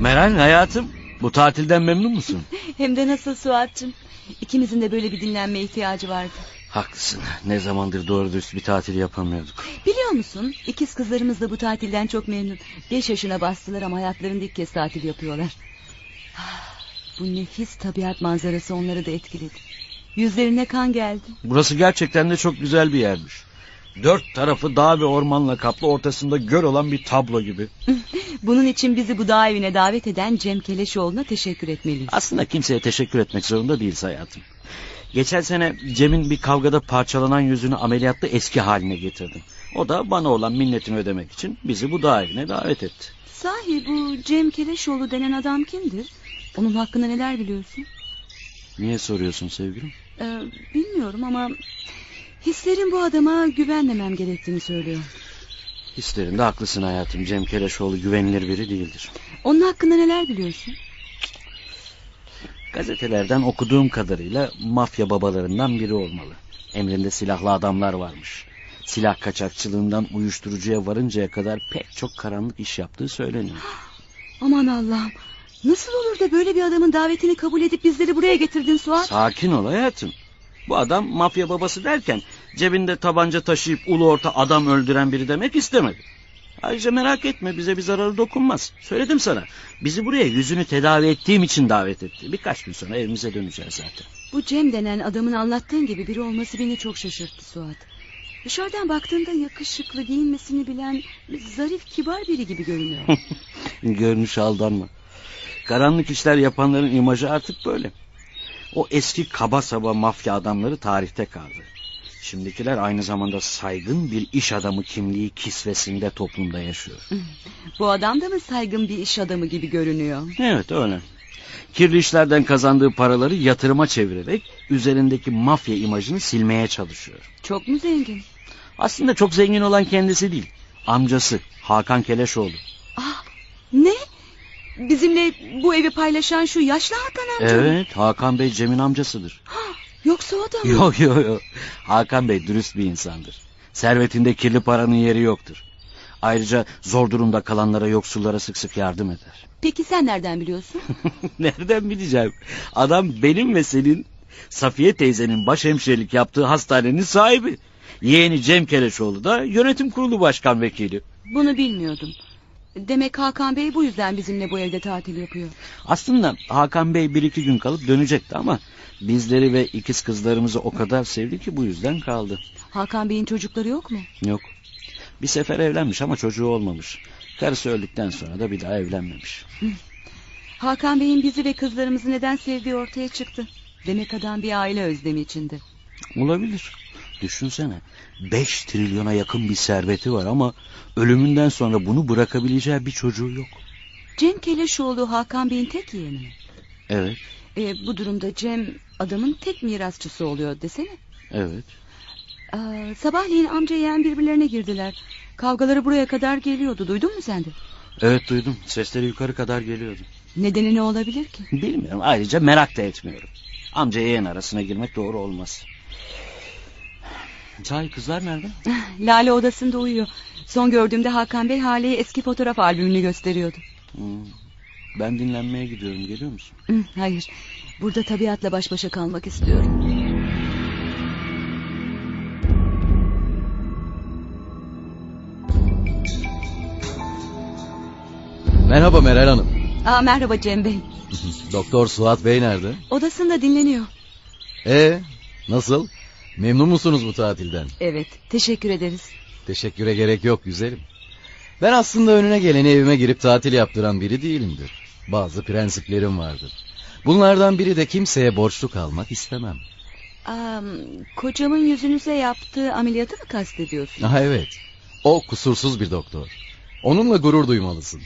Meral hayatım bu tatilden memnun musun? Hem de nasıl Suat'cığım. İkimizin de böyle bir dinlenme ihtiyacı vardı. Haklısın. Ne zamandır doğru dürüst bir tatil yapamıyorduk. Biliyor musun? İkiz kızlarımız da bu tatilden çok memnun. Beş yaşına bastılar ama hayatlarında ilk kez tatil yapıyorlar. Bu nefis tabiat manzarası onları da etkiledi. Yüzlerine kan geldi. Burası gerçekten de çok güzel bir yermiş. Dört tarafı dağ ve ormanla kaplı ortasında göl olan bir tablo gibi. Bunun için bizi bu dağ evine davet eden Cem Keleşoğlu'na teşekkür etmeliyiz. Aslında kimseye teşekkür etmek zorunda değiliz hayatım. Geçen sene Cem'in bir kavgada parçalanan yüzünü ameliyatta eski haline getirdim. O da bana olan minnetini ödemek için bizi bu dağ evine davet etti. Sahi bu Cem Keleşoğlu denen adam kimdir? Onun hakkında neler biliyorsun? Niye soruyorsun sevgilim? Ee, bilmiyorum ama hislerim bu adama güvenmemem gerektiğini söylüyor. Hislerinde haklısın hayatım. Cem Keleşoğlu güvenilir biri değildir. Onun hakkında neler biliyorsun? Gazetelerden okuduğum kadarıyla mafya babalarından biri olmalı. Emrinde silahlı adamlar varmış. Silah kaçakçılığından uyuşturucuya varıncaya kadar pek çok karanlık iş yaptığı söyleniyor. Aman Allah'ım. Nasıl olur da böyle bir adamın davetini kabul edip bizleri buraya getirdin Suat? Sakin ol hayatım. Bu adam mafya babası derken cebinde tabanca taşıyıp ulu orta adam öldüren biri demek istemedi. Ayrıca merak etme bize bir zararı dokunmaz. Söyledim sana. Bizi buraya yüzünü tedavi ettiğim için davet etti. Birkaç gün sonra evimize döneceğiz zaten. Bu Cem denen adamın anlattığın gibi biri olması beni çok şaşırttı Suat. Dışarıdan baktığında yakışıklı, giyinmesini bilen, zarif, kibar biri gibi görünüyor. Görünüş aldanma. Karanlık işler yapanların imajı artık böyle. O eski kaba saba mafya adamları tarihte kaldı. Şimdikiler aynı zamanda saygın bir iş adamı kimliği kisvesinde toplumda yaşıyor. Bu adam da mı saygın bir iş adamı gibi görünüyor? Evet öyle. Kirli işlerden kazandığı paraları yatırıma çevirerek üzerindeki mafya imajını silmeye çalışıyor. Çok mu zengin? Aslında çok zengin olan kendisi değil. Amcası Hakan Keleşoğlu. Ah, ne? Bizimle bu evi paylaşan şu yaşlı Hakan amca mı? Evet Hakan Bey Cem'in amcasıdır. Yoksa o da mı? Yok yok yok. Hakan Bey dürüst bir insandır. Servetinde kirli paranın yeri yoktur. Ayrıca zor durumda kalanlara yoksullara sık sık yardım eder. Peki sen nereden biliyorsun? Nereden bileceğim? Adam benim ve senin Safiye teyzenin başhemşirelik yaptığı hastanenin sahibi. Yeğeni Cem Keleşoğlu da yönetim kurulu başkan vekili. Bunu bilmiyordum. Demek Hakan Bey bu yüzden bizimle bu evde tatil yapıyor. Aslında Hakan Bey bir iki gün kalıp dönecekti ama bizleri ve ikiz kızlarımızı o kadar sevdi ki bu yüzden kaldı. Hakan Bey'in çocukları yok mu? Yok. Bir sefer evlenmiş ama çocuğu olmamış. Karısı öldükten sonra da bir daha evlenmemiş. Hakan Bey'in bizi ve kızlarımızı neden sevdiği ortaya çıktı. Demek adam bir aile özlemi içinde. Olabilir. Düşünsene. Beş trilyona yakın bir serveti var ama ölümünden sonra bunu bırakabileceği bir çocuğu yok. Cem Keleşoğlu Hakan Bey'in tek yeğeni mi? Evet, Ee, bu durumda Cem adamın tek mirasçısı oluyor desene. evet. Aa, sabahleyin amca yeğen birbirlerine girdiler. Kavgaları buraya kadar geliyordu. Duydun mu sen de? Evet duydum. Sesleri yukarı kadar geliyordu. Nedeni ne olabilir ki? Bilmiyorum. Ayrıca merak da etmiyorum. Amca yeğen arasına girmek doğru olmaz. Sahi kızlar nerede? Lale odasında uyuyor. Son gördüğümde Hakan Bey Hale'ye eski fotoğraf albümünü gösteriyordu. Hmm. Ben dinlenmeye gidiyorum. Geliyor musun? Hı, Hayır. Burada tabiatla baş başa kalmak istiyorum. Merhaba Meral Hanım. Aa, merhaba Cem Bey. Doktor Suat Bey nerede? Odasında dinleniyor. Ee, nasıl? Memnun musunuz bu tatilden? Evet, teşekkür ederiz. Teşekküre gerek yok güzelim. Ben aslında önüne geleni evime girip tatil yaptıran biri değilimdir. Bazı prensiplerim vardır. Bunlardan biri de kimseye borçlu kalmak istemem. Aa, kocamın yüzünüze yaptığı ameliyatı mı kastediyorsun? Ah evet. O kusursuz bir doktor. Onunla gurur duymalısın.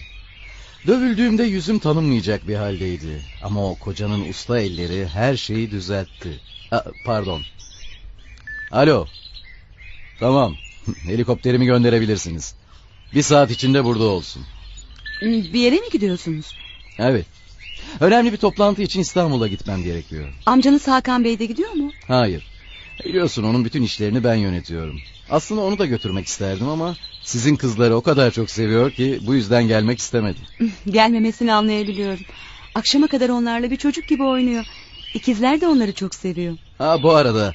Dövüldüğümde yüzüm tanınmayacak bir haldeydi. Ama o kocanın usta elleri her şeyi düzeltti. Aa, pardon. Alo. Tamam. Helikopterimi gönderebilirsiniz. Bir saat içinde burada olsun. Hı, Bir yere mi gidiyorsunuz? Evet. Önemli bir toplantı için İstanbul'a gitmem gerekiyor. Amcanız Hakan Bey de gidiyor mu? Hayır. Biliyorsun onun bütün işlerini ben yönetiyorum. Aslında onu da götürmek isterdim ama sizin kızları o kadar çok seviyor ki bu yüzden gelmek istemedi. Gelmemesini anlayabiliyorum. Akşama kadar onlarla bir çocuk gibi oynuyor. İkizler de onları çok seviyor. Ha bu arada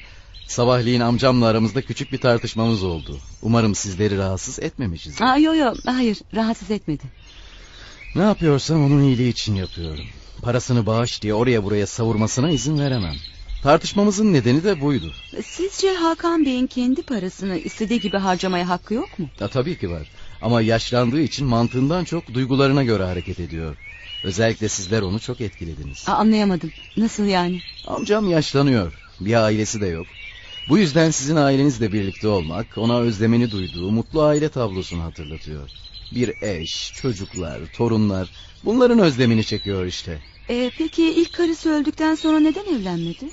sabahleyin amcamla aramızda küçük bir tartışmamız oldu. Umarım sizleri rahatsız etmemişiz. Aa, yo yo hayır rahatsız etmedi. Ne yapıyorsam onun iyiliği için yapıyorum. Parasını bağış diye oraya buraya savurmasına izin veremem. Tartışmamızın nedeni de buydu. Sizce Hakan Bey'in kendi parasını istediği gibi harcamaya hakkı yok mu? Ya, tabii ki var. Ama yaşlandığı için mantığından çok duygularına göre hareket ediyor. Özellikle sizler onu çok etkilediniz. Aa, anlayamadım. Nasıl yani? Amcam yaşlanıyor. Bir ailesi de yok. Bu yüzden sizin ailenizle birlikte olmak ona özlemini duyduğu mutlu aile tablosunu hatırlatıyor. Bir eş, çocuklar, torunlar bunların özlemini çekiyor işte. Ee, peki ilk karısı öldükten sonra neden evlenmedi?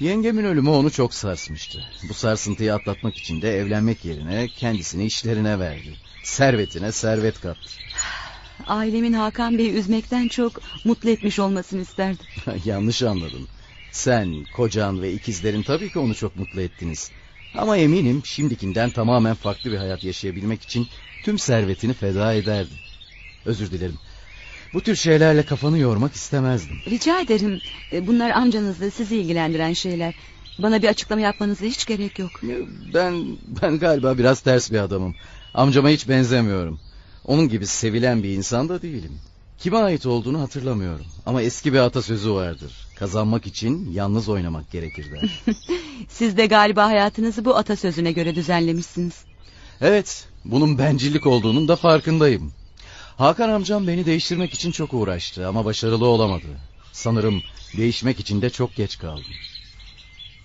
Yengemin ölümü onu çok sarsmıştı. Bu sarsıntıyı atlatmak için de evlenmek yerine kendisini işlerine verdi. Servetine servet kattı. Ailemin Hakan Bey'i üzmekten çok mutlu etmiş olmasını isterdim. Yanlış anladın. Sen, kocan ve ikizlerin tabii ki onu çok mutlu ettiniz. Ama eminim şimdikinden tamamen farklı bir hayat yaşayabilmek için tüm servetini feda ederdi. Özür dilerim. Bu tür şeylerle kafanı yormak istemezdim. Rica ederim. Ee, Bunlar amcanızla sizi ilgilendiren şeyler. Bana bir açıklama yapmanıza hiç gerek yok. Ben ben galiba biraz ters bir adamım. Amcama hiç benzemiyorum. Onun gibi sevilen bir insan da değilim. Kime ait olduğunu hatırlamıyorum. Ama eski bir atasözü vardır. Kazanmak için yalnız oynamak gerekir der. Siz de galiba hayatınızı bu atasözüne göre düzenlemişsiniz. Evet, bunun bencillik olduğunun da farkındayım. Hakan amcam beni değiştirmek için çok uğraştı ama başarılı olamadı. Sanırım değişmek için de çok geç kaldım.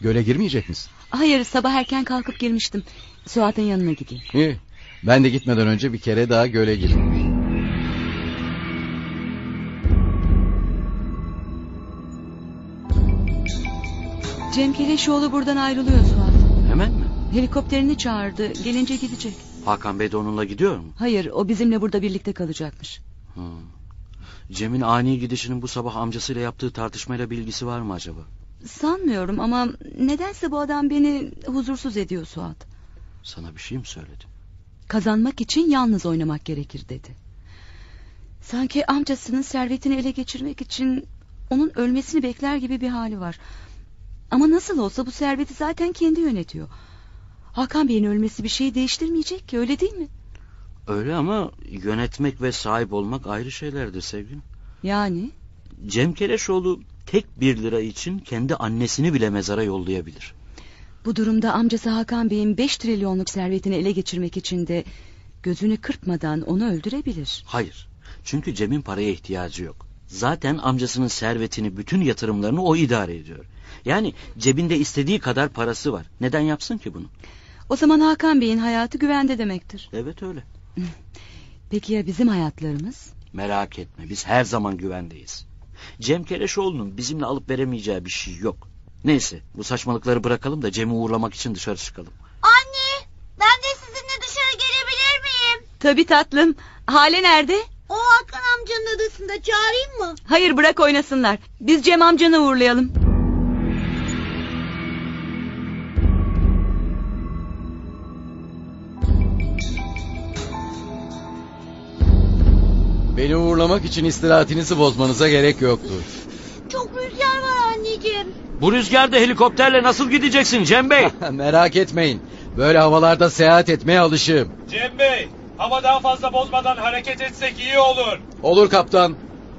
Göle girmeyecek misin? Hayır sabah erken kalkıp girmiştim. Suat'ın yanına gideyim. İyi. Ben de gitmeden önce bir kere daha göle gireyim. Cem Keleşoğlu buradan ayrılıyor Suat. Hemen mi? Helikopterini çağırdı. Gelince gidecek. Hakan Bey de onunla gidiyor mu? Hayır o bizimle burada birlikte kalacakmış. Hı. Cem'in ani gidişinin bu sabah amcasıyla yaptığı tartışmayla bir ilgisi var mı acaba? Sanmıyorum ama nedense bu adam beni huzursuz ediyor Suat. Sana bir şey mi söyledi? Kazanmak için yalnız oynamak gerekir dedi. Sanki amcasının servetini ele geçirmek için onun ölmesini bekler gibi bir hali var. Ama nasıl olsa bu serveti zaten kendi yönetiyor. Hakan Bey'in ölmesi bir şey değiştirmeyecek ki öyle değil mi? Öyle ama yönetmek ve sahip olmak ayrı şeylerdir sevgilim. Yani Cem Keleşoğlu tek bir lira için kendi annesini bile mezara yollayabilir. bu durumda amcası Hakan Bey'in 5 trilyonluk servetini ele geçirmek için de gözünü kırpmadan onu öldürebilir. Hayır. Çünkü Cem'in paraya ihtiyacı yok. Zaten amcasının servetini, bütün yatırımlarını o idare ediyor. Yani cebinde istediği kadar parası var. Neden yapsın ki bunu? O zaman Hakan Bey'in hayatı güvende demektir. Evet öyle. Peki ya bizim hayatlarımız? Merak etme biz her zaman güvendeyiz. Cem Keleşoğlu'nun bizimle alıp veremeyeceği bir şey yok. Neyse bu saçmalıkları bırakalım da Cem'i uğurlamak için dışarı çıkalım. Anne, ben de sizinle dışarı gelebilir miyim? Tabii tatlım. Hale nerede? O Hakan amcanın odasında çağırayım mı? Hayır bırak oynasınlar. Biz Cem amcanı uğurlayalım. Beni uğurlamak için istirahatinizi bozmanıza gerek yoktur. Çok rüzgar var anneciğim. Bu rüzgarda helikopterle nasıl gideceksin Cem Bey? Merak etmeyin. Böyle havalarda seyahat etmeye alışığım. Cem Bey, hava daha fazla bozmadan hareket etsek iyi olur. Olur kaptan.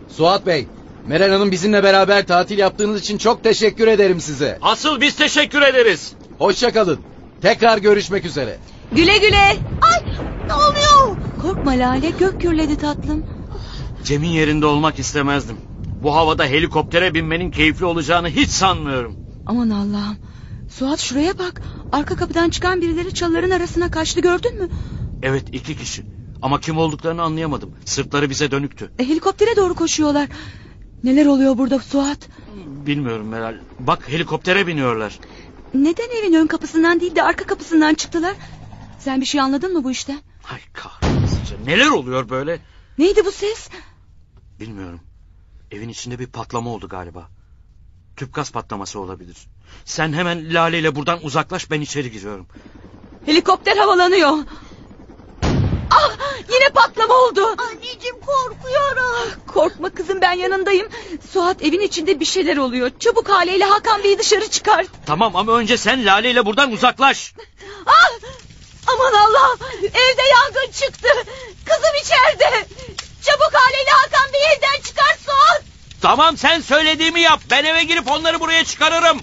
Suat Bey, Meral Hanım bizimle beraber tatil yaptığınız için çok teşekkür ederim size. Asıl biz teşekkür ederiz. Hoşçakalın. Tekrar görüşmek üzere. Güle güle. Ay, ne oluyor? Korkma Lale gök gürledi tatlım. Cem'in yerinde olmak istemezdim. Bu havada helikoptere binmenin keyifli olacağını hiç sanmıyorum. Aman Allah'ım. Suat şuraya bak. Arka kapıdan çıkan birileri çalıların arasına kaçtı gördün mü? Evet iki kişi. Ama kim olduklarını anlayamadım. Sırtları bize dönüktü. E, helikoptere doğru koşuyorlar. Neler oluyor burada Suat? Bilmiyorum Meral. Bak helikoptere biniyorlar. Neden evin ön kapısından değil de arka kapısından çıktılar? Sen bir şey anladın mı bu işten? Ay kahretsin. Neler oluyor böyle? Neydi bu ses? Bilmiyorum. Evin içinde bir patlama oldu galiba. Tüp gaz patlaması olabilir. Sen hemen Lale ile buradan uzaklaş ben içeri giriyorum. Helikopter havalanıyor. Ah yine patlama oldu. Anneciğim korkuyorum. Korkma kızım ben yanındayım. Suat evin içinde bir şeyler oluyor. Çabuk Hale ile Hakan Bey'i dışarı çıkart. Tamam ama önce sen Lale ile buradan uzaklaş. Ah! Aman Allah! Evde yangın çıktı. Kızım içeride. Çabuk Hale ile Hakan Bey'i evden çıkart Suat. Tamam sen söylediğimi yap. Ben eve girip onları buraya çıkarırım.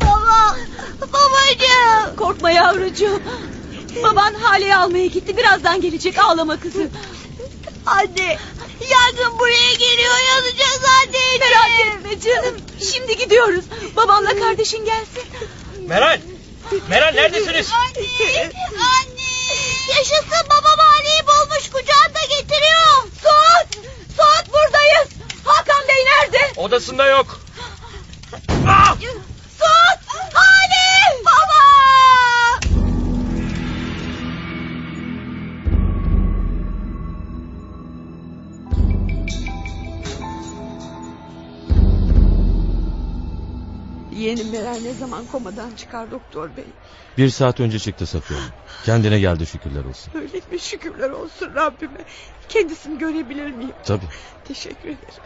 Baba, babacığım. Korkma yavrucuğum. Baban Hale'yi almaya gitti. Birazdan gelecek. Ağlama kızım. Anne, yangın buraya geliyor yanacağız anneciğim. Merak etme canım. Şimdi gidiyoruz. Babanla kardeşin gelsin. Meral! Meral neredesiniz? Anne, anne. Yaşasın babam Ali'yi bulmuş kucağında getiriyor. Suat! Suat buradayız. Hakan Bey nerede? Odasında yok. Ah! Ne zaman komadan çıkar doktor bey? Bir saat önce çıktı Safiye. Kendine geldi şükürler olsun. Öyle mi şükürler olsun Rabbime. Kendisini görebilir miyim? Tabii. Teşekkür ederim.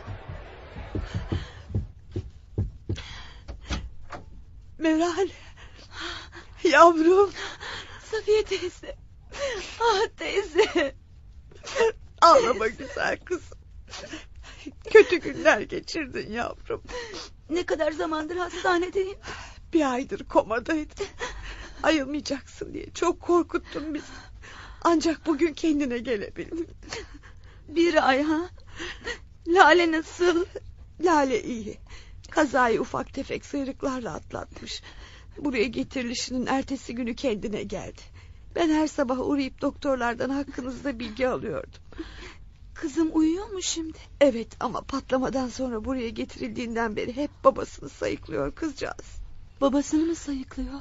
Meral. Yavrum. Safiye teyze. Ah teyze. Ağlama güzel kızım. Kötü günler geçirdin yavrum. Ne kadar zamandır hastanedeyim. Bir aydır komadaydın. Ayılmayacaksın diye çok korkuttun bizi. Ancak bugün kendine gelebildin. Bir ay ha. Lale nasıl? Lale iyi. Kazayı ufak tefek sıyrıklarla atlatmış. Buraya getirilişinin ertesi günü kendine geldi. Ben her sabah uğrayıp doktorlardan hakkınızda bilgi alıyordum. Kızım uyuyor mu şimdi? Evet ama patlamadan sonra buraya getirildiğinden beri hep babasını sayıklıyor kızcağız. Babasını mı sayıklıyor?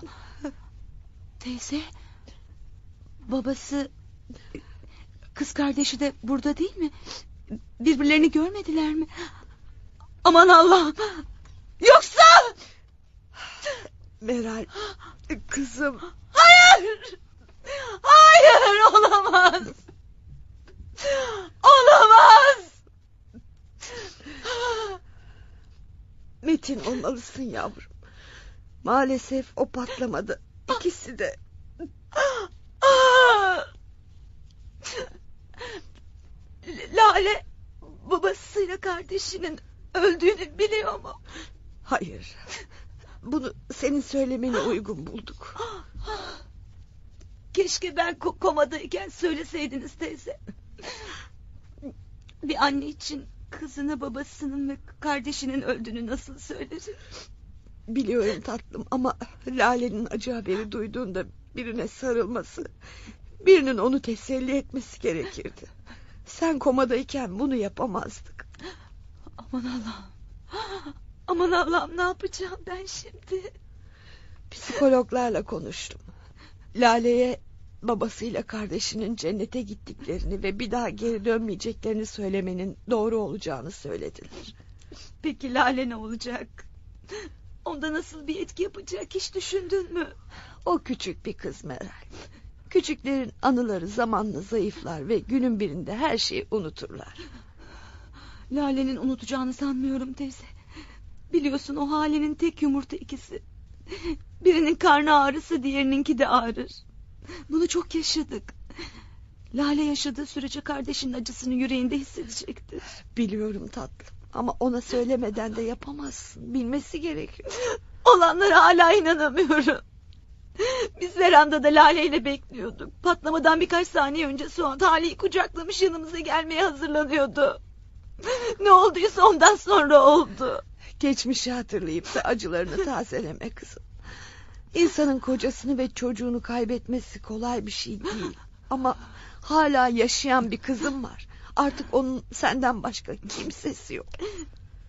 Teyze. Babası kız kardeşi de burada değil mi? Birbirlerini görmediler mi? Aman Allah'ım. Yoksa Meral kızım hayır. Hayır olamaz. Olamaz. Metin olmalısın yavrum. Maalesef o patlamada ikisi de! Lale babasıyla kardeşinin öldüğünü biliyor mu? hayır. Bunu senin söylemeni uygun bulduk. Keşke ben ko- komadayken söyleseydiniz teyze. Bir anne için kızına babasının ve kardeşinin öldüğünü nasıl söyler? Biliyorum tatlım ama Lale'nin acı haberi duyduğunda birine sarılması, birinin onu teselli etmesi gerekirdi. Sen komadayken bunu yapamazdık. Aman Allah'ım. Aman Allah'ım ne yapacağım ben şimdi? Psikologlarla konuştum. Lale'ye babasıyla kardeşinin cennete gittiklerini ve bir daha geri dönmeyeceklerini söylemenin doğru olacağını söylediler. Peki Lale ne olacak? Onda nasıl bir etki yapacak hiç düşündün mü? O küçük bir kız Meral. Küçüklerin anıları zamanla zayıflar ve günün birinde her şeyi unuturlar. Lale'nin unutacağını sanmıyorum teyze. Biliyorsun o halenin tek yumurta ikisi. Birinin karnı ağrısı diğerininki de ağrır. Bunu çok yaşadık. Lale yaşadığı sürece kardeşinin acısını yüreğinde hissedecektir. Biliyorum tatlım ama ona söylemeden de yapamazsın. Bilmesi gerekiyor. Olanlara hala inanamıyorum. Biz verandada Lale ile bekliyorduk. Patlamadan birkaç saniye önce Suat Hale'yi kucaklamış yanımıza gelmeye hazırlanıyordu. Ne olduysa ondan sonra oldu. Geçmişi hatırlayıp da acılarını tazeleme kızım. İnsanın kocasını ve çocuğunu kaybetmesi kolay bir şey değil. Ama hala yaşayan bir kızım var. Artık onun senden başka kimsesi yok.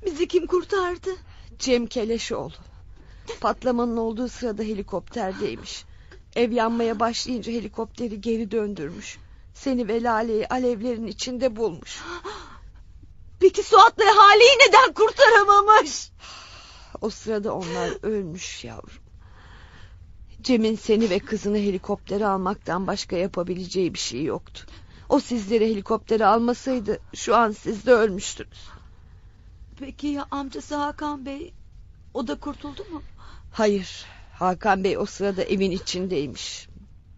Bizi kim kurtardı? Cem Keleşoğlu. Patlamanın olduğu sırada helikopterdeymiş. Ev yanmaya başlayınca helikopteri geri döndürmüş. Seni ve Lale'yi alevlerin içinde bulmuş. Peki Suat'la Hale'yi neden kurtaramamış? O sırada onlar ölmüş yavrum. Cem'in seni ve kızını helikoptere almaktan başka yapabileceği bir şey yoktu. O sizleri helikoptere almasaydı şu an siz de ölmüştünüz. Peki ya amcası Hakan Bey? O da kurtuldu mu? Hayır, Hakan Bey o sırada evin içindeymiş.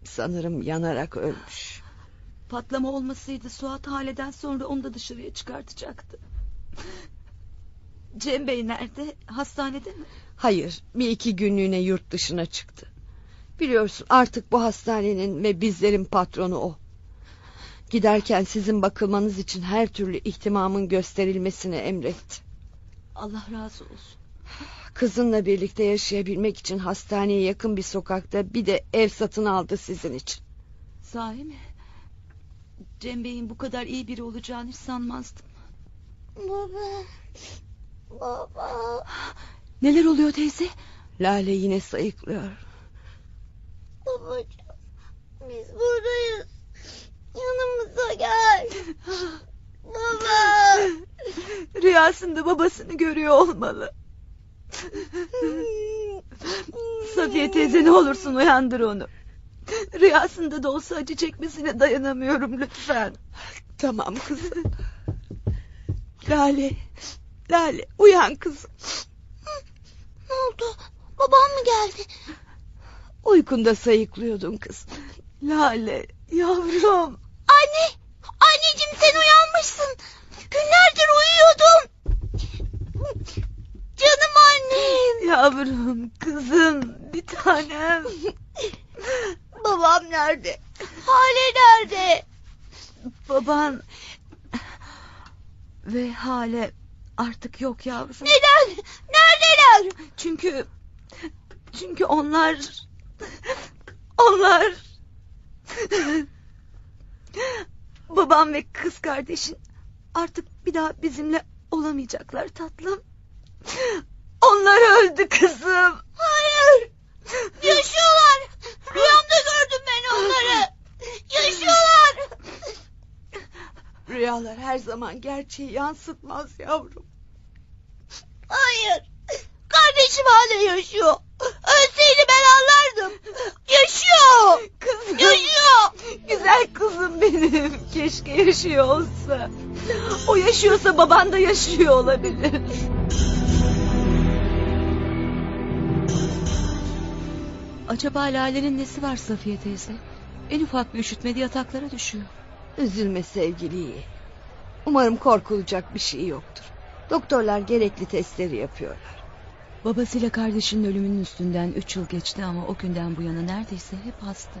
Sanırım yanarak ölmüş. Patlama olmasaydı Suat Hale'den sonra onu da dışarıya çıkartacaktı. Cem Bey nerede? Hastanede mi? Hayır, bir iki günlüğüne yurt dışına çıktı. Biliyorsun artık bu hastanenin ve bizlerin patronu o. Giderken sizin bakılmanız için her türlü ihtimamın gösterilmesini emretti. Allah razı olsun. Kızınla birlikte yaşayabilmek için hastaneye yakın bir sokakta bir de ev satın aldı sizin için. Sahi mi? Cem Bey'in bu kadar iyi biri olacağını hiç sanmazdım. Baba. Baba. Neler oluyor teyze? Lale yine sayıklıyor. Babacığım. Biz buradayız. Yanımıza gel. Baba. Rüyasında babasını görüyor olmalı. Safiye teyze ne olursun uyandır onu. Rüyasında da olsa acı çekmesine dayanamıyorum lütfen. Tamam kızım. Lale, Lale uyan kızım. Ne oldu? Babam mı geldi? Uykunda sayıklıyordun kızım. Lale yavrum. Anne. Anneciğim sen uyanmışsın. Günlerdir uyuyordum. Canım annem. Yavrum kızım bir tanem. Babam nerede? Hale nerede? Baban ve hale artık yok yavrum. Neden? Neredeler? Çünkü çünkü onlar onlar babam ve kız kardeşin artık bir daha bizimle olamayacaklar tatlım. Onlar öldü kızım. Hayır. Yaşıyorlar. Rüyamda gördüm ben onları. Yaşıyorlar. Rüyalar her zaman gerçeği yansıtmaz yavrum. Hayır. Kardeşim hala yaşıyor. Ölseydi ben anlardım. Yaşıyor. Kızım. Yaşıyor. Güzel kızım benim. Keşke yaşıyor olsa. O yaşıyorsa baban da yaşıyor olabilir. Acaba Lale'nin nesi var Safiye teyze? En ufak bir üşütmede yataklara düşüyor. Üzülme sevgili iyi. Umarım korkulacak bir şey yoktur. Doktorlar gerekli testleri yapıyorlar. Babasıyla kardeşinin ölümünün üstünden üç yıl geçti ama o günden bu yana neredeyse hep hasta.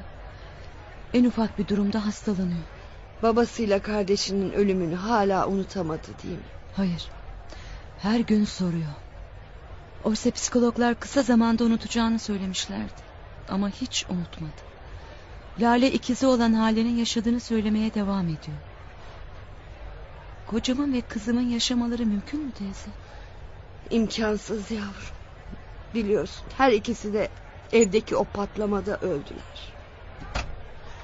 En ufak bir durumda hastalanıyor. Babasıyla kardeşinin ölümünü hala unutamadı değil mi? Hayır. Her gün soruyor. Oysa psikologlar kısa zamanda unutacağını söylemişlerdi. Ama hiç unutmadı. Lale ikizi olan Hale'nin yaşadığını söylemeye devam ediyor. Kocamın ve kızımın yaşamaları mümkün mü teyze? İmkansız yavrum. Biliyorsun her ikisi de evdeki o patlamada öldüler.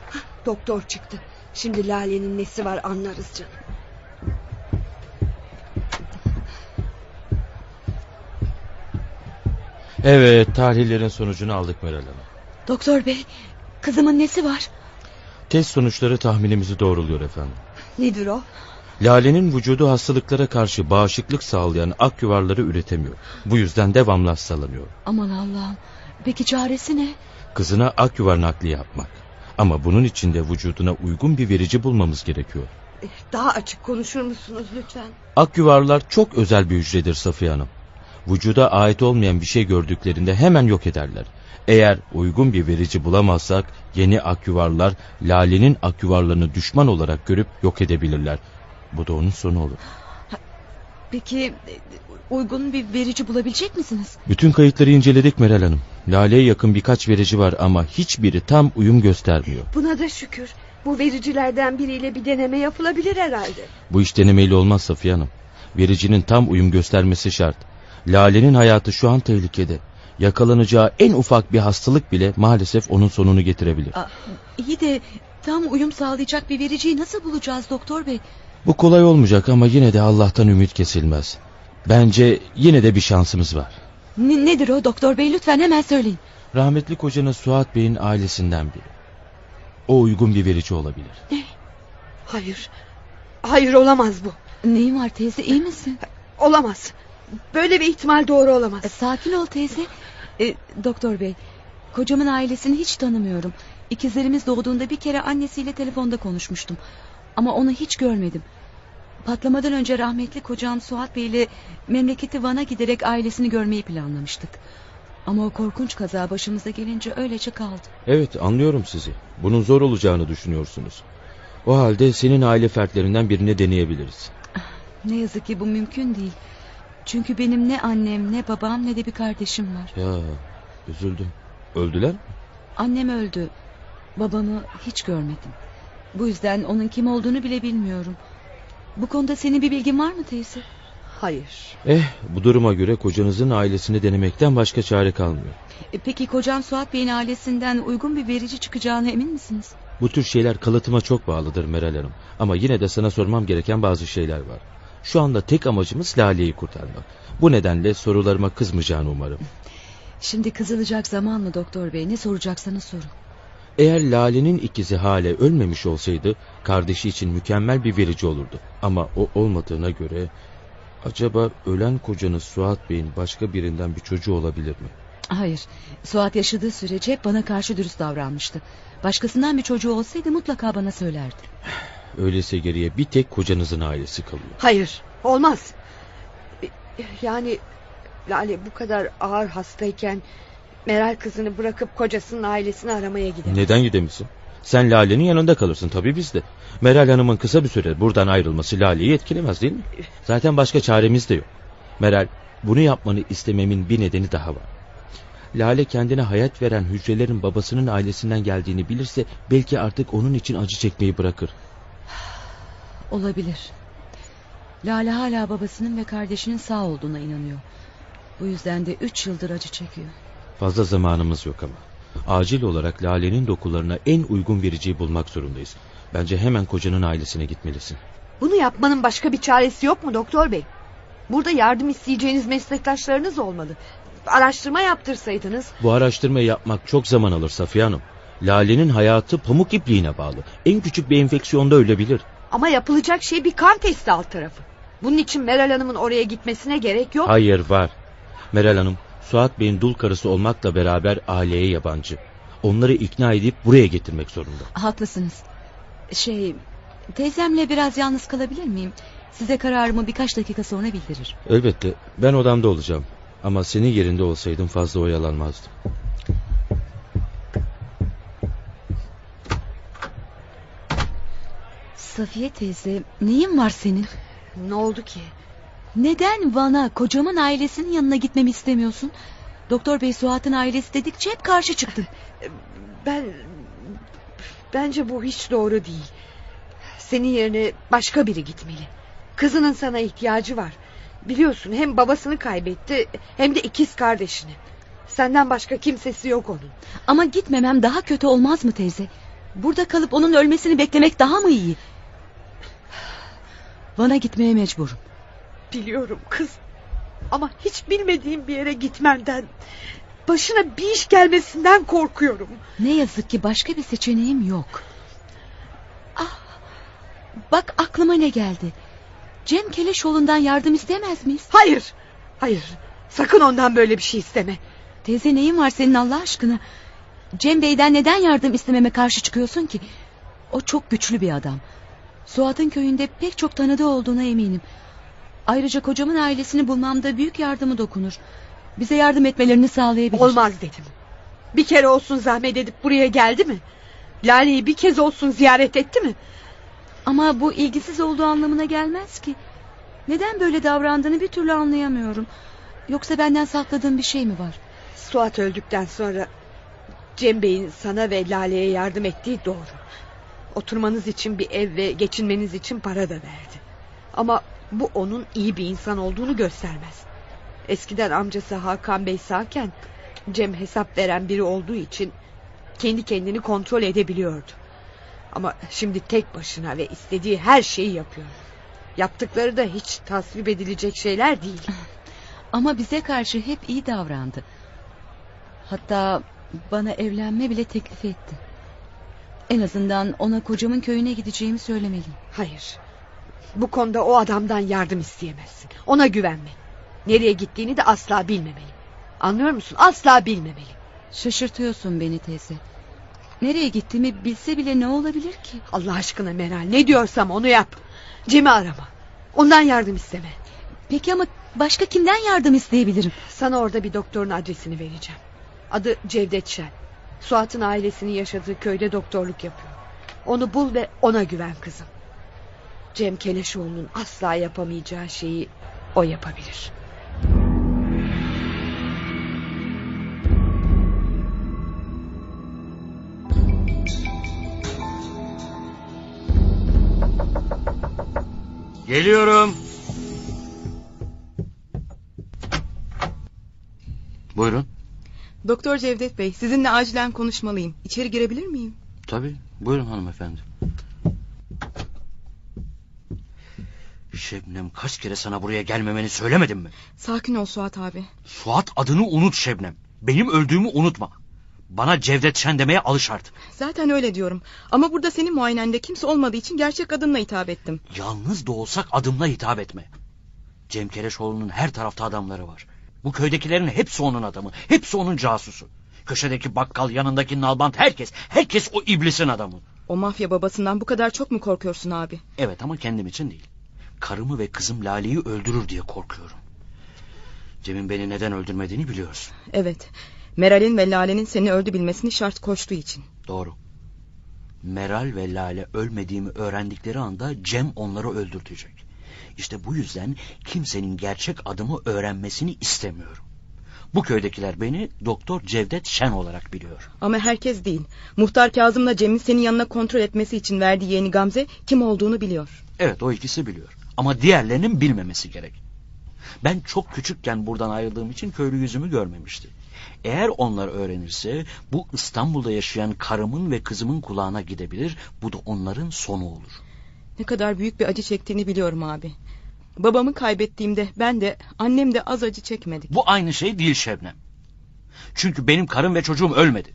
Hah, Doktor çıktı. Şimdi Lale'nin nesi var anlarız canım. Evet tahlillerin sonucunu aldık Meral Hanım. Doktor bey, kızımın nesi var? Test sonuçları tahminimizi doğruluyor efendim. Nedir o? Lale'nin vücudu hastalıklara karşı bağışıklık sağlayan ak yuvarları üretemiyor. Bu yüzden devamlı hastalanıyor. Aman Allah'ım. Peki çaresi ne? Kızına ak yuvar nakli yapmak. Ama bunun için de vücuduna uygun bir verici bulmamız gerekiyor. Eh, Daha açık konuşur musunuz lütfen? Ak yuvarlar çok özel bir hücredir Safiye Hanım. Vücuda ait olmayan bir şey gördüklerinde hemen yok ederler. Eğer uygun bir verici bulamazsak yeni ak yuvarlar Lale'nin ak yuvarlarını düşman olarak görüp yok edebilirler. Bu da onun sonu olur. Peki uygun bir verici bulabilecek misiniz? Bütün kayıtları inceledik Meral Hanım. Lale'ye yakın birkaç verici var ama hiçbiri tam uyum göstermiyor. Buna da şükür. Bu vericilerden biriyle bir deneme yapılabilir herhalde. Bu iş denemeyle olmaz Safiye Hanım. Vericinin tam uyum göstermesi şart. Lale'nin hayatı şu an tehlikede. Yakalanacağı en ufak bir hastalık bile maalesef onun sonunu getirebilir. Aa, iyi de tam uyum sağlayacak bir vericiyi nasıl bulacağız doktor bey? Bu kolay olmayacak ama yine de Allah'tan ümit kesilmez. Bence yine de bir şansımız var. Ne- nedir o doktor bey lütfen hemen söyleyin. Rahmetli kocanın Suat Bey'in ailesinden biri. O uygun bir verici olabilir. Hayır. Hayır olamaz bu. Neyin var teyze iyi misin? Olamaz. Böyle bir ihtimal doğru olamaz. E, sakin ol teyze. E, doktor bey kocamın ailesini hiç tanımıyorum. İkizlerimiz doğduğunda bir kere annesiyle telefonda konuşmuştum. Ama onu hiç görmedim. Patlamadan önce rahmetli kocam Suat Bey ile memleketi Van'a giderek ailesini görmeyi planlamıştık. Ama o korkunç kaza başımıza gelince öylece kaldı. Evet anlıyorum sizi. Bunun zor olacağını düşünüyorsunuz. O halde senin aile fertlerinden birine deneyebiliriz. Ne yazık ki bu mümkün değil. Çünkü benim ne annem ne babam ne de bir kardeşim var. Ya üzüldüm. Öldüler mi? Annem öldü. Babamı hiç görmedim. Bu yüzden onun kim olduğunu bile bilmiyorum. Bu konuda senin bir bilgin var mı teyze? Hayır. Eh bu duruma göre kocanızın ailesini denemekten başka çare kalmıyor. E, peki kocam Suat Bey'in ailesinden uygun bir verici çıkacağına emin misiniz? Bu tür şeyler kalıtıma çok bağlıdır Meral Hanım. Ama yine de sana sormam gereken bazı şeyler var. Şu anda tek amacımız Lale'yi kurtarmak. Bu nedenle sorularıma kızmayacağını umarım. Şimdi kızılacak zaman mı doktor bey? Ne soracaksanız sorun. Eğer Lale'nin ikizi Hale ölmemiş olsaydı kardeşi için mükemmel bir verici olurdu. Ama o olmadığına göre acaba ölen kocanız Suat Bey'in başka birinden bir çocuğu olabilir mi? Hayır. Suat yaşadığı sürece hep bana karşı dürüst davranmıştı. Başkasından bir çocuğu olsaydı mutlaka bana söylerdi. Öyleyse geriye bir tek kocanızın ailesi kalıyor. Hayır. Olmaz. Yani Lale bu kadar ağır hastayken Meral kızını bırakıp kocasının ailesini aramaya gider. Neden gidemiyorsun? Sen Lale'nin yanında kalırsın tabii biz de. Meral Hanım'ın kısa bir süre buradan ayrılması Lale'yi etkilemez değil mi? Zaten başka çaremiz de yok. Meral bunu yapmanı istememin bir nedeni daha var. Lale kendine hayat veren hücrelerin babasının ailesinden geldiğini bilirse belki artık onun için acı çekmeyi bırakır. Olabilir. Lale hala babasının ve kardeşinin sağ olduğuna inanıyor. Bu yüzden de üç yıldır acı çekiyor. Fazla zamanımız yok ama. Acil olarak Lale'nin dokularına en uygun vericiyi bulmak zorundayız. Bence hemen kocanın ailesine gitmelisin. Bunu yapmanın başka bir çaresi yok mu doktor bey? Burada yardım isteyeceğiniz meslektaşlarınız olmalı. Araştırma yaptırsaydınız. Bu araştırmayı yapmak çok zaman alır Safiye Hanım. Lale'nin hayatı pamuk ipliğine bağlı. En küçük bir enfeksiyonda ölebilir. Ama yapılacak şey bir kan testi alt tarafı. Bunun için Meral Hanım'ın oraya gitmesine gerek yok. Hayır var. Meral Hanım, Suat Bey'in dul karısı olmakla beraber aileye yabancı. Onları ikna edip buraya getirmek zorunda. Haklısınız. Şey, teyzemle biraz yalnız kalabilir miyim? Size kararımı birkaç dakika sonra bildirir. Elbette ben odamda olacağım. Ama senin yerinde olsaydım fazla oyalanmazdım. Safiye teyze, neyin var senin? Ne oldu ki? Neden Van'a kocamın ailesinin yanına gitmemi istemiyorsun? Doktor Bey Suat'ın ailesi dedikçe hep karşı çıktı. Ben... Bence bu hiç doğru değil. Senin yerine başka biri gitmeli. Kızının sana ihtiyacı var. Biliyorsun hem babasını kaybetti hem de ikiz kardeşini. Senden başka kimsesi yok onun. Ama gitmemem daha kötü olmaz mı teyze? Burada kalıp onun ölmesini beklemek daha mı iyi? Van'a gitmeye mecburum. Biliyorum kız. Ama hiç bilmediğim bir yere gitmenden... ...başına bir iş gelmesinden korkuyorum. Ne yazık ki başka bir seçeneğim yok. Ah, bak aklıma ne geldi. Cem Keleşoğlu'ndan yardım istemez miyiz? Hayır, hayır. Sakın ondan böyle bir şey isteme. Teyze neyin var senin Allah aşkına? Cem Bey'den neden yardım istememe karşı çıkıyorsun ki? O çok güçlü bir adam. Suat'ın köyünde pek çok tanıdığı olduğuna eminim. Ayrıca kocamın ailesini bulmamda büyük yardımı dokunur. Bize yardım etmelerini sağlayabilir. Olmaz dedim. Bir kere olsun zahmet edip buraya geldi mi? Lale'yi bir kez olsun ziyaret etti mi? Ama bu ilgisiz olduğu anlamına gelmez ki. Neden böyle davrandığını bir türlü anlayamıyorum. Yoksa benden sakladığın bir şey mi var? Suat öldükten sonra Cem Bey'in sana ve Lale'ye yardım ettiği doğru. Oturmanız için bir ev ve geçinmeniz için para da verdi. Ama bu onun iyi bir insan olduğunu göstermez. Eskiden amcası Hakan Bey sağken Cem hesap veren biri olduğu için kendi kendini kontrol edebiliyordu. Ama şimdi tek başına ve istediği her şeyi yapıyor. Yaptıkları da hiç tasvip edilecek şeyler değil. Ama bize karşı hep iyi davrandı. Hatta Bana evlenme bile teklif etti. En azından ona kocamın köyüne gideceğimi söylemeliyim. Hayır. Bu konuda o adamdan yardım isteyemezsin. Ona güvenme. Nereye gittiğini de asla bilmemeli. Anlıyor musun? Asla bilmemeli. Şaşırtıyorsun beni teyze. Nereye gittiğimi bilse bile ne olabilir ki? Allah aşkına Meral ne diyorsam onu yap. Cem'i arama. Ondan yardım isteme. Peki ama başka kimden yardım isteyebilirim? Sana orada bir doktorun adresini vereceğim. Adı Cevdet Şen. Suat'ın ailesinin yaşadığı köyde doktorluk yapıyor. Onu bul ve ona güven kızım. Cem Keleşoğlu'nun asla yapamayacağı şeyi o yapabilir. Geliyorum. Buyurun. Doktor Cevdet Bey, sizinle acilen konuşmalıyım. İçeri girebilir miyim? Tabii. Buyurun hanımefendi. Şebnem kaç kere sana buraya gelmemeni söylemedim mi? Sakin ol Suat abi. Suat adını unut Şebnem. Benim öldüğümü unutma. Bana Cevdet Şen demeye alış artık. Zaten öyle diyorum. Ama burada senin muayenende kimse olmadığı için gerçek adınla hitap ettim. Yalnız da olsak adımla hitap etme. Cem Keleşoğlu'nun her tarafta adamları var. Bu köydekilerin hepsi onun adamı. Hepsi onun casusu. Köşedeki bakkal, yanındaki nalbant herkes. Herkes o iblisin adamı. O mafya babasından bu kadar çok mu korkuyorsun abi? Evet ama kendim için değil. Karımı ve kızım Lale'yi öldürür diye korkuyorum. Cem'in beni neden öldürmediğini biliyorsun. Evet. Meral'in ve Lale'nin seni öldü bilmesini şart koştuğu için. Doğru. Meral ve Lale ölmediğimi öğrendikleri anda Cem onları öldürtecek. İşte bu yüzden kimsenin gerçek adımı öğrenmesini istemiyorum. Bu köydekiler beni Doktor Cevdet Şen olarak biliyor. Ama herkes değil. Muhtar Kazım'la Cem'in senin yanına kontrol etmesi için verdiği yeğeni Gamze kim olduğunu biliyor. Evet o ikisi biliyor. Ama diğerlerinin bilmemesi gerek. Ben çok küçükken buradan ayrıldığım için köylü yüzümü görmemişti. Eğer onlar öğrenirse bu İstanbul'da yaşayan karımın ve kızımın kulağına gidebilir. Bu da onların sonu olur. Ne kadar büyük bir acı çektiğini biliyorum abi. Babamı kaybettiğimde ben de annem de az acı çekmedik. Bu aynı şey değil Şebnem. Çünkü benim karım ve çocuğum ölmedi.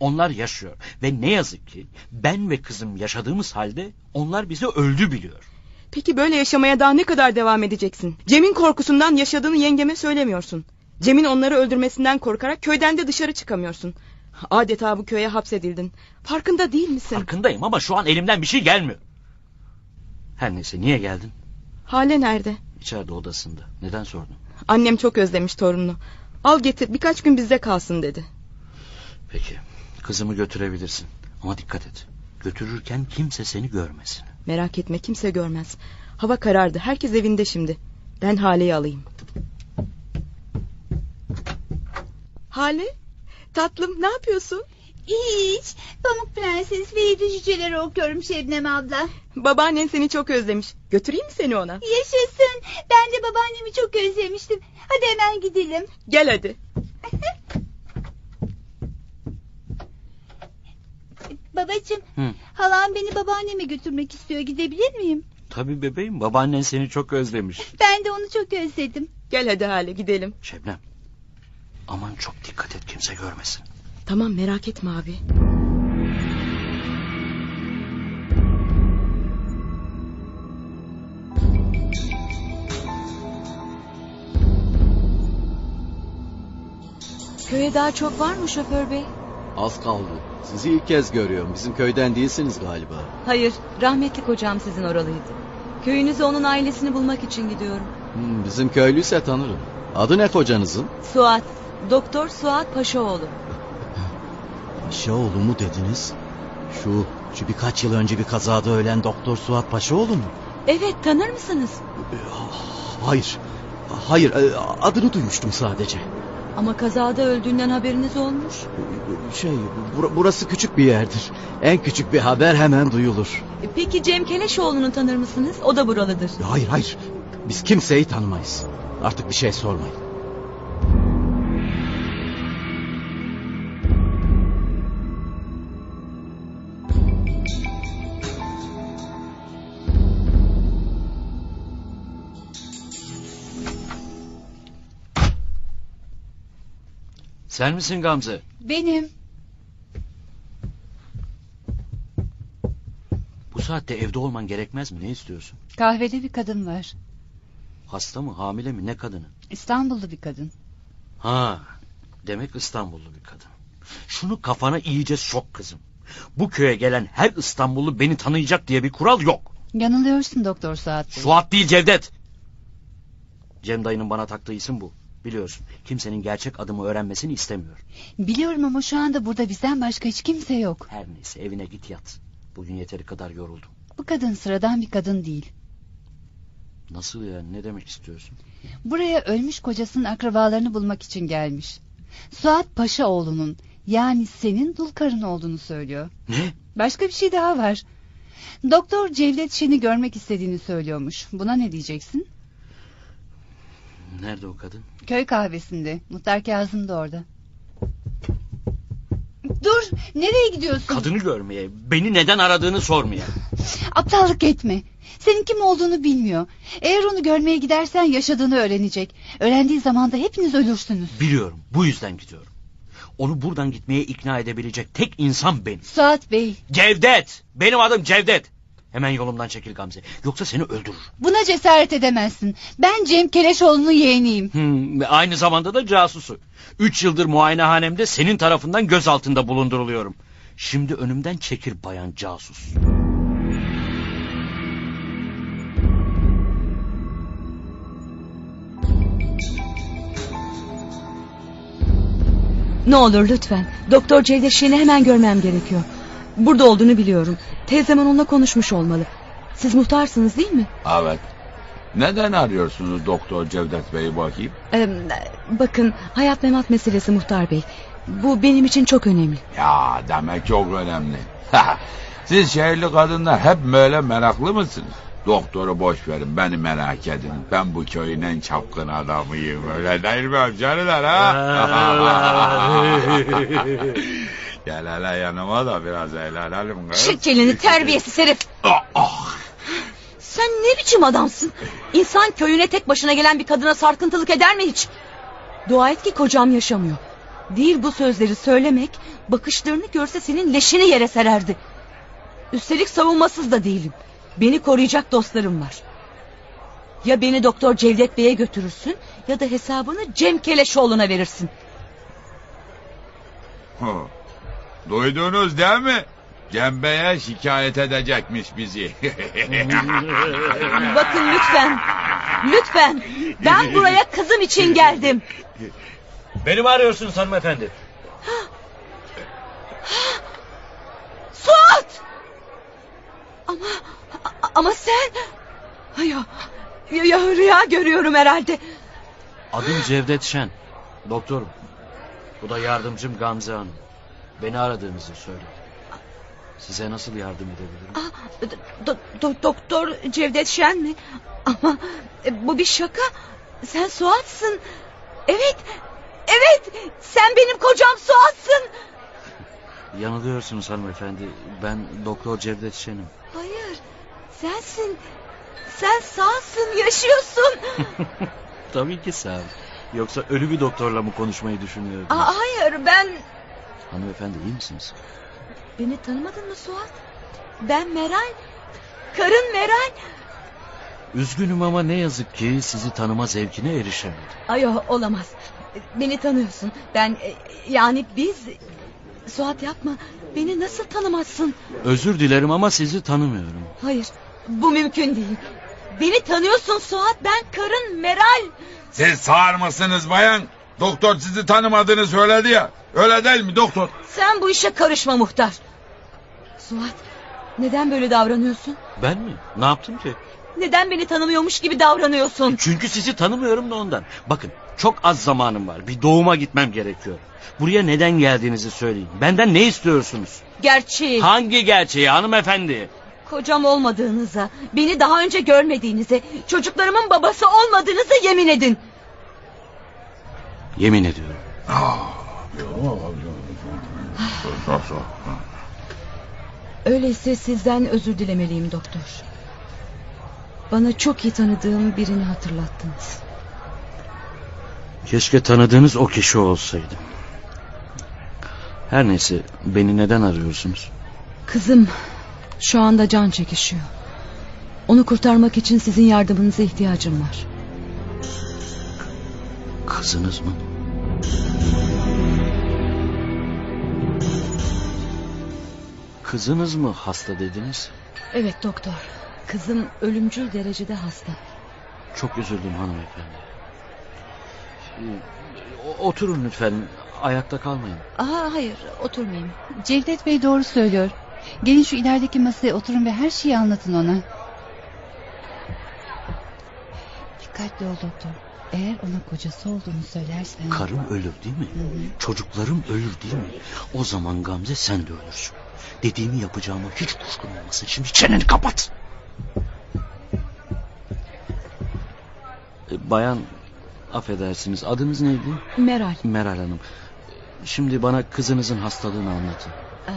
Onlar yaşıyor ve ne yazık ki ben ve kızım yaşadığımız halde onlar bizi öldü biliyor. Peki böyle yaşamaya daha ne kadar devam edeceksin? Cem'in korkusundan yaşadığını yengeme söylemiyorsun. Cem'in onları öldürmesinden korkarak köyden de dışarı çıkamıyorsun. Adeta bu köye hapsedildin. Farkında değil misin? Farkındayım ama şu an elimden bir şey gelmiyor. Her neyse niye geldin? Hale nerede? İçeride odasında. Neden sordun? Annem çok özlemiş torununu. Al getir birkaç gün bizde kalsın dedi. Peki kızımı götürebilirsin. Ama dikkat et. Götürürken kimse seni görmesin. Merak etme kimse görmez. Hava karardı herkes evinde şimdi. Ben Hale'yi alayım. Hale? Tatlım ne yapıyorsun? Hiç. Pamuk Prenses ve Yedi Cüceleri okuyorum Şebnem abla. Babaannen seni çok özlemiş. Götüreyim mi seni ona? Yaşasın. Ben de babaannemi çok özlemiştim. Hadi hemen gidelim. Gel hadi. Babacığım, Hı. halam beni babaanneme götürmek istiyor. Gidebilir miyim? Tabii bebeğim babaannen seni çok özlemiş. Ben de onu çok özledim. Gel hadi Hale gidelim. Şebnem aman çok dikkat et kimse görmesin. Tamam merak etme abi. Köye daha çok var mı şoför bey? Az kaldı. Sizi ilk kez görüyorum. Bizim köyden değilsiniz galiba. Hayır, rahmetli kocam sizin oralıydı. Köyünüze onun ailesini bulmak için gidiyorum. Hmm, bizim köylüyse tanırım. Adı ne kocanızın? Suat, Doktor Suat Paşaoğlu. Paşaoğlu mu dediniz? Şu, şu birkaç yıl önce bir kazada ölen Doktor Suat Paşaoğlu mu? Evet, tanır mısınız? Hayır. Hayır, e, adını duymuştum sadece. Ama kazada öldüğünden haberiniz olmuş. Şey, bur- burası küçük bir yerdir. En küçük bir haber hemen duyulur. E, Peki Cem Keleşoğlu'nu tanır mısınız? O da buralıdır. Hayır, hayır. Biz kimseyi tanımayız. Artık bir şey sormayın. Sen misin Gamze? Benim. Bu saatte evde olman gerekmez mi? Ne istiyorsun? Kahvede bir kadın var. Hasta mı, hamile mi, ne kadını? İstanbullu bir kadın. Ha, demek İstanbullu bir kadın. Şunu kafana iyice sok kızım. Bu köye gelen her İstanbullu beni tanıyacak diye bir kural yok. Yanılıyorsun Doktor Suat Bey. Suat değil Cevdet. Cem dayının bana taktığı isim bu. Biliyorsun kimsenin gerçek adımı öğrenmesini istemiyor. Biliyorum ama şu anda burada bizden başka hiç kimse yok. Her neyse evine git yat. Bugün yeteri kadar yoruldum. Bu kadın sıradan bir kadın değil. Nasıl yani ne demek istiyorsun? Buraya ölmüş kocasının akrabalarını bulmak için gelmiş. Suat Paşaoğlu'nun yani senin dul karın olduğunu söylüyor. Ne? Başka bir şey daha var. Doktor Cevdet Şen'i görmek istediğini söylüyormuş. Buna ne diyeceksin? Nerede o kadın? Köy kahvesinde. Muhtar Kazım da orada. Dur! Nereye gidiyorsun? Kadını görmeye, beni neden aradığını sormaya. Aptallık etme. Senin kim olduğunu bilmiyor. Eğer onu görmeye gidersen yaşadığını öğrenecek. Öğrendiği zaman da hepiniz ölürsünüz. Biliyorum, bu yüzden gidiyorum. Onu buradan gitmeye ikna edebilecek tek insan benim. Suat Bey, Cevdet! Benim adım Cevdet. Hemen yolumdan çekil Gamze. Yoksa seni öldürür. buna cesaret edemezsin. Ben Cem Keleşoğlu'nun yeğeniyim. Hmm, ve aynı zamanda da casusu. Üç yıldır muayenehanemde senin tarafından göz altında bulunduruluyorum. Şimdi önümden çekil bayan casus. Ne olur lütfen. Doktor Cevdet Şen'i hemen görmem gerekiyor. Burada olduğunu biliyorum. Teyzem onunla konuşmuş olmalı. Siz muhtarsınız değil mi? Evet. Neden arıyorsunuz Doktor Cevdet Bey'i bakayım? Ee, bakın hayat memat meselesi muhtar bey. Bu benim için çok önemli. Ya demek çok önemli. Siz şehirli kadınlar hep böyle meraklı mısınız? Doktoru boş verin beni merak edin. Ben bu köyün en çapkın adamıyım. Öyle değil mi amcalar ha? Gel hele yanıma da biraz eğlenelim. kız. Çık elini terbiyesiz herif. Ah, ah. Sen ne biçim adamsın? İnsan köyüne tek başına gelen bir kadına sarkıntılık eder mi hiç? Dua et ki kocam yaşamıyor. Değil bu sözleri söylemek, bakışlarını görse senin leşini yere sererdi. Üstelik savunmasız da değilim. Beni koruyacak dostlarım var. Ya beni Doktor Cevdet Bey'e götürürsün ya da hesabını Cem Keleşoğlu'na verirsin. Hı. Duydunuz değil mi? Cem Bey'e şikayet edecekmiş bizi. Bakın lütfen, lütfen. Ben buraya kızım için geldim. Beni mi arıyorsunuz hanımefendi? Suat! Ama ama sen ya, ya, ya rüya görüyorum herhalde. Adım Cevdet Şen. Doktorum. Bu da yardımcım Gamze Hanım. Beni aradığınızı söyledi. Size nasıl yardım edebilirim? Ah, do- do- doktor Cevdet Şen mi? Ama e, bu bir şaka. Sen Suat'sın. Evet. Evet. Sen benim kocam Suat'sın. Yanılıyorsunuz hanımefendi. Ben Doktor Cevdet Şen'im. Hayır. Sensin. Sen sağsın, yaşıyorsun. Tabii ki sağ. Yoksa ölü bir doktorla mı konuşmayı düşünüyordunuz? Aa, hayır ben Hanımefendi iyi misiniz? Beni tanımadın mı Suat? Ben Meral. Karın Meral. Üzgünüm ama ne yazık ki sizi tanıma zevkine erişemedim. Ay o- olamaz. Beni tanıyorsun. Ben e, yani biz... Suat yapma. Beni nasıl tanımazsın? Özür dilerim ama sizi tanımıyorum. Hayır. Bu mümkün değil. Beni tanıyorsun Suat. Ben karın Meral. Siz sağır mısınız bayan? Doktor sizi tanımadığını söyledi ya. Öyle değil mi doktor? Sen bu işe karışma muhtar. Suat. Neden böyle davranıyorsun? Ben mi? Ne yaptım ki? Neden beni tanımıyormuş gibi davranıyorsun? Çünkü sizi tanımıyorum da ondan. Bakın çok az zamanım var. Bir doğuma gitmem gerekiyor. Buraya neden geldiğinizi söyleyin. Benden ne istiyorsunuz? Gerçeği. Hangi gerçeği hanımefendi? Kocam olmadığınıza, beni daha önce görmediğinize, çocuklarımın babası olmadığınıza yemin edin. Yemin ediyorum. Öyleyse sizden özür dilemeliyim doktor. Bana çok iyi tanıdığım birini hatırlattınız. Keşke tanıdığınız o kişi olsaydım. Her neyse beni neden arıyorsunuz? Kızım şu anda can çekişiyor. Onu kurtarmak için sizin yardımınıza ihtiyacım var. Kızınız mı? Kızınız mı hasta dediniz? Evet doktor. Kızım ölümcül derecede hasta. Çok üzüldüm hanımefendi. O- Oturun lütfen. Ayakta kalmayın. Aa, hayır oturmayayım. Cevdet Bey doğru söylüyor. Gelin şu ilerideki masaya oturun ve her şeyi anlatın ona. Dikkatli ol doktor. Eğer ona kocası olduğunu söylersen... Karım ölür değil mi? Çocuklarım ölür değil mi? O zaman Gamze sen de ölürsün. Dediğimi yapacağıma hiç kuşkun olmasın. Şimdi çeneni kapat. E, Bayan affedersiniz adınız neydi? Meral. Meral Hanım. Şimdi bana kızınızın hastalığını anlatın. Ee,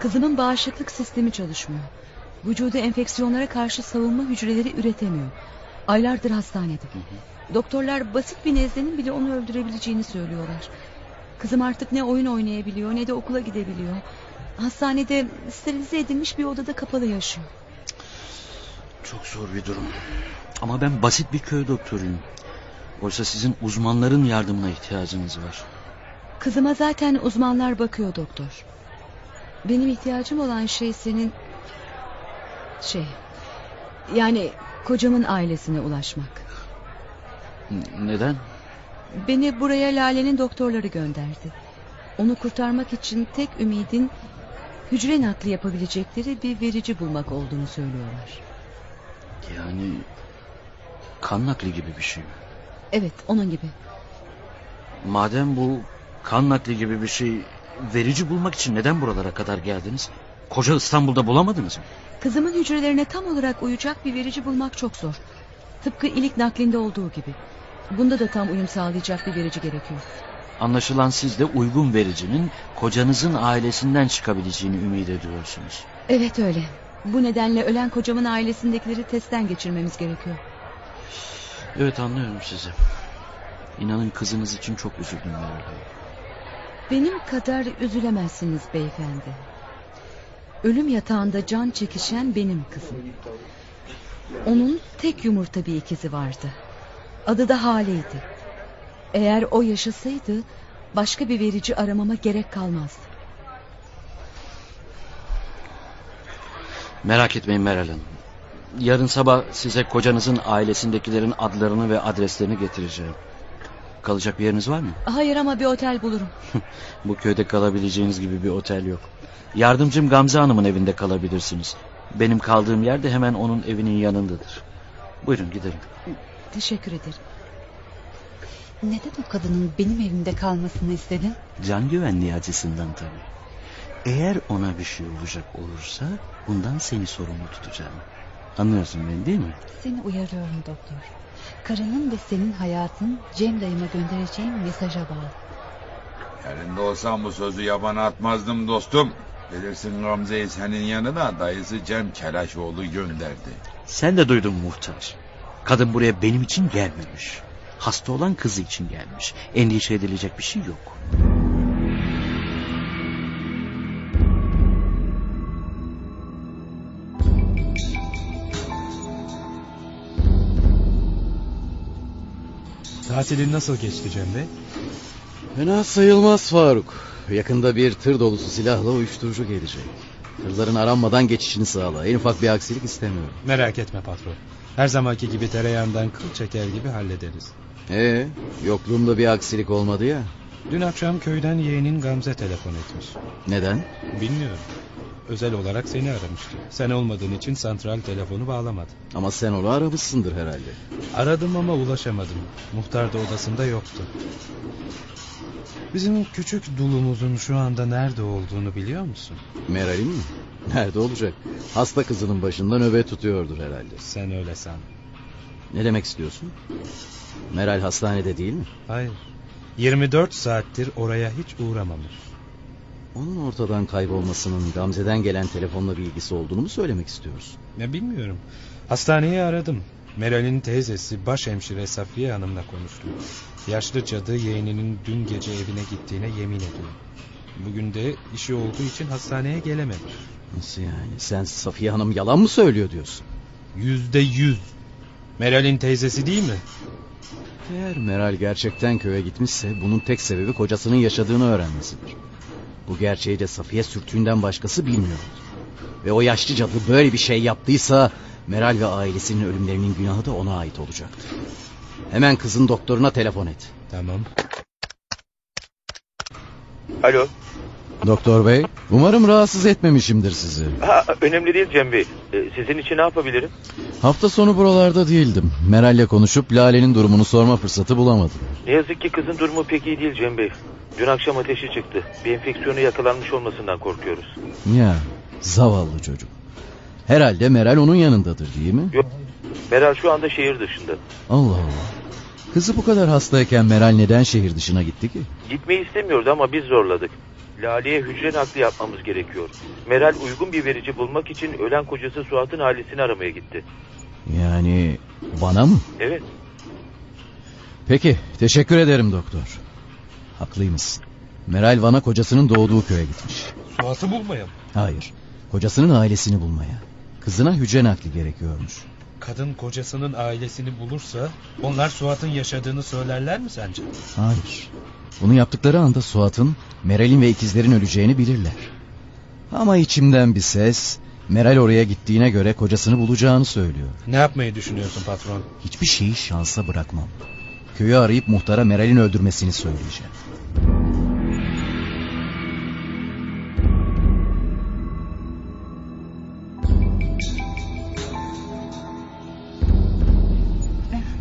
kızımın bağışıklık sistemi çalışmıyor. Vücudu enfeksiyonlara karşı savunma hücreleri üretemiyor. Aylardır hastanede. Doktorlar basit bir nezlenin bile onu öldürebileceğini söylüyorlar. Kızım artık ne oyun oynayabiliyor ne de okula gidebiliyor. Hastanede sterilize edilmiş bir odada kapalı yaşıyor. Çok zor bir durum. Ama ben basit bir köy doktoruyum. Oysa sizin uzmanların yardımına ihtiyacınız var. Kızıma zaten uzmanlar bakıyor doktor. Benim ihtiyacım olan şey senin... Şey... Yani kocamın ailesine ulaşmak. Neden? Beni buraya Lale'nin doktorları gönderdi. Onu kurtarmak için tek ümidin hücre nakli yapabilecekleri bir verici bulmak olduğunu söylüyorlar. Yani kan nakli gibi bir şey mi? Evet, onun gibi. Madem bu kan nakli gibi bir şey verici bulmak için neden buralara kadar geldiniz? Koca İstanbul'da bulamadınız mı? Kızımın hücrelerine tam olarak uyacak bir verici bulmak çok zor. Tıpkı ilik naklinde olduğu gibi. Bunda da tam uyum sağlayacak bir verici gerekiyor. Anlaşılan siz de uygun vericinin kocanızın ailesinden çıkabileceğini ümit ediyorsunuz. Evet öyle. Bu nedenle ölen kocamın ailesindekileri testten geçirmemiz gerekiyor. Evet anlıyorum sizi. İnanın kızınız için çok üzüldüm Meral Hanım. Benim kadar üzülemezsiniz beyefendi. Ölüm yatağında can çekişen benim kızım. Onun tek yumurta bir ikizi vardı. Adı da Hale'ydi. Eğer o yaşasaydı başka bir verici aramama gerek kalmazdı. Merak etmeyin Meral Hanım. Yarın sabah size kocanızın ailesindekilerin adlarını ve adreslerini getireceğim. Kalacak bir yeriniz var mı? Hayır ama bir otel bulurum. Bu köyde kalabileceğiniz gibi bir otel yok. Yardımcım Gamze Hanım'ın evinde kalabilirsiniz. Benim kaldığım yer de hemen onun evinin yanındadır. Buyurun gidelim. Teşekkür ederim. Neden o kadının benim evimde kalmasını istedin? Can güvenliği açısından tabii. Eğer ona bir şey olacak olursa bundan seni sorumlu tutacağım. Anlıyorsun beni değil mi? Seni uyarıyorum doktor. Karının ve senin hayatın Cem dayıma göndereceğim mesaja bağlı. Yerinde olsam bu sözü yabana atmazdım dostum. Bilirsin Gamze'yi senin yanına dayısı Cem Kelaşoğlu gönderdi. Sen de duydun muhtar. Kadın buraya benim için gelmemiş. Hasta olan kızı için gelmiş. Endişe edilecek bir şey yok. Tatilin nasıl geçti Cem Bey? Fena sayılmaz Faruk. Yakında bir tır dolusu silahla uyuşturucu gelecek. Tırların aranmadan geçişini sağla. En ufak bir aksilik istemiyorum. Merak etme patron. Her zamanki gibi tereyağından kıl çeker gibi hallederiz. Ee, yokluğumda bir aksilik olmadı ya. Dün akşam köyden yeğenin Gamze telefon etmiş. Neden? Bilmiyorum. Özel olarak seni aramıştı. Sen olmadığın için santral telefonu bağlamadı. Ama sen onu aramışsındır herhalde. Aradım ama ulaşamadım. Muhtar da odasında yoktu. Bizim küçük dulumuzun şu anda nerede olduğunu biliyor musun? Meral'in mi? Nerede olacak? Hasta kızının başında nöbet tutuyordur herhalde. Sen öyle san. Ne demek istiyorsun? Meral hastanede değil mi? Hayır. 24 saattir oraya hiç uğramamış. Onun ortadan kaybolmasının Gamze'den gelen telefonla bir ilgisi olduğunu mu söylemek istiyorsun? Ne bilmiyorum. Hastaneyi aradım. Meral'in teyzesi başhemşire Safiye Hanım'la konuştum. Yaşlı cadı yeğeninin dün gece evine gittiğine yemin ediyor. Bugün de işi olduğu için hastaneye gelemedi. Nasıl yani? Sen Safiye Hanım yalan mı söylüyor diyorsun? Yüzde yüz. Meral'in teyzesi değil mi? Eğer Meral gerçekten köye gitmişse bunun tek sebebi kocasının yaşadığını öğrenmesidir. Bu gerçeği de Safiye sürtüğünden başkası bilmiyor. Ve o yaşlı cadı böyle bir şey yaptıysa Meral ve ailesinin ölümlerinin günahı da ona ait olacaktır. Hemen kızın doktoruna telefon et. Tamam. Alo. Doktor bey, umarım rahatsız etmemişimdir sizi. Ha, önemli değil Cem Bey. Ee, sizin için ne yapabilirim? Hafta sonu buralarda değildim. Meral'le konuşup Lale'nin durumunu sorma fırsatı bulamadım. Ne yazık ki kızın durumu pek iyi değil Cem Bey. Dün akşam ateşi çıktı. Bir enfeksiyonu yakalanmış olmasından korkuyoruz. Ya, zavallı çocuk. Herhalde Meral onun yanındadır değil mi? Yok. Meral şu anda şehir dışında. Allah Allah. Kızı bu kadar hastayken Meral neden şehir dışına gitti ki? Gitmeyi istemiyordu ama biz zorladık. Lale'ye hücre nakli yapmamız gerekiyor. Meral uygun bir verici bulmak için ölen kocası Suat'ın ailesini aramaya gitti. Yani bana mı? Evet. Peki, teşekkür ederim doktor. Haklıymışsın. Meral Van'a kocasının doğduğu köye gitmiş. Suat'ı bulmaya mı? Hayır, kocasının ailesini bulmaya. Kızına hücre nakli gerekiyormuş. Kadın kocasının ailesini bulursa onlar Suat'ın yaşadığını söylerler mi sence? Hayır. Bunu yaptıkları anda Suat'ın, Meral'in ve ikizlerin öleceğini bilirler. Ama içimden bir ses, Meral oraya gittiğine göre kocasını bulacağını söylüyor. Ne yapmayı düşünüyorsun patron? Hiçbir şeyi şansa bırakmam. Köyü arayıp muhtara Meral'in öldürmesini söyleyeceğim.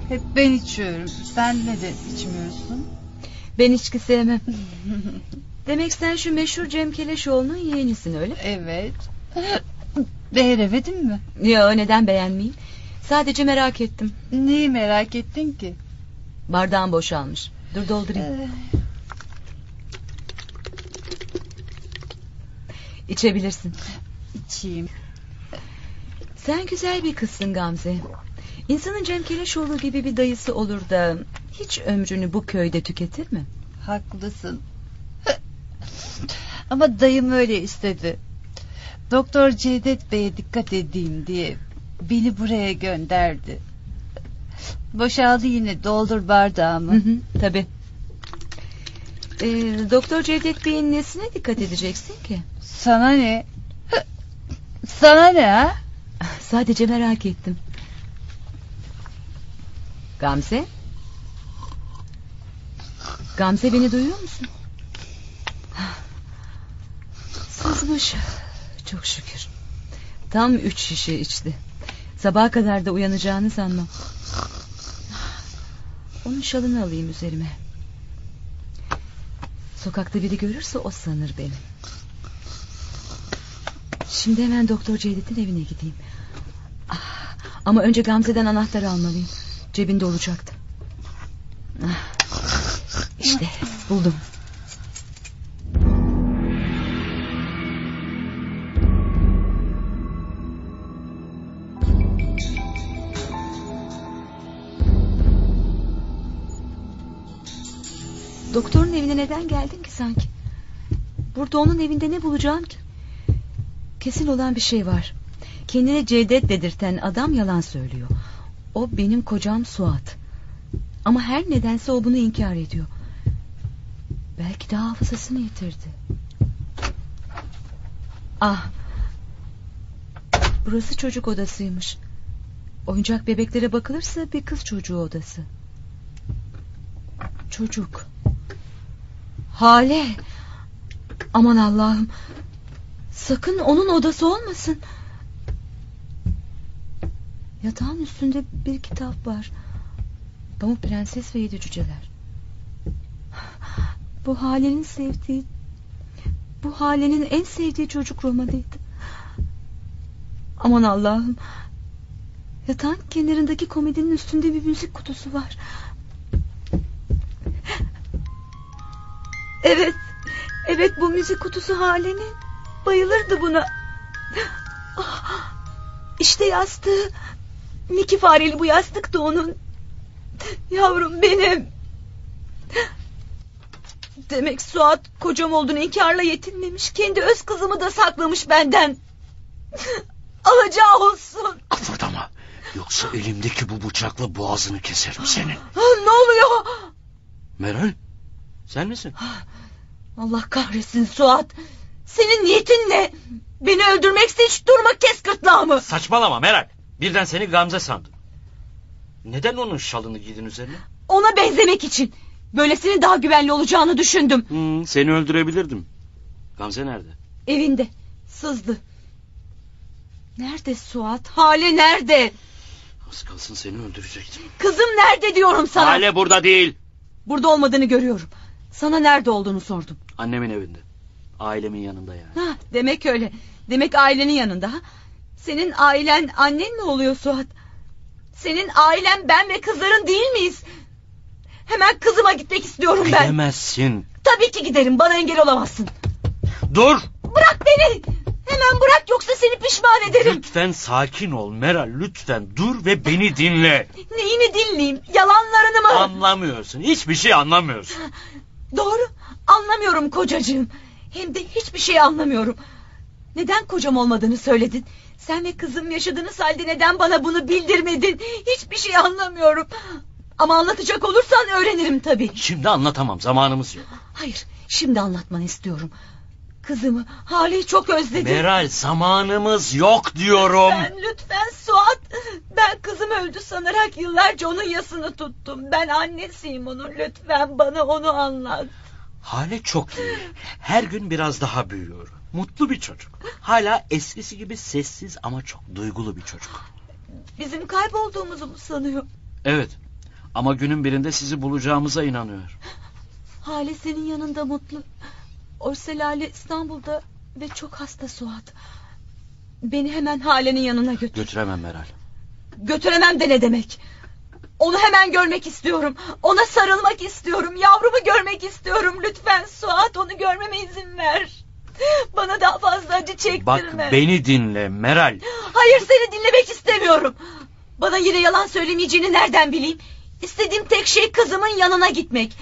Hep ben içiyorum. Sen neden içmiyorsun? Ben içki sevmem. Demek sen şu meşhur Cem Keleşoğlu'nun yeğenisin öyle mi? Evet. Beğenemedin mi? Ya neden beğenmeyeyim? Sadece merak ettim. Neyi merak ettin ki? Bardağın boşalmış. Dur doldurayım. Ee, İçebilirsin. içeyim. Sen güzel bir kızsın Gamze. İnsanın Cem Keleşoğlu gibi bir dayısı olur da hiç ömrünü bu köyde tüketir mi? Haklısın. Ama dayım öyle istedi. Doktor Cevdet Bey'e dikkat edeyim diye beni buraya gönderdi. Boşaldı yine doldur bardağımı. Hı hı, tabii. Ee, Doktor Cevdet Bey'in nesine dikkat edeceksin ki? Sana ne? Sana ne ha? Sadece merak ettim. Gamze? Gamze beni duyuyor musun? Sızmış. Çok şükür. Tam üç şişe içti. Sabaha kadar da uyanacağını sanmam. Onun şalını alayım üzerime. Sokakta biri görürse o sanır beni. Şimdi hemen Doktor Cevdet'in evine gideyim. Ah, ama önce Gamze'den anahtar almalıyım. Cebinde olacaktı. Ah, İşte buldum. Doktorun evine neden geldin ki sanki? Burada onun evinde ne bulacağım ki? Kesin olan bir şey var. Kendine Cevdet dedirten adam yalan söylüyor. O benim kocam Suat. Ama her nedense o bunu inkar ediyor. Belki de hafızasını yitirdi. Ah. Burası çocuk odasıymış. Oyuncak bebeklere bakılırsa bir kız çocuğu odası. Çocuk. Hale. Aman Allah'ım. Sakın onun odası olmasın. Yatağın üstünde bir kitap var. Pamuk Prenses ve Yedi Cüceler. Bu Hale'nin sevdiği... Bu Hale'nin en sevdiği çocuk romanıydı. Aman Allah'ım. Yatağın kenarındaki komedinin üstünde bir müzik kutusu var. Evet. Evet bu müzik kutusu Hale'nin. Bayılırdı buna. İşte yastığı. Miki fareli bu yastık da onun. Yavrum benim. Demek Suat kocam olduğunu inkarla yetinmemiş. Kendi öz kızımı da saklamış benden. Alacağı olsun. Kıpırdama. Yoksa elimdeki bu bıçakla boğazını keserim senin. Ah, Ne oluyor? Meral sen misin? Allah kahretsin Suat. Senin niyetin ne? Beni öldürmekse hiç durma kes gırtlağımı. Saçmalama Meral. Birden seni Gamze sandım. Neden onun şalını giydin üzerine? Ona benzemek için. Böylesinin daha güvenli olacağını düşündüm. Hmm, seni öldürebilirdim. Gamze nerede? Evinde. Sızdı. Nerede Suat? Hale nerede? Az kalsın seni öldürecektim. Kızım nerede diyorum sana. Hale burada değil. Burada olmadığını görüyorum. Sana nerede olduğunu sordum. Annemin evinde. Ailemin yanında yani. Ha, demek öyle. Demek ailenin yanında. ha? Senin ailen annen mi oluyor Suat? Senin ailen ben ve kızların değil miyiz? Hemen kızıma gitmek istiyorum ben. Gidemezsin. Tabii ki giderim. Bana engel olamazsın. Dur. Bırak beni. Hemen bırak yoksa seni pişman ederim. Lütfen sakin ol Meral lütfen dur ve beni dinle. Neyini dinleyeyim? Yalanlarını mı? Anlamıyorsun hiçbir şey anlamıyorsun. Doğru. Anlamıyorum kocacığım. Hem de hiçbir şey anlamıyorum. Neden kocam olmadığını söyledin? Sen ve kızım yaşadığınız halde neden bana bunu bildirmedin? Hiçbir şey anlamıyorum. Ama anlatacak olursan öğrenirim tabii. Şimdi anlatamam zamanımız yok. Hayır, şimdi anlatmanı istiyorum. Kızımı, Hale'yi çok özledim. Meral zamanımız yok diyorum. Ben lütfen Suat. Ben kızım öldü sanarak yıllarca onun yasını tuttum. Ben annesiyim onun. Lütfen bana onu anlat. Hale çok iyi. Her gün biraz daha büyüyor. Mutlu bir çocuk. Hala eskisi gibi sessiz ama çok duygulu bir çocuk. Bizim kaybolduğumuzu mu sanıyor? Evet. Ama günün birinde sizi bulacağımıza inanıyor. Hale senin yanında mutlu. Oysa Lale İstanbul'da ve çok hasta Suat. Beni hemen Hale'nin yanına götür. Götüremem Meral. Götüremem de ne demek? Onu hemen görmek istiyorum. Ona sarılmak istiyorum. Yavrumu görmek istiyorum. Lütfen Suat onu görmeme izin ver. Bana daha fazla acı çektirme. Bak beni dinle Meral. Hayır seni dinlemek istemiyorum. Bana yine yalan söylemeyeceğini nereden bileyim? İstediğim tek şey kızımın yanına gitmek.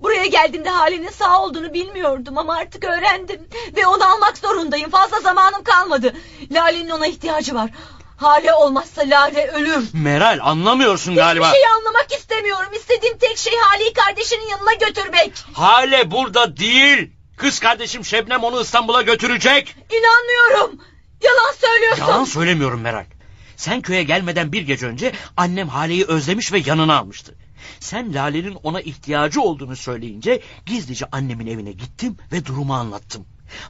Buraya geldiğimde halinin sağ olduğunu bilmiyordum ama artık öğrendim. Ve onu almak zorundayım. Fazla zamanım kalmadı. Lale'nin ona ihtiyacı var. Hale olmazsa Lale ölür. Meral anlamıyorsun galiba. Hiçbir şey anlamak istemiyorum. İstediğim tek şey Hale'yi kardeşinin yanına götürmek. Hale burada değil. Kız kardeşim Şebnem onu İstanbul'a götürecek. İnanmıyorum. Yalan söylüyorsun. Yalan söylemiyorum Meral. Sen köye gelmeden bir gece önce annem Hale'yi özlemiş ve yanına almıştı. Sen Lale'nin ona ihtiyacı olduğunu söyleyince gizlice annemin evine gittim ve durumu anlattım.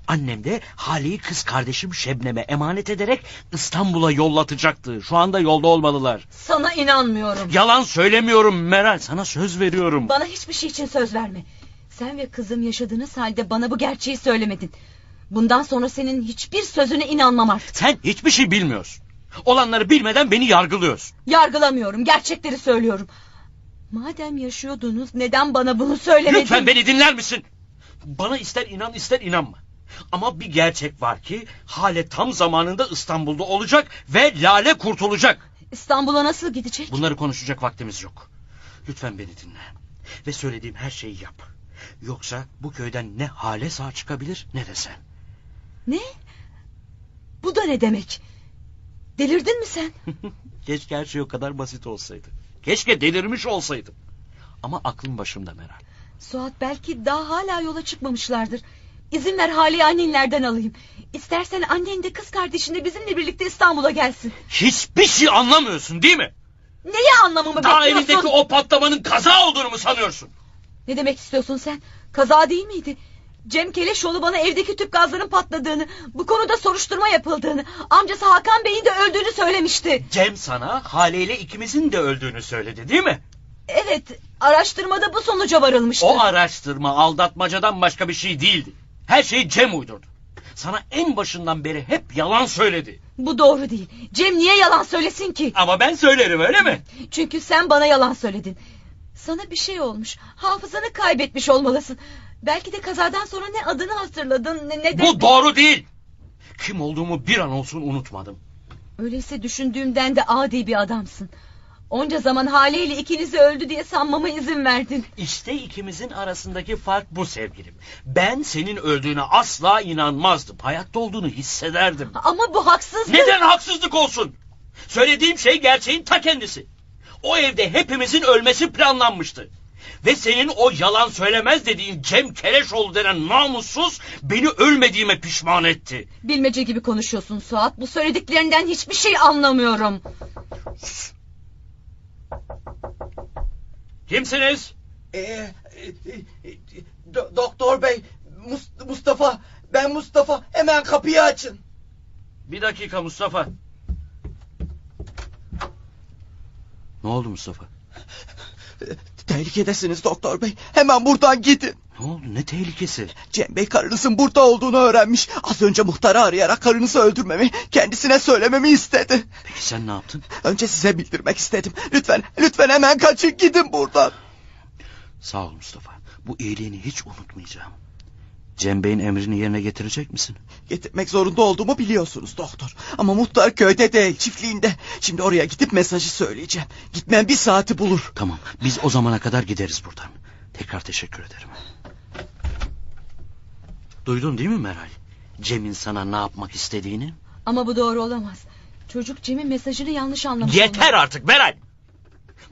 Annem de Hale'yi kız kardeşim Şebnem'e emanet ederek İstanbul'a yollatacaktı. Şu anda yolda olmalılar. Sana inanmıyorum. Yalan söylemiyorum Meral sana söz veriyorum. Bana hiçbir şey için söz verme. Sen ve kızım yaşadığınız halde bana bu gerçeği söylemedin. Bundan sonra senin hiçbir sözüne inanmam artık. Sen hiçbir şey bilmiyorsun. Olanları bilmeden beni yargılıyorsun. Yargılamıyorum, gerçekleri söylüyorum. Madem yaşıyordunuz neden bana bunu söylemedin? Lütfen beni dinler misin? Bana ister inan ister inanma. Ama bir gerçek var ki Hale tam zamanında İstanbul'da olacak ve Lale kurtulacak. İstanbul'a nasıl gidecek? Bunları konuşacak vaktimiz yok. Lütfen beni dinle. Ve söylediğim her şeyi yap. Yoksa bu köyden ne Hale sağ çıkabilir ne de sen. Ne? Bu da ne demek? Delirdin mi sen? Keşke her şey o kadar basit olsaydı. Keşke delirmiş olsaydım. Ama aklım başımda Meral. Suat belki daha hala yola çıkmamışlardır. İzin ver Hale'yi annenlerden alayım. İstersen annen de kız kardeşin de bizimle birlikte İstanbul'a gelsin. Hiçbir şey anlamıyorsun değil mi? Neyi anlamamı Daha bekliyorsun? elindeki o patlamanın kaza olduğunu mu sanıyorsun? Ne demek istiyorsun sen? Kaza değil miydi? Cem Keleşoğlu bana evdeki tüp gazların patladığını, bu konuda soruşturma yapıldığını, amcası Hakan Bey'in de öldüğünü söylemişti. Cem sana Hale ile ikimizin de öldüğünü söyledi değil mi? Evet, araştırmada bu sonuca varılmıştı. O araştırma aldatmacadan başka bir şey değildi. Her şeyi Cem uydurdu. Sana en başından beri hep yalan söyledi. Bu doğru değil. Cem niye yalan söylesin ki? Ama ben söylerim öyle mi? Çünkü sen bana yalan söyledin. Sana bir şey olmuş. Hafızanı kaybetmiş olmalısın. Belki de kazadan sonra ne adını hatırladın ne, ne de... Bu doğru değil. Kim olduğumu bir an olsun unutmadım. Öyleyse düşündüğümden de adi bir adamsın. Onca zaman haliyle ikinizi öldü diye sanmama izin verdin. İşte ikimizin arasındaki fark bu sevgilim. Ben senin öldüğüne asla inanmazdım. Hayatta olduğunu hissederdim. Ama bu haksızlık. Neden haksızlık olsun? Söylediğim şey gerçeğin ta kendisi. O evde hepimizin ölmesi planlanmıştı. Ve senin o yalan söylemez dediğin Cem Keleşoğlu denen namussuz beni ölmediğime pişman etti. Bilmece gibi konuşuyorsun Suat. Bu söylediklerinden hiçbir şey anlamıyorum. Kimsiniz? Ee, do- doktor bey, Mus- Mustafa, ben Mustafa. Hemen kapıyı açın. Bir dakika Mustafa. Ne oldu Mustafa? Tehlikedesiniz doktor bey. Hemen buradan gidin. Ne oldu? Ne tehlikesi? Cem Bey karınızın burada olduğunu öğrenmiş. Az önce muhtarı arayarak karınızı öldürmemi, kendisine söylememi istedi. Peki sen ne yaptın? Önce size bildirmek istedim. Lütfen, lütfen hemen kaçın gidin buradan. Sağ ol Mustafa. Bu iyiliğini hiç unutmayacağım. Cem Bey'in emrini yerine getirecek misin? Getirmek zorunda olduğumu biliyorsunuz doktor. Ama muhtar köyde değil, çiftliğinde. Şimdi oraya gidip mesajı söyleyeceğim. Gitmem bir saati bulur. Tamam. Biz o zamana kadar gideriz buradan. Tekrar teşekkür ederim. Duydun değil mi Meral? Cem'in sana ne yapmak istediğini? Ama bu doğru olamaz. Çocuk Cem'in mesajını yanlış anlamış. Yeter olmalı. artık Meral.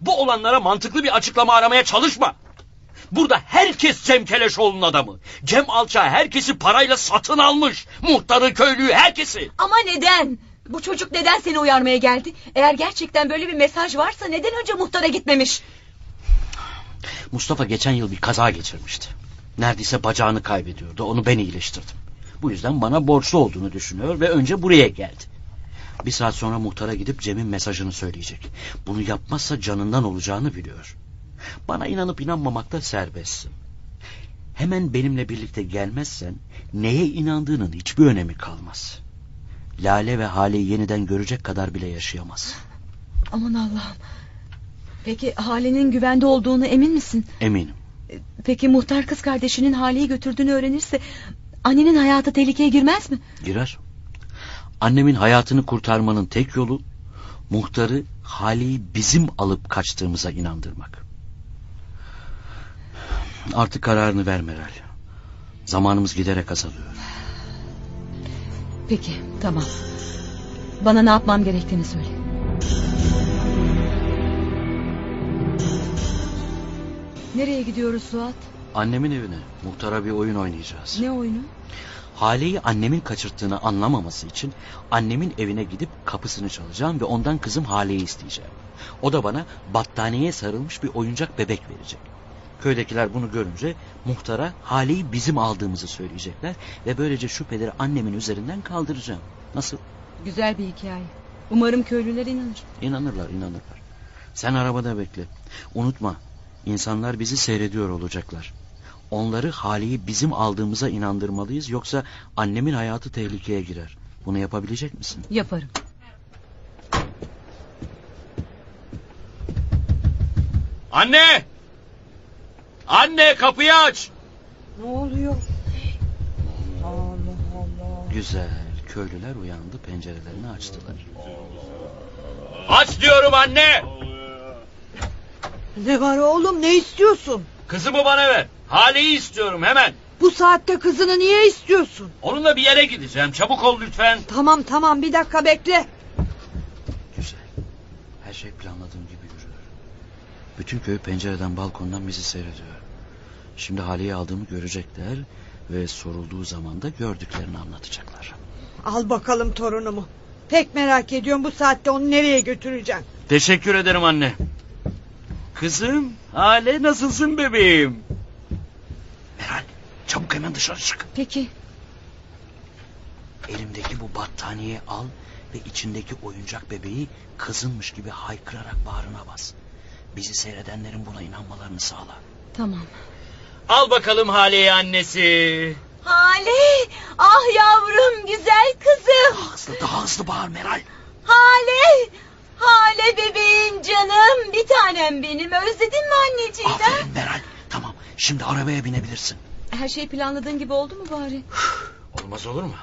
Bu olanlara mantıklı bir açıklama aramaya çalışma. Burada herkes Cem Keleşoğlu'nun adamı. Cem Alça herkesi parayla satın almış. Muhtarı, köylüyü, herkesi. Ama neden? Bu çocuk neden seni uyarmaya geldi? Eğer gerçekten böyle bir mesaj varsa neden önce muhtara gitmemiş? Mustafa geçen yıl bir kaza geçirmişti. Neredeyse bacağını kaybediyordu. Onu ben iyileştirdim. Bu yüzden bana borçlu olduğunu düşünüyor ve önce buraya geldi. Bir saat sonra muhtara gidip Cem'in mesajını söyleyecek. Bunu yapmazsa canından olacağını biliyor. Bana inanıp inanmamakta serbestsin. Hemen benimle birlikte gelmezsen neye inandığının hiçbir önemi kalmaz. Lale ve Hale'yi yeniden görecek kadar bile yaşayamaz. Aman Allah'ım. Peki Hale'nin güvende olduğunu emin misin? Eminim. Peki muhtar kız kardeşinin Hale'yi götürdüğünü öğrenirse... ...annenin hayatı tehlikeye girmez mi? Girer. Annemin hayatını kurtarmanın tek yolu... ...muhtarı Hale'yi bizim alıp kaçtığımıza inandırmak. Artık kararını ver Meral. Zamanımız giderek azalıyor. Peki tamam. Bana ne yapmam gerektiğini söyle. Nereye gidiyoruz Suat? Annemin evine muhtara bir oyun oynayacağız. Ne oyunu? Hale'yi annemin kaçırttığını anlamaması için annemin evine gidip kapısını çalacağım ve ondan kızım Hale'yi isteyeceğim. O da bana battaniyeye sarılmış bir oyuncak bebek verecek. Köydekiler bunu görünce muhtara Hale'yi bizim aldığımızı söyleyecekler ve böylece şüpheleri annemin üzerinden kaldıracağım. Nasıl? Güzel bir hikaye. Umarım köylüler inanır. İnanırlar, inanırlar. Sen arabada bekle. Unutma, insanlar bizi seyrediyor olacaklar. Onları Hale'yi bizim aldığımıza inandırmalıyız yoksa annemin hayatı tehlikeye girer. Bunu yapabilecek misin? Yaparım. Anne! Anne kapıyı aç! Ne oluyor? Allah Allah. Güzel. Köylüler uyandı pencerelerini açtılar. Aç diyorum anne! Ne var oğlum ne istiyorsun? Kızımı bana ver. Hale'yi istiyorum hemen. Bu saatte kızını niye istiyorsun? Onunla bir yere gideceğim. Çabuk ol lütfen. Tamam tamam bir dakika bekle. Güzel. Her şey planladığım gibi yürüyor. Bütün köy pencereden balkondan bizi seyrediyor. Şimdi Hale'yi aldığımı görecekler ve sorulduğu zaman da gördüklerini anlatacaklar. Al bakalım torunumu. Pek merak ediyorum bu saatte onu nereye götüreceğim. Teşekkür ederim anne. Kızım, Hale nasılsın bebeğim? Meral, çabuk hemen dışarı çık. Peki. Elimdeki bu battaniyeyi al ve içindeki oyuncak bebeği kızınmış gibi haykırarak bağrına bas. Bizi seyredenlerin buna inanmalarını sağla. Tamam. Al bakalım Hale'yi annesi. Hale! Ah yavrum güzel kızım. Daha hızlı, daha hızlı bağır Meral. Hale! Hale bebeğim canım. Bir tanem benim. Özledin mi anneciğim? ha? Aferin Meral. Tamam, şimdi arabaya binebilirsin. Her şey planladığın gibi oldu mu bari? Olmaz olur mu?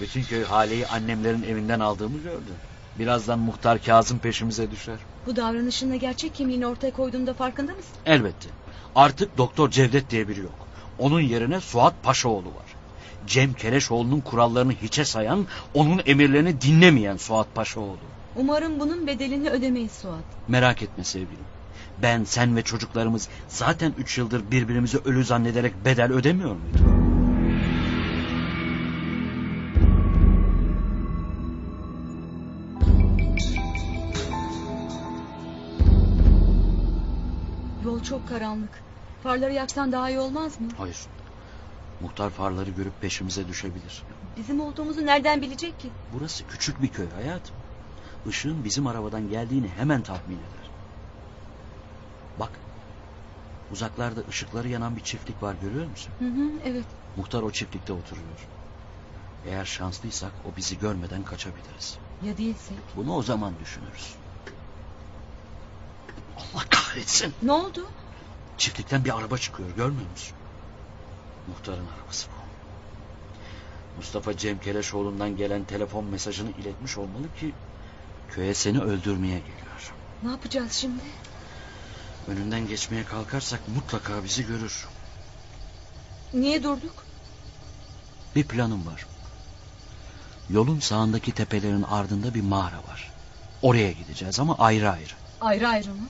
Bütün köy Hale'yi annemlerin evinden aldığımı gördü. Birazdan muhtar Kazım peşimize düşer. Bu davranışınla gerçek kimliğini ortaya koyduğunda farkında mısın? Elbette. Artık Doktor Cevdet diye biri yok. Onun yerine Suat Paşaoğlu var. Cem Keleşoğlu'nun kurallarını hiçe sayan, onun emirlerini dinlemeyen Suat Paşaoğlu. Umarım bunun bedelini ödemeyiz Suat. Merak etme sevgilim. Ben, sen ve çocuklarımız zaten üç yıldır birbirimizi ölü zannederek bedel ödemiyor muyduk? Çok karanlık. Farları yaksan daha iyi olmaz mı? Hayır. Muhtar farları görüp peşimize düşebilir. Bizim olduğumuzu nereden bilecek ki? Burası küçük bir köy hayatım. Işığın bizim arabadan geldiğini hemen tahmin eder. Bak. Uzaklarda ışıkları yanan bir çiftlik var görüyor musun? Hı hı, evet. Muhtar o çiftlikte oturuyor. Eğer şanslıysak o bizi görmeden kaçabiliriz. Ya değilsek? Bunu o zaman düşünürüz. Allah kahretsin. Ne oldu? Çiftlikten bir araba çıkıyor görmüyor musun? Muhtarın arabası bu. Mustafa Cem Keleşoğlu'ndan gelen telefon mesajını iletmiş olmalı ki... ...köye seni öldürmeye geliyor. Ne yapacağız şimdi? Önünden geçmeye kalkarsak mutlaka bizi görür. Niye durduk? Bir planım var. Yolun sağındaki tepelerin ardında bir mağara var. Oraya gideceğiz ama ayrı ayrı. Ayrı ayrı mı?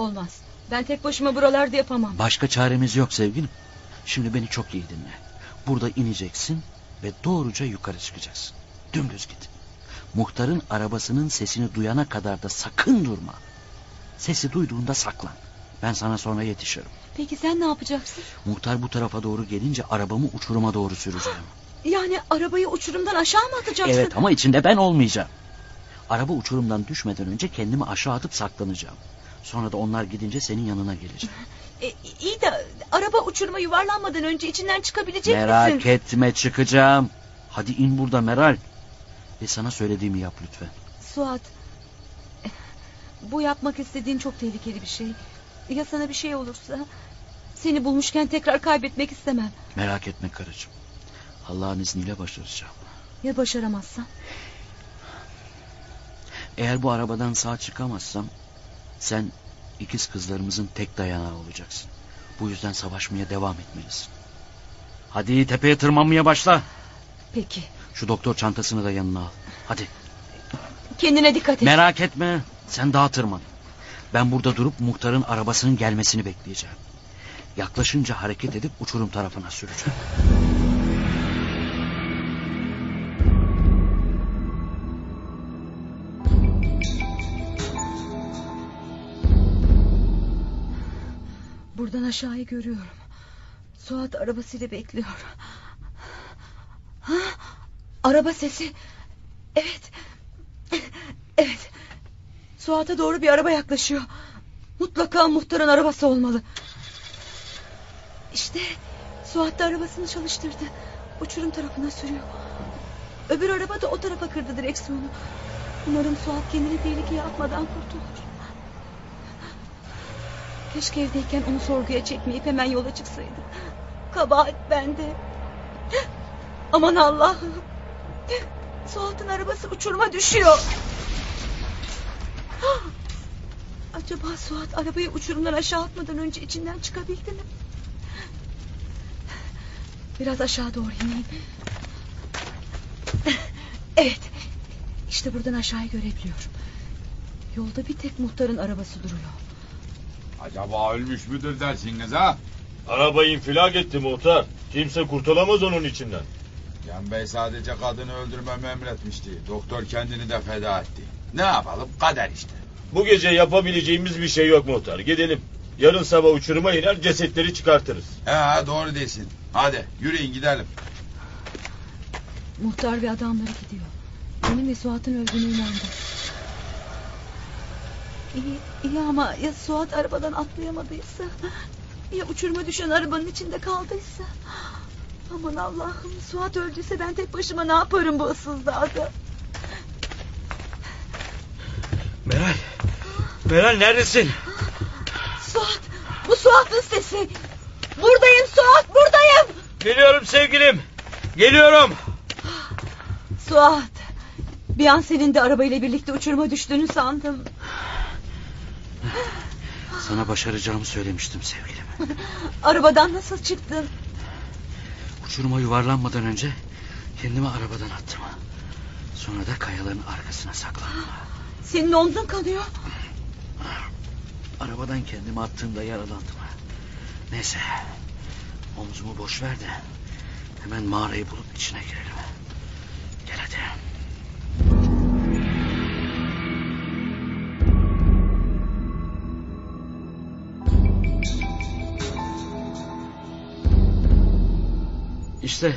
Olmaz. Ben tek başıma buralarda yapamam. Başka çaremiz yok sevgilim. Şimdi beni çok iyi dinle. Burada ineceksin ve doğruca yukarı çıkacaksın. Dümdüz git. Muhtarın arabasının sesini duyana kadar da sakın durma. Sesi duyduğunda saklan. Ben sana sonra yetişirim. Peki sen ne yapacaksın? Muhtar bu tarafa doğru gelince arabamı uçuruma doğru süreceğim. Yani arabayı uçurumdan aşağı mı atacaksın? Evet ama içinde ben olmayacağım. Araba uçurumdan düşmeden önce kendimi aşağı atıp saklanacağım. Sonra da onlar gidince senin yanına geleceğim. E, iyi de araba uçuruma yuvarlanmadan önce içinden çıkabilecek Merak misin? etme çıkacağım. Hadi in burada Meral. Ve sana söylediğimi yap lütfen. Suat. Bu yapmak istediğin çok tehlikeli bir şey. Ya sana bir şey olursa? Seni bulmuşken tekrar kaybetmek istemem. Merak etme karıcığım. Allah'ın izniyle başaracağım. Ya başaramazsan? Eğer bu arabadan sağ çıkamazsam... ...sen ikiz kızlarımızın tek dayanağı olacaksın. Bu yüzden savaşmaya devam etmelisin. Hadi tepeye tırmanmaya başla. Peki. Şu doktor çantasını da yanına al. Hadi. Kendine dikkat et. Merak etme. Sen daha tırman. Ben burada durup muhtarın arabasının gelmesini bekleyeceğim. Yaklaşınca hareket edip uçurum tarafına süreceğim. Buradan aşağıyı görüyorum. Suat arabasıyla bekliyor. Ha, araba sesi. Evet. Evet. Suat'a doğru bir araba yaklaşıyor. Mutlaka muhtarın arabası olmalı. İşte Suat da arabasını çalıştırdı. Uçurum tarafına sürüyor. Öbür araba da o tarafa kırdı direksiyonu. Umarım Suat kendini tehlikeye atmadan kurtulur. Keşke evdeyken onu sorguya çekmeyip hemen yola çıksaydım. Kabahat bende. Aman Allah'ım. Suat'ın arabası uçuruma düşüyor. Acaba Suat arabayı uçurumdan aşağı atmadan önce içinden çıkabildi mi? Biraz aşağı doğru ineyim. Evet. İşte buradan aşağıyı görebiliyorum. Yolda bir tek muhtarın arabası duruyor. Acaba ölmüş müdür dersiniz ha? Araba infilak etti muhtar. Kimse kurtulamaz onun içinden. Can Bey sadece kadını öldürmemi emretmişti. Doktor kendini de feda etti. Ne yapalım kader işte. Bu gece yapabileceğimiz bir şey yok muhtar. Gidelim. Yarın sabah uçuruma iner cesetleri çıkartırız. He doğru değilsin. Hadi yürüyün gidelim. Muhtar ve adamları gidiyor. Benim ve Suat'ın öldüğüne inandı. İyi, iyi ama ya Suat arabadan atlayamadıysa? Ya uçuruma düşen arabanın içinde kaldıysa? Aman Allah'ım Suat öldüyse ben tek başıma ne yaparım bu ıssız dağda? Meral. Meral neredesin? Suat bu Suat'ın sesi. Buradayım Suat buradayım. Geliyorum sevgilim. Geliyorum. Suat Bir an senin de arabayla birlikte uçuruma düştüğünü sandım. Sana başaracağımı söylemiştim sevgilim. Arabadan nasıl çıktın? Uçuruma yuvarlanmadan önce kendimi arabadan attım. Sonra da kayaların arkasına saklandım. Senin omzun kanıyor. Arabadan kendimi attığımda yaralandım. Neyse. Omzumu boş ver de hemen mağarayı bulup içine girelim. Gel hadi. İşte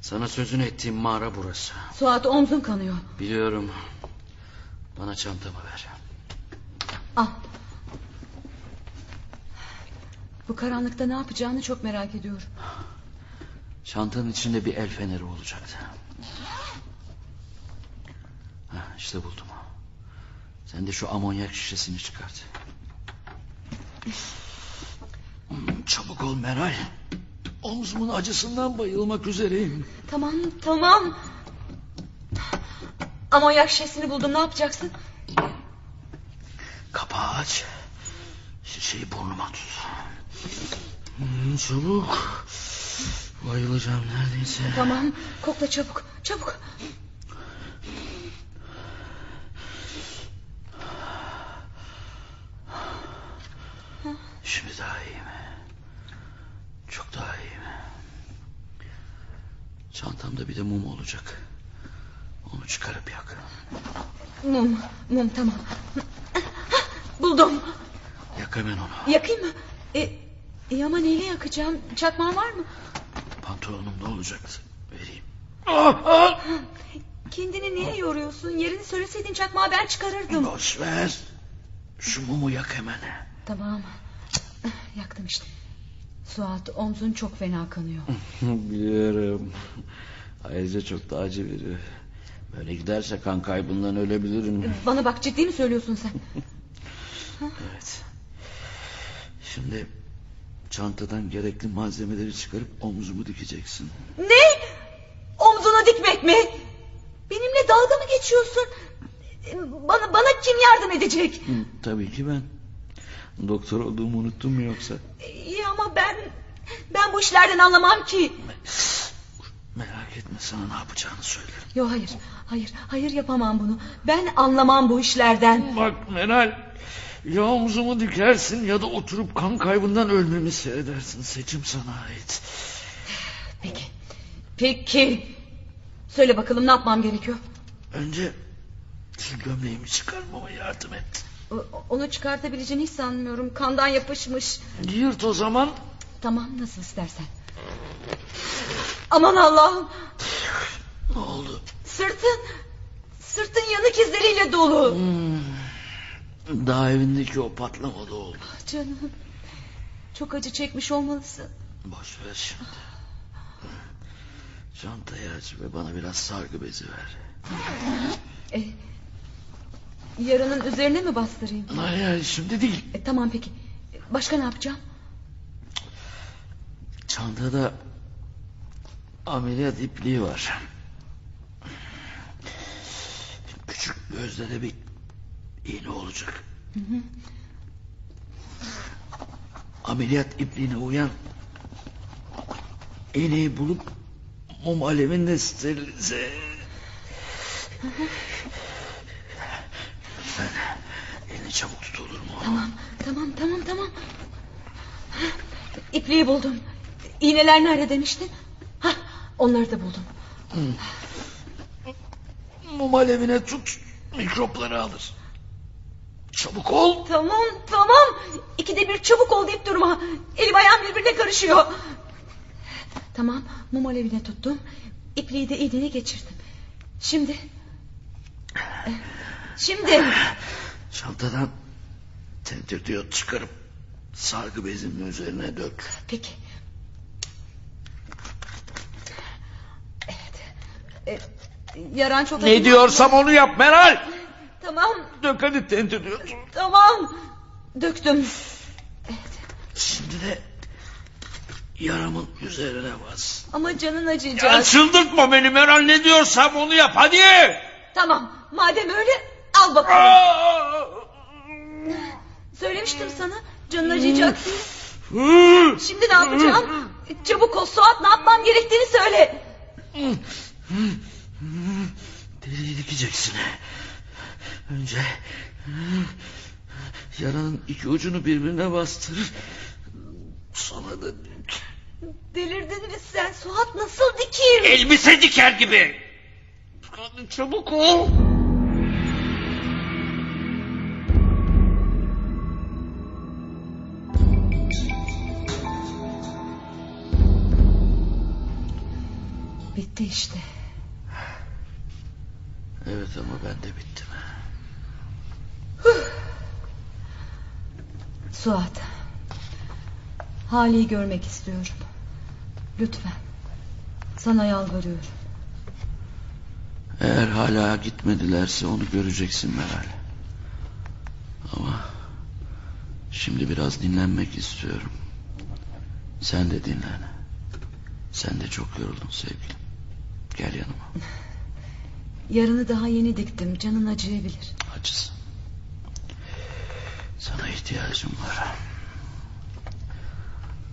sana sözünü ettiğim mağara burası. Suat omzun kanıyor. Biliyorum. Bana çantamı ver. Al. Bu karanlıkta ne yapacağını çok merak ediyorum. Çantanın içinde bir el feneri olacaktı. Heh, işte buldum. Sen de şu amonyak şişesini çıkart. Hmm, Çabuk ol Meral. Omzumun acısından bayılmak üzereyim. Tamam tamam. Amonyak şişesini buldum ne yapacaksın? Kapağı aç. Şişeyi burnuma tut. Hmm, çabuk. Bayılacağım neredeyse. Tamam kokla çabuk çabuk. Şimdi daha iyiyim. Çok daha iyiyim. Çantamda bir de mum olacak. Onu çıkarıp yak. Mum mum tamam. Buldum. Yak hemen onu. Yakayım mı? E, e ama neyle yakacağım? Çakmağın var mı? Pantolonumda olacaktı. Vereyim. Kendini niye yoruyorsun? Yerini söyleseydin çakmağı ben çıkarırdım. Boş ver. Şu mumu yak hemen. Tamam. Yaktım işte. Suat omzun çok fena kanıyor. Biliyorum. Ayrıca çok da acı veriyor. Böyle giderse kan kaybından ölebilirim. Bana bak ciddi mi söylüyorsun sen? Evet. Şimdi çantadan gerekli malzemeleri çıkarıp omzumu dikeceksin. Ne? Omzuna dikmek mi? Benimle dalga mı geçiyorsun? Bana bana kim yardım edecek? Hı, tabii ki ben. Doktor olduğumu unuttun mu yoksa? İyi ama ben ben bu işlerden anlamam ki. Merak etme sana ne yapacağını söylerim. Yok hayır. Hayır. Hayır yapamam bunu. Ben anlamam bu işlerden. Bak Meral ya omzumu dikersin ya da oturup kan kaybından ölmemi seyredersin. Seçim sana ait. Peki. Peki. Söyle bakalım ne yapmam gerekiyor? Önce şu gömleğimi çıkarmama yardım et. Onu çıkartabileceğini hiç sanmıyorum. Kandan yapışmış. Yırt o zaman. Tamam nasıl istersen. Aman Allah'ım. Ne oldu? Sırtın. Sırtın yanık izleriyle dolu. Hmm. Daha evindeki o patlama da oldu. Canım. Çok acı çekmiş olmalısın. Boş ver şimdi. Çantayı aç ve bana biraz sargı bezi ver. E, yaranın üzerine mi bastırayım? Hayır hayır şimdi değil. E, tamam peki. Başka ne yapacağım? Çantada ameliyat ipliği var. Küçük gözde de bir iğne olacak. Hı hı. Ameliyat ipliğine uyan iğneyi bulup mum alevinde sterilize. Lütfen elini çabuk tut olur mu? Tamam tamam tamam tamam. İpliği buldum. İğneler nerede demiştin? Hah, onları da buldum. Mum alevine tut mikropları alır. Çabuk ol. Tamam tamam. İkide bir çabuk ol deyip durma. Elim ayağım birbirine karışıyor. Tamam mum alevine tuttum. İpliği de iğneye geçirdim. Şimdi... Şimdi... Çantadan tentürdiyot çıkarıp sargı bezinin üzerine dök. Peki. Evet. E, yaran çok Ne diyorsam onu yap Meral. Tamam Dök hadi tentürdiyot. tamam. Döktüm. Şimdi de yaramın üzerine bas. Ama canın acıyacak. Ya çıldırtma beni Meral ne diyorsam onu yap hadi. Tamam madem öyle al bakalım. Söylemiştim sana canın acıyacak diye. Şimdi ne yapacağım? Çabuk ol Suat ne yapmam gerektiğini söyle. Deliği dikeceksin. Önce yaranın iki ucunu birbirine bastırır. Sonra da Delirdin mi sen Suat nasıl dikeyim? elbise diker gibi. Çabuk ol. Bitti işte. Evet ama ben de bittim. Suat. Hali'yi görmek istiyorum. Lütfen. Sana yalvarıyorum. Eğer hala gitmedilerse onu göreceksin Meral. Ama şimdi biraz dinlenmek istiyorum. Sen de dinlen. Sen de çok yoruldun sevgilim. Gel yanıma. Yarını daha yeni diktim. Canın acıyabilir. Acısın. Sana ihtiyacım var.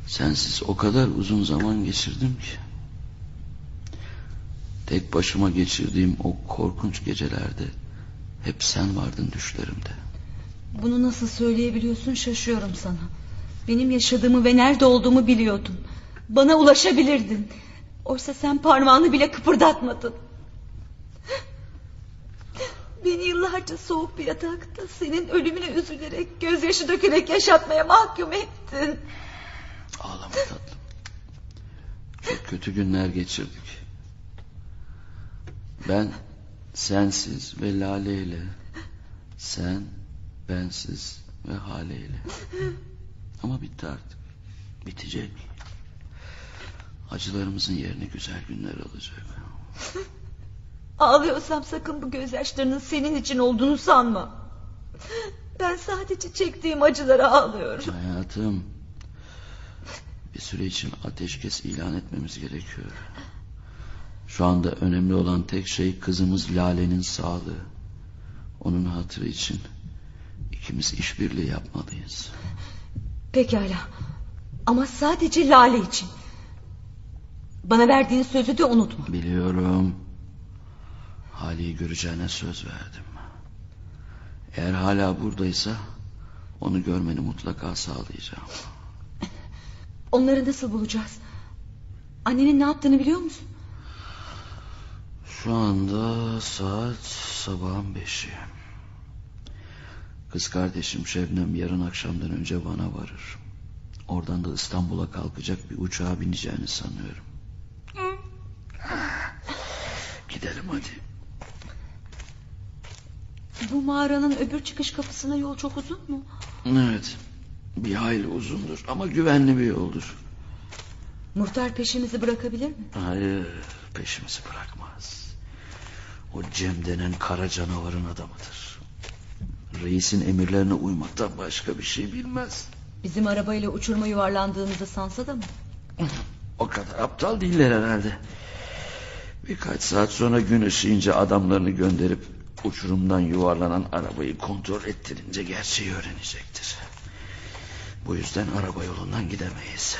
Sensiz o kadar uzun zaman geçirdim ki. Tek başıma geçirdiğim o korkunç gecelerde hep sen vardın düşlerimde. Bunu nasıl söyleyebiliyorsun şaşıyorum sana. Benim yaşadığımı ve nerede olduğumu biliyordun. Bana ulaşabilirdin. Oysa sen parmağını bile kıpırdatmadın. Beni yıllarca soğuk bir yatakta senin ölümüne üzülerek gözyaşı dökerek yaşatmaya mahkum ettin. Ağlama tatlım. Çok kötü günler geçirdik. Ben sensiz ve Lale sen bensiz ve Hale ile. Ama bitti artık. Bitecek. Acılarımızın yerini güzel günler alacak. Ağlıyorsam sakın bu gözyaşlarının senin için olduğunu sanma. Ben sadece çektiğim acılara ağlıyorum. Hayatım. Bir süre için ateşkes ilan etmemiz gerekiyor. Şu anda önemli olan tek şey kızımız Lale'nin sağlığı. Onun hatırı için ikimiz işbirliği yapmalıyız. Pekala. Ama sadece Lale için. Bana verdiğin sözü de unutma. Biliyorum. Hali'yi göreceğine söz verdim. Eğer hala buradaysa onu görmeni mutlaka sağlayacağım. Onları nasıl bulacağız? Annenin ne yaptığını biliyor musun? Şu anda saat sabahın beşi. Kız kardeşim Şebnem yarın akşamdan önce Van'a varır. Oradan da İstanbul'a kalkacak bir uçağa bineceğini sanıyorum. Gidelim hadi. Bu mağaranın öbür çıkış kapısına yol çok uzun mu? Evet. Bir hayli uzundur ama güvenli bir yoldur. Muhtar peşimizi bırakabilir mi? Hayır peşimizi bırakmaz. O Cem denen kara canavarın adamıdır. Reisin emirlerine uymaktan başka bir şey bilmez. Bizim arabayla uçurma yuvarlandığımızı sansa da mı? O kadar aptal değiller herhalde. Birkaç saat sonra gün ışıyınca adamlarını gönderip uçurumdan yuvarlanan arabayı kontrol ettirince gerçeği öğrenecektir. Bu yüzden araba yolundan gidemeyiz.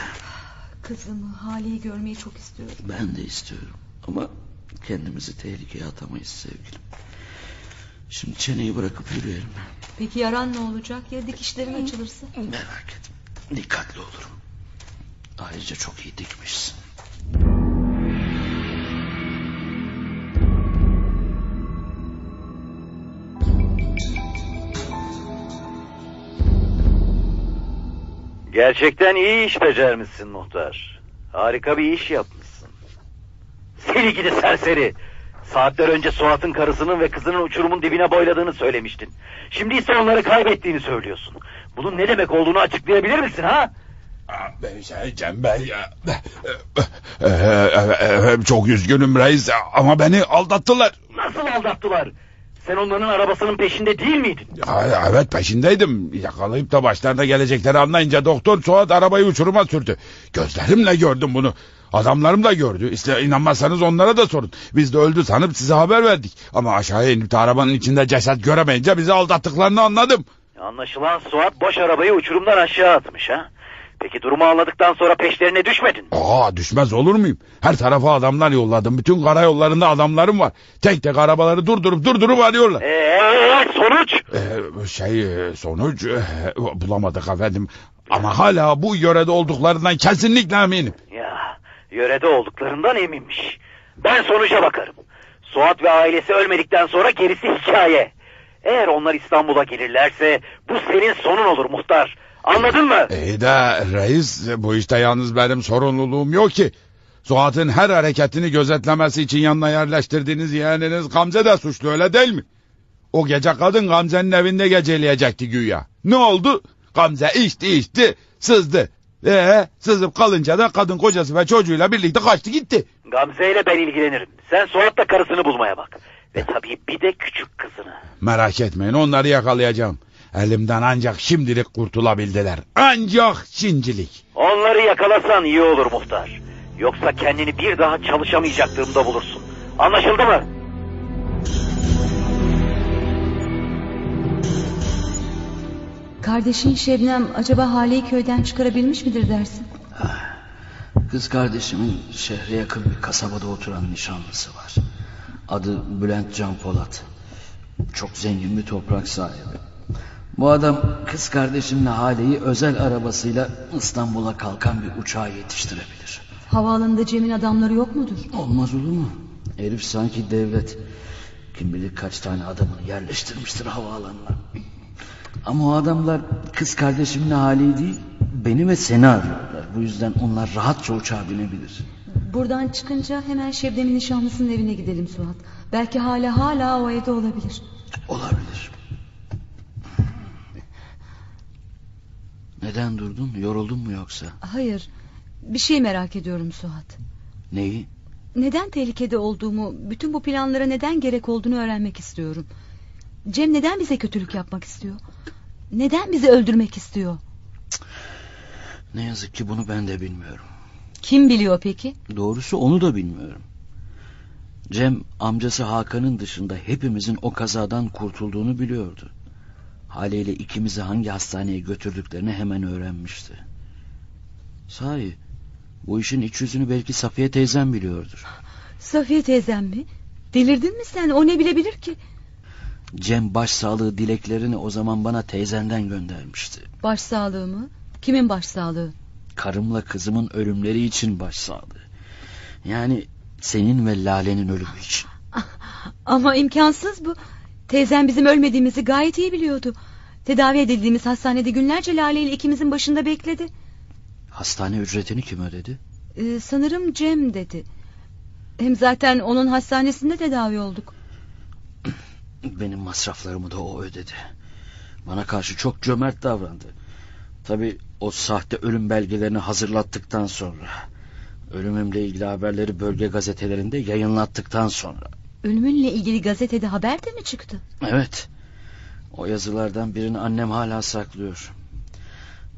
Kızımı Hale'yi görmeyi çok istiyorum. Ben de istiyorum ama kendimizi tehlikeye atamayız sevgilim. Şimdi çeneyi bırakıp yürüyelim. Peki yaran ne olacak ya dikişlerin açılırsa? Merak etme. Dikkatli olurum. Ayrıca çok iyi dikmişsin. Gerçekten iyi iş becermişsin muhtar. Harika bir iş yapmışsın. Seni gidi serseri. Saatler önce Suat'ın karısının ve kızının uçurumun dibine boyladığını söylemiştin. Şimdi ise onları kaybettiğini söylüyorsun. Bunun ne demek olduğunu açıklayabilir misin ha? Ben şey Cem Bey ya. Ee, e, e, çok üzgünüm reis ama beni aldattılar. Nasıl aldattılar? Sen onların arabasının peşinde değil miydin? Ya, evet peşindeydim. Yakalayıp da başlarına gelecekleri anlayınca doktor Suat arabayı uçuruma sürdü. Gözlerimle gördüm bunu. Adamlarım da gördü. İşte inanmazsanız onlara da sorun. Biz de öldü sanıp size haber verdik. Ama aşağıya inip de arabanın içinde ceset göremeyince bizi aldattıklarını anladım. Anlaşılan Suat boş arabayı uçurumdan aşağı atmış ha. Peki durumu anladıktan sonra peşlerine düşmedin. Aa düşmez olur muyum? Her tarafa adamlar yolladım. Bütün karayollarında adamlarım var. Tek tek arabaları durdurup durdurup arıyorlar. Eee sonuç? Ee, şey sonuç e, bulamadık efendim. Ama hala bu yörede olduklarından kesinlikle eminim. Ya yörede olduklarından eminmiş. Ben sonuca bakarım. Suat ve ailesi ölmedikten sonra gerisi hikaye. Eğer onlar İstanbul'a gelirlerse bu senin sonun olur muhtar. Anladın mı? İyi de reis bu işte yalnız benim sorumluluğum yok ki. Suat'ın her hareketini gözetlemesi için yanına yerleştirdiğiniz yeğeniniz Gamze de suçlu öyle değil mi? O gece kadın Gamze'nin evinde geceleyecekti güya. Ne oldu? Gamze içti içti sızdı. Ee, sızıp kalınca da kadın kocası ve çocuğuyla birlikte kaçtı gitti. Gamze ile ben ilgilenirim. Sen Suat'la karısını bulmaya bak. Ve tabii bir de küçük kızını. Merak etmeyin onları yakalayacağım. Elimden ancak şimdilik kurtulabildiler. Ancak şimdilik. Onları yakalasan iyi olur muhtar. Yoksa kendini bir daha çalışamayacak durumda bulursun. Anlaşıldı mı? Kardeşin Şebnem acaba Hale'yi köyden çıkarabilmiş midir dersin? Kız kardeşimin şehre yakın bir kasabada oturan nişanlısı var. Adı Bülent Can Polat. Çok zengin bir toprak sahibi. Bu adam kız kardeşimle Hale'yi özel arabasıyla İstanbul'a kalkan bir uçağa yetiştirebilir. Havaalanında Cem'in adamları yok mudur? Olmaz olur mu? Herif sanki devlet. Kim bilir kaç tane adamını yerleştirmiştir havaalanına. Ama o adamlar kız kardeşimle Hale'yi değil beni ve seni arıyorlar. Bu yüzden onlar rahatça uçağa binebilir. Buradan çıkınca hemen Şebnem'in nişanlısının evine gidelim Suat. Belki hala hala o evde olabilir. Olabilir. Neden durdun? Yoruldun mu yoksa? Hayır. Bir şey merak ediyorum Suat. Neyi? Neden tehlikede olduğumu, bütün bu planlara neden gerek olduğunu öğrenmek istiyorum. Cem neden bize kötülük yapmak istiyor? Neden bizi öldürmek istiyor? Ne yazık ki bunu ben de bilmiyorum. Kim biliyor peki? Doğrusu onu da bilmiyorum. Cem amcası Hakan'ın dışında hepimizin o kazadan kurtulduğunu biliyordu. Haliyle ikimizi hangi hastaneye götürdüklerini hemen öğrenmişti. Sahi bu işin iç yüzünü belki Safiye teyzem biliyordur. Safiye teyzem mi? Delirdin mi sen? O ne bilebilir ki? Cem başsağlığı dileklerini o zaman bana teyzenden göndermişti. Başsağlığı mı? Kimin başsağlığı? Karımla kızımın ölümleri için başsağlığı. Yani senin ve Lale'nin ölümü için. Ama imkansız bu. Teyzem bizim ölmediğimizi gayet iyi biliyordu. Tedavi edildiğimiz hastanede günlerce Lale ile ikimizin başında bekledi. Hastane ücretini kim ödedi? Ee, sanırım Cem dedi. Hem zaten onun hastanesinde tedavi olduk. Benim masraflarımı da o ödedi. Bana karşı çok cömert davrandı. Tabi o sahte ölüm belgelerini hazırlattıktan sonra... ...ölümümle ilgili haberleri bölge gazetelerinde yayınlattıktan sonra... Ölümünle ilgili gazetede haber de mi çıktı? Evet. O yazılardan birini annem hala saklıyor.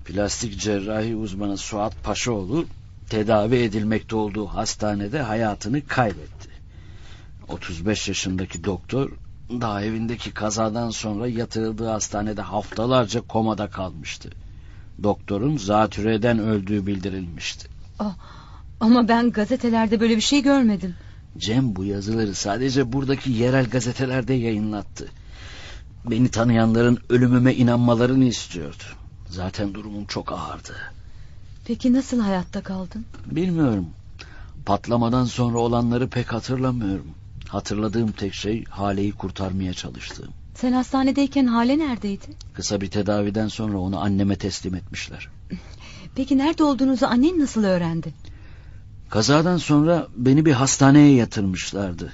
Plastik cerrahi uzmanı Suat Paşaoğlu... ...tedavi edilmekte olduğu hastanede hayatını kaybetti. 35 yaşındaki doktor daha evindeki kazadan sonra yatırıldığı hastanede haftalarca komada kalmıştı. Doktorun zatürreden öldüğü bildirilmişti. Oh, ama ben gazetelerde böyle bir şey görmedim. Cem bu yazıları sadece buradaki yerel gazetelerde yayınlattı. Beni tanıyanların ölümüme inanmalarını istiyordu. Zaten durumum çok ağırdı. Peki nasıl hayatta kaldın? Bilmiyorum. Patlamadan sonra olanları pek hatırlamıyorum. Hatırladığım tek şey Hale'yi kurtarmaya çalıştığım. Sen hastanedeyken Hale neredeydi? Kısa bir tedaviden sonra onu anneme teslim etmişler. Peki nerede olduğunuzu annen nasıl öğrendi? Kazadan sonra beni bir hastaneye yatırmışlardı.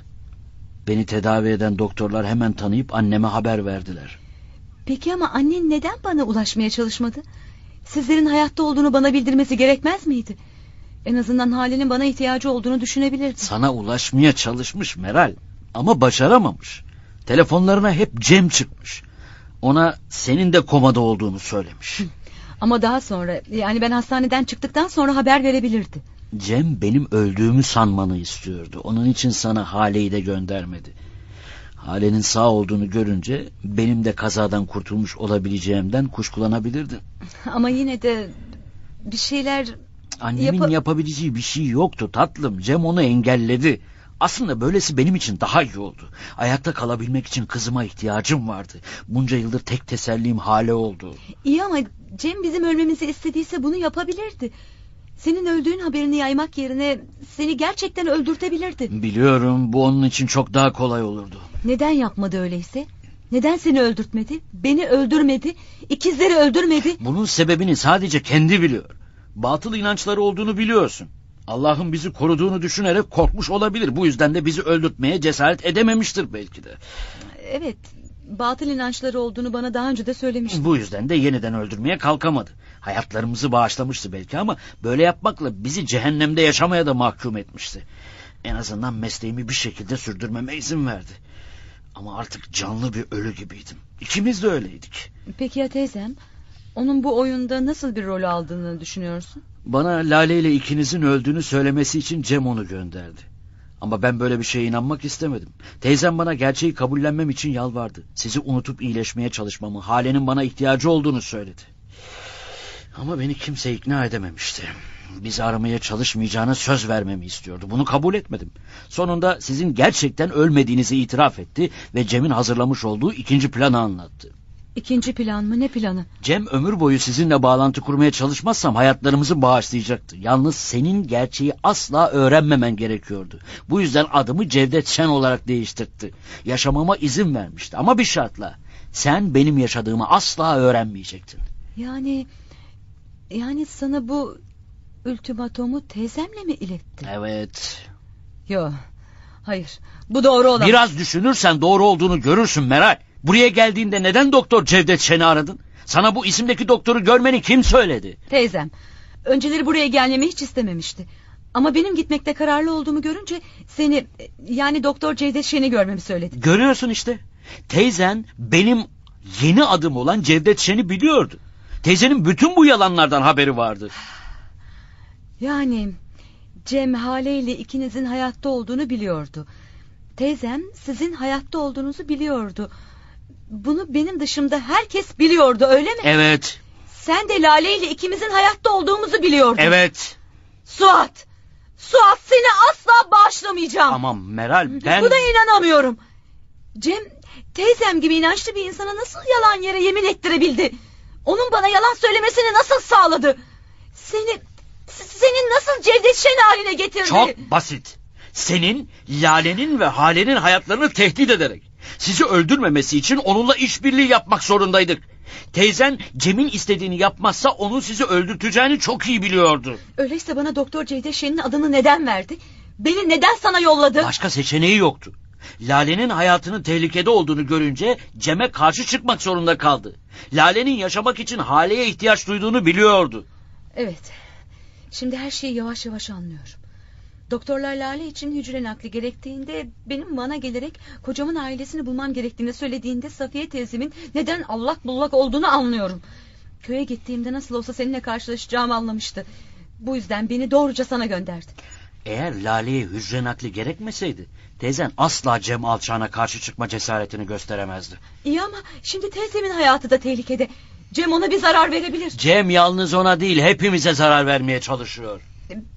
Beni tedavi eden doktorlar hemen tanıyıp anneme haber verdiler. Peki ama annen neden bana ulaşmaya çalışmadı? Sizlerin hayatta olduğunu bana bildirmesi gerekmez miydi? En azından Hale'nin bana ihtiyacı olduğunu düşünebilirdim. Sana ulaşmaya çalışmış Meral ama başaramamış. Telefonlarına hep Cem çıkmış. Ona senin de komada olduğunu söylemiş. Ama daha sonra yani ben hastaneden çıktıktan sonra haber verebilirdi. Cem benim öldüğümü sanmanı istiyordu. Onun için sana Hale'yi de göndermedi. Hale'nin sağ olduğunu görünce benim de kazadan kurtulmuş olabileceğimden kuşkulanabilirdin. Ama yine de bir şeyler Annemin Yapa- yapabileceği bir şey yoktu tatlım. Cem onu engelledi. Aslında böylesi benim için daha iyi oldu. Ayakta kalabilmek için kızıma ihtiyacım vardı. Bunca yıldır tek tesellim Hale oldu. iyi ama Cem bizim ölmemizi istediyse bunu yapabilirdi. Senin öldüğün haberini yaymak yerine seni gerçekten öldürtebilirdi. Biliyorum bu onun için çok daha kolay olurdu. Neden yapmadı öyleyse? Neden seni öldürtmedi? Beni öldürmedi. ikizleri öldürmedi. Bunun sebebini sadece kendi biliyor. Batıl inançları olduğunu biliyorsun. Allah'ın bizi koruduğunu düşünerek korkmuş olabilir. Bu yüzden de bizi öldürtmeye cesaret edememiştir belki de. Evet, batıl inançları olduğunu bana daha önce de söylemişti. Bu yüzden de yeniden öldürmeye kalkamadı. Hayatlarımızı bağışlamıştı belki ama böyle yapmakla bizi cehennemde yaşamaya da mahkum etmişti. En azından mesleğimi bir şekilde sürdürmeme izin verdi. Ama artık canlı bir ölü gibiydim. İkimiz de öyleydik. Peki ya teyzem? Onun bu oyunda nasıl bir rol aldığını düşünüyorsun? Bana Lale ile ikinizin öldüğünü söylemesi için Cem onu gönderdi. Ama ben böyle bir şeye inanmak istemedim. Teyzem bana gerçeği kabullenmem için yalvardı. Sizi unutup iyileşmeye çalışmamı, Hale'nin bana ihtiyacı olduğunu söyledi. Ama beni kimse ikna edememişti. Bizi aramaya çalışmayacağına söz vermemi istiyordu. Bunu kabul etmedim. Sonunda sizin gerçekten ölmediğinizi itiraf etti ve Cem'in hazırlamış olduğu ikinci planı anlattı. İkinci plan mı ne planı? Cem ömür boyu sizinle bağlantı kurmaya çalışmazsam hayatlarımızı bağışlayacaktı. Yalnız senin gerçeği asla öğrenmemen gerekiyordu. Bu yüzden adımı Cevdet Şen olarak değiştirtti. Yaşamama izin vermişti ama bir şartla. Sen benim yaşadığımı asla öğrenmeyecektin. Yani yani sana bu ultimatomu teyzemle mi iletti? Evet. Yok. Hayır. Bu doğru olamaz. Biraz düşünürsen doğru olduğunu görürsün Meral. Buraya geldiğinde neden doktor Cevdet Şen'i aradın? Sana bu isimdeki doktoru görmeni kim söyledi? Teyzem. Önceleri buraya gelmemi hiç istememişti. Ama benim gitmekte kararlı olduğumu görünce seni yani doktor Cevdet Şen'i görmemi söyledi. Görüyorsun işte. Teyzen benim yeni adım olan Cevdet Şen'i biliyordu. Teyzenin bütün bu yalanlardan haberi vardı. Yani Cem Hale ile ikinizin hayatta olduğunu biliyordu. Teyzem sizin hayatta olduğunuzu biliyordu. Bunu benim dışımda herkes biliyordu öyle mi? Evet, Sen de Lale ile ikimizin hayatta olduğumuzu biliyordun. evet. Suat! Suat seni asla bağışlamayacağım. Aman Meral ben... Buna inanamıyorum. Cem teyzem gibi inançlı bir insana nasıl yalan yere yemin ettirebildi? Onun bana yalan söylemesini nasıl sağladı? Seni s- senin nasıl Cevdet Şen haline getirdi? Çok basit. Senin, Lale'nin ve Hale'nin hayatlarını tehdit ederek. Sizi öldürmemesi için onunla işbirliği yapmak zorundaydık. Teyzen Cem'in istediğini yapmazsa onun sizi öldürteceğini çok iyi biliyordu. Öyleyse bana Doktor Cevdet Şen'in adını neden verdi? Beni neden sana yolladı? Başka seçeneği yoktu. Lale'nin hayatının tehlikede olduğunu görünce Cem'e karşı çıkmak zorunda kaldı. Lale'nin yaşamak için Hale'ye ihtiyaç duyduğunu biliyordu. Evet. Şimdi her şeyi yavaş yavaş anlıyorum. Doktorlar Lale için hücre nakli gerektiğinde benim bana gelerek kocamın ailesini bulmam gerektiğini söylediğinde Safiye teyzemin neden allak bullak olduğunu anlıyorum. Köye gittiğimde nasıl olsa seninle karşılaşacağımı anlamıştı. Bu yüzden beni doğruca sana gönderdi. Eğer Lale'ye hücre nakli gerekmeseydi teyzen asla Cem alçağına karşı çıkma cesaretini gösteremezdi. İyi ama şimdi teyzemin hayatı da tehlikede. Cem ona bir zarar verebilir. Cem yalnız ona değil hepimize zarar vermeye çalışıyor.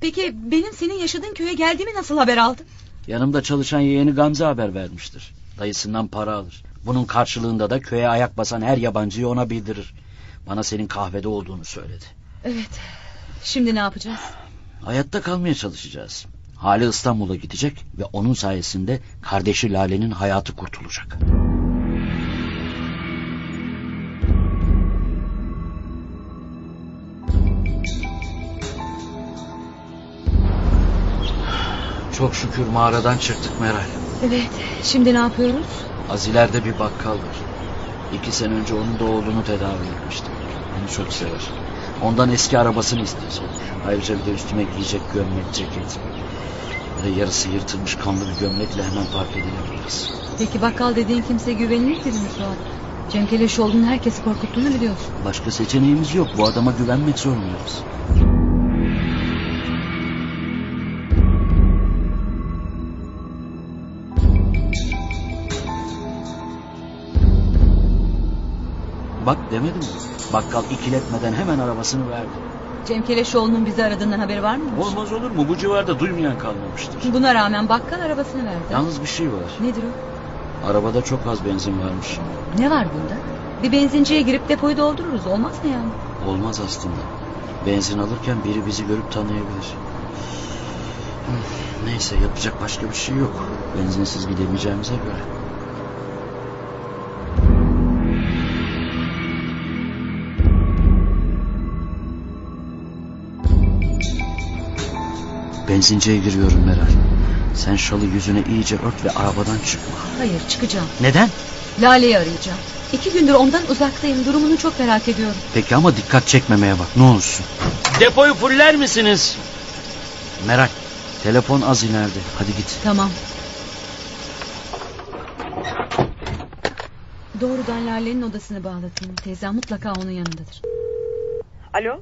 Peki benim senin yaşadığın köye geldiğimi nasıl haber aldın? Yanımda çalışan yeğeni Gamze haber vermiştir. Dayısından para alır. Bunun karşılığında da köye ayak basan her yabancıyı ona bildirir. Bana senin kahvede olduğunu söyledi. Evet. Şimdi ne yapacağız? Hayatta kalmaya çalışacağız. Hale İstanbul'a gidecek ve onun sayesinde kardeşi Lale'nin hayatı kurtulacak. Çok şükür mağaradan çıktık Meral. Evet. Şimdi ne yapıyoruz? Az ileride bir bakkal var. İki sene önce onun da oğlunu tedavi etmiştim. Onu çok sever. Ondan eski arabasını isteyeceğim. Ayrıca bir de üstüme giyecek gömlek, ceket. Ve yarısı yırtılmış kanlı bir gömlekle hemen fark edilebiliriz. Peki bakkal dediğin kimse güvenilir biri mi Suat? Cem Keleşoğlu'nun herkesi korkuttuğunu biliyorsun. Başka seçeneğimiz yok. Bu adama güvenmek zorundayız. Bak demedim mi? Bakkal ikiletmeden hemen arabasını verdi. Cem Keleşoğlu'nun bizi aradığından haberi var mı? Olmaz olur mu? Bu civarda duymayan kalmamıştır. Buna rağmen bakkal arabasını verdi. Yalnız bir şey var. Nedir o? Arabada çok az benzin varmış. Ne var bunda? Bir benzinciye girip depoyu doldururuz. Olmaz mı yani? Olmaz aslında. Benzin alırken biri bizi görüp tanıyabilir. Neyse yapacak başka bir şey yok. Benzinsiz gidemeyeceğimize göre. Benzinciye giriyorum Meral. Sen şalı yüzüne iyice ört ve arabadan çıkma. Hayır çıkacağım. Neden? Lale'yi arayacağım. İki gündür ondan uzaktayım. Durumunu çok merak ediyorum. Peki ama dikkat çekmemeye bak ne olursun. Depoyu fuller misiniz? Meral, telefon az ileride. Hadi git. Tamam. Doğrudan Lale'nin odasını bağlatayım. Teyzem mutlaka onun yanındadır. Alo?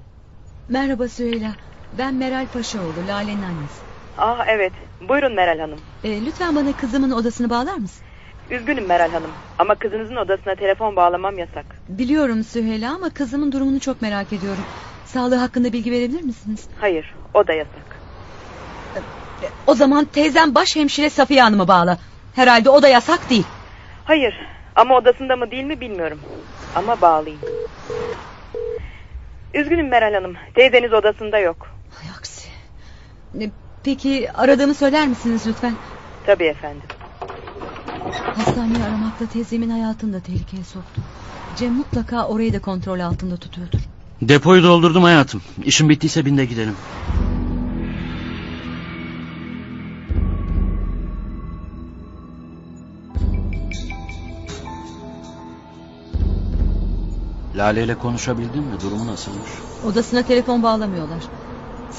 Merhaba Süheyla. Ben Meral Paşaoğlu, Lale'nin annesi. Ah evet. Buyurun Meral Hanım. Ee, lütfen bana kızımın odasını bağlar mısın? Üzgünüm Meral Hanım. Ama kızınızın odasına telefon bağlamam yasak. Biliyorum Süheyla ama kızımın durumunu çok merak ediyorum. Sağlığı hakkında bilgi verebilir misiniz? Hayır. O da yasak. O zaman teyzem baş hemşire Safiye Hanım'ı bağla. Herhalde o da yasak değil. Hayır. Ama odasında mı değil mi bilmiyorum. Ama bağlayayım. Üzgünüm Meral Hanım. Teyzeniz odasında yok. Hay aksi. E, Peki aradığımı söyler misiniz lütfen? Tabii efendim. Hastaneyi aramakla teyzemin hayatını da tehlikeye soktu. Cem mutlaka orayı da kontrol altında tutuyordur. Depoyu doldurdum hayatım. İşim bittiyse bin de gidelim. Lale ile konuşabildin mi? Durumu nasılmış? Odasına telefon bağlamıyorlar.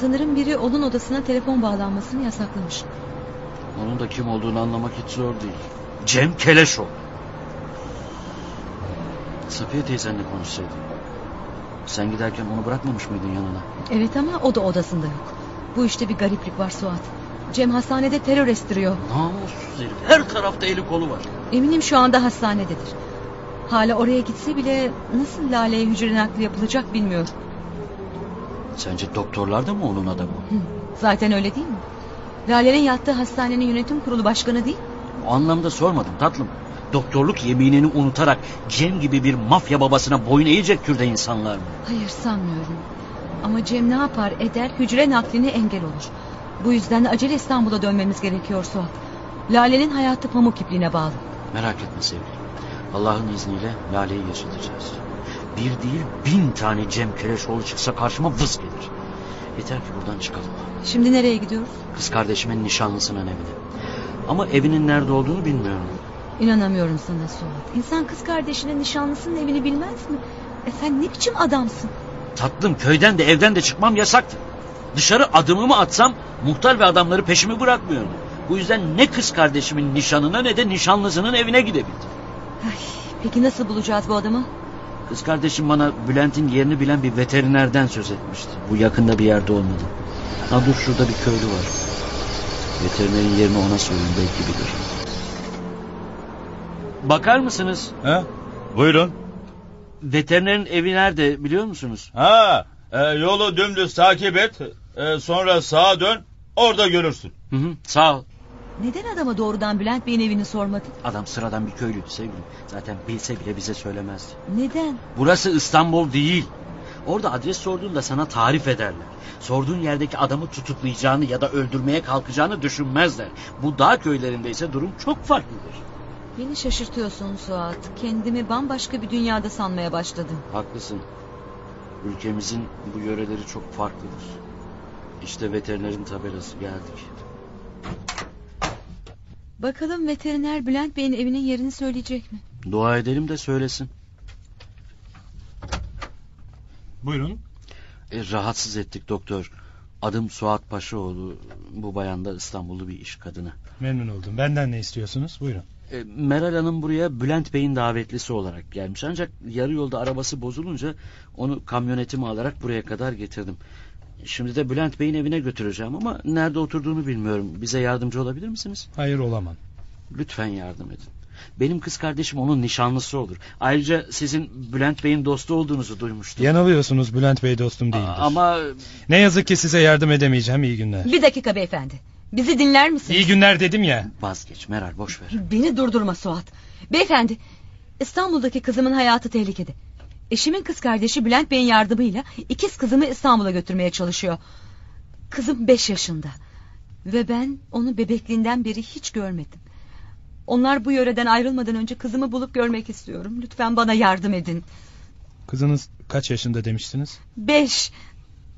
Sanırım biri onun odasına telefon bağlanmasını yasaklamış. Onun da kim olduğunu anlamak hiç zor değil. Cem Keleşoğlu. Safiye teyzenle konuşsaydın. Sen giderken onu bırakmamış mıydın yanına? Evet ama o da odasında yok. Bu işte bir gariplik var Suat. Cem hastanede terör estiriyor. Namussuz herif. Her tarafta eli kolu var. Eminim şu anda hastanededir. Hala oraya gitse bile nasıl Lale'ye hücre nakli yapılacak bilmiyorum. Sence doktorlar da mı onun adamı? Hı, Zaten öyle değil mi? Lale'nin yattığı hastanenin yönetim kurulu başkanı değil. O anlamda sormadım tatlım. Doktorluk yeminini unutarak Cem gibi bir mafya babasına boyun eğecek türde insanlar mı? Hayır sanmıyorum. Ama Cem ne yapar eder hücre nakline engel olur. Bu yüzden de acele İstanbul'a dönmemiz gerekiyor Suat. Lale'nin hayatı pamuk ipliğine bağlı. Merak etme sevgilim. Allah'ın izniyle Lale'yi yaşatacağız. Bir değil bin tane Cem Keleşoğlu çıksa karşıma vız gelir. Yeter ki buradan çıkalım. Şimdi nereye gidiyoruz? Kız kardeşimin nişanlısının evine. Ama evinin nerede olduğunu bilmiyorum. İnanamıyorum sana Suat. İnsan kız kardeşinin nişanlısının evini bilmez mi? E sen ne biçim adamsın? Tatlım köyden de evden de çıkmam yasaktı. Dışarı adımımı atsam muhtar ve adamları peşimi bırakmıyordu. Bu yüzden ne kız kardeşimin nişanına ne de nişanlısının evine gidebildim. Peki nasıl bulacağız bu adamı? Kız kardeşim bana Bülent'in yerini bilen bir veterinerden söz etmişti. Bu yakında bir yerde olmadı. Ha dur şurada bir köylü var. Veterinerin yerini ona sorayım belki bilir. Bakar mısınız? He? Buyurun. Veterinerin evi nerede biliyor musunuz? Ha, e, yolu dümdüz takip et. E, sonra sağa dön. Orada görürsün. Hı hı, sağ ol. Neden adama doğrudan Bülent Bey'in evini sormadın? Adam sıradan bir köylüydü sevgilim. Zaten bilse bile bize söylemezdi. Neden? Burası İstanbul değil. Orada adres sorduğunda sana tarif ederler. Sorduğun yerdeki adamı tutuklayacağını ya da öldürmeye kalkacağını düşünmezler. Bu dağ köylerinde ise durum çok farklıdır. Beni şaşırtıyorsun Suat. Kendimi bambaşka bir dünyada sanmaya başladım. Haklısın. Ülkemizin bu yöreleri çok farklıdır. İşte veterinerin tabelası geldik. Bakalım veteriner Bülent Bey'in evinin yerini söyleyecek mi? Dua edelim de söylesin. Buyurun. E, rahatsız ettik doktor. Adım Suat Paşaoğlu. Bu bayan da İstanbullu bir iş kadını. Memnun oldum. Benden ne istiyorsunuz? Buyurun. E, Meral Hanım buraya Bülent Bey'in davetlisi olarak gelmiş. Ancak yarı yolda arabası bozulunca onu kamyonetime alarak buraya kadar getirdim. Şimdi de Bülent Bey'in evine götüreceğim ama nerede oturduğunu bilmiyorum. Bize yardımcı olabilir misiniz? Hayır olamam. Lütfen yardım edin. Benim kız kardeşim onun nişanlısı olur. Ayrıca sizin Bülent Bey'in dostu olduğunuzu duymuştum. Yanılıyorsunuz Bülent Bey dostum değildir. Ama Ne yazık ki size yardım edemeyeceğim. İyi günler. Bir dakika beyefendi. Bizi dinler misiniz? İyi günler dedim ya. vazgeç Meral boş ver. Beni durdurma Suat. Beyefendi, İstanbul'daki kızımın hayatı tehlikede. Eşimin kız kardeşi Bülent Bey'in yardımıyla ikiz kızımı İstanbul'a götürmeye çalışıyor. Kızım beş yaşında. Ve ben onu bebekliğinden beri hiç görmedim. Onlar bu yöreden ayrılmadan önce kızımı bulup görmek istiyorum. Lütfen bana yardım edin. Kızınız kaç yaşında demiştiniz? Beş.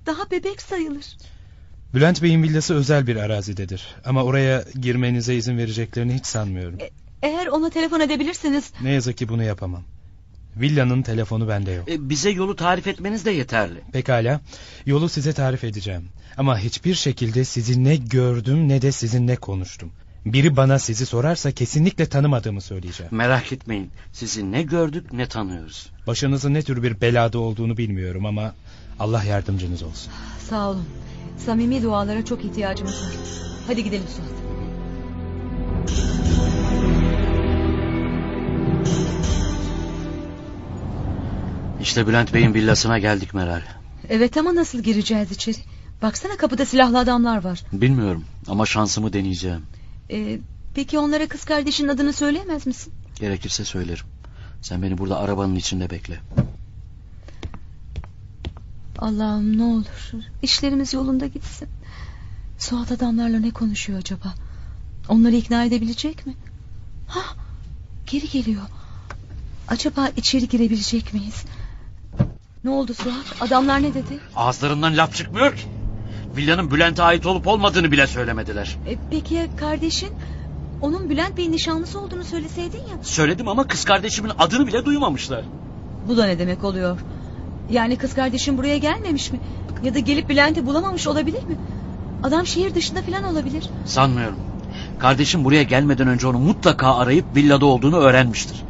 Daha bebek sayılır. Bülent Bey'in villası özel bir arazidedir. Ama oraya girmenize izin vereceklerini hiç sanmıyorum. Eğer ona telefon edebilirseniz... Ne yazık ki bunu yapamam. Villanın telefonu bende yok. E, bize yolu tarif etmeniz de yeterli. Pekala. Yolu size tarif edeceğim. Ama hiçbir şekilde sizi ne gördüm ne de sizinle konuştum. Biri bana sizi sorarsa kesinlikle tanımadığımı söyleyeceğim. Merak etmeyin. Sizi ne gördük ne tanıyoruz. Başınızın ne tür bir belada olduğunu bilmiyorum ama Allah yardımcınız olsun. Sağ olun. Samimi dualara çok ihtiyacımız var. Hadi gidelim Suat. İşte Bülent Bey'in villasına geldik Meral. Evet ama nasıl gireceğiz içeri? Baksana kapıda silahlı adamlar var. Bilmiyorum ama şansımı deneyeceğim. Ee, peki onlara kız kardeşinin adını söyleyemez misin? Gerekirse söylerim. Sen beni burada arabanın içinde bekle. Allah'ım ne olur işlerimiz yolunda gitsin. Suat adamlarla ne konuşuyor acaba? Onları ikna edebilecek mi? Hah, geri geliyor. Acaba içeri girebilecek miyiz? Ne oldu Suat? Adamlar ne dedi? Ağızlarından laf çıkmıyor ki. Villanın Bülent'e ait olup olmadığını bile söylemediler. E, peki ya kardeşin? Onun Bülent Bey'in nişanlısı olduğunu söyleseydin ya. Söyledim ama kız kardeşimin adını bile duymamışlar. Bu da ne demek oluyor? Yani kız kardeşim buraya gelmemiş mi? Ya da gelip Bülent'i bulamamış olabilir mi? Adam şehir dışında falan olabilir. Sanmıyorum. Kardeşim buraya gelmeden önce onu mutlaka arayıp villada olduğunu öğrenmiştir.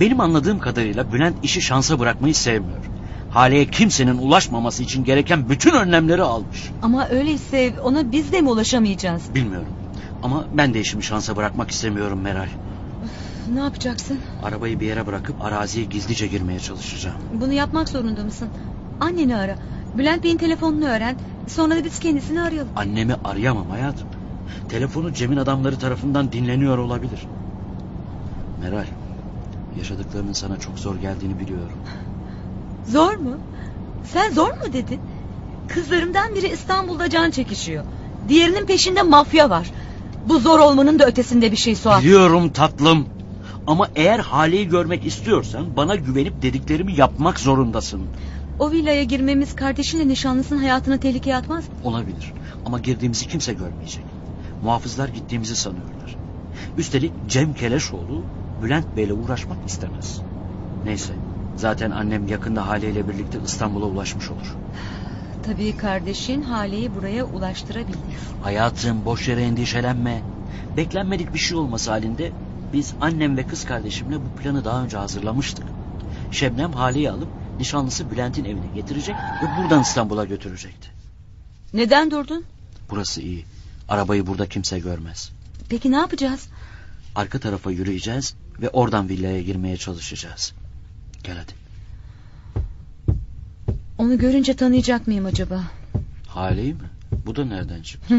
Benim anladığım kadarıyla Bülent işi şansa bırakmayı sevmiyor. Hale'ye kimsenin ulaşmaması için gereken bütün önlemleri almış. Ama öyleyse ona biz de mi ulaşamayacağız? Bilmiyorum. Ama ben de işimi şansa bırakmak istemiyorum Meral. Ne yapacaksın? Arabayı bir yere bırakıp araziye gizlice girmeye çalışacağım. Bunu yapmak zorunda mısın? Anneni ara. Bülent Bey'in telefonunu öğren. Sonra da biz kendisini arayalım. Annemi arayamam hayatım. Telefonu Cem'in adamları tarafından dinleniyor olabilir. Meral, yaşadıklarının sana çok zor geldiğini biliyorum. Zor mu? Sen zor mu dedin? Kızlarımdan biri İstanbul'da can çekişiyor. Diğerinin peşinde mafya var. Bu zor olmanın da ötesinde bir şey Suat. Biliyorum tatlım. Ama eğer Hale'yi görmek istiyorsan bana güvenip dediklerimi yapmak zorundasın. O villaya girmemiz kardeşinle nişanlısının hayatını tehlikeye atmaz mı? Olabilir. Ama girdiğimizi kimse görmeyecek. Muhafızlar gittiğimizi sanıyorlar. Üstelik Cem Keleşoğlu Bülent Bey'le uğraşmak istemez. Neyse. Zaten annem yakında Hale ile birlikte İstanbul'a ulaşmış olur. Tabii kardeşin Hale'yi buraya ulaştırabildi. Hayatım boş yere endişelenme. Beklenmedik bir şey olması halinde biz annem ve kız kardeşimle bu planı daha önce hazırlamıştık. Şebnem Hale'yi alıp nişanlısı Bülent'in evine getirecek ve buradan İstanbul'a götürecekti. Neden durdun? Burası iyi. Arabayı burada kimse görmez. Peki ne yapacağız? Arka tarafa yürüyeceğiz ve oradan villaya girmeye çalışacağız. Gel hadi. Onu görünce tanıyacak mıyım acaba? Hale'yi mi? Bu da nereden çıktı?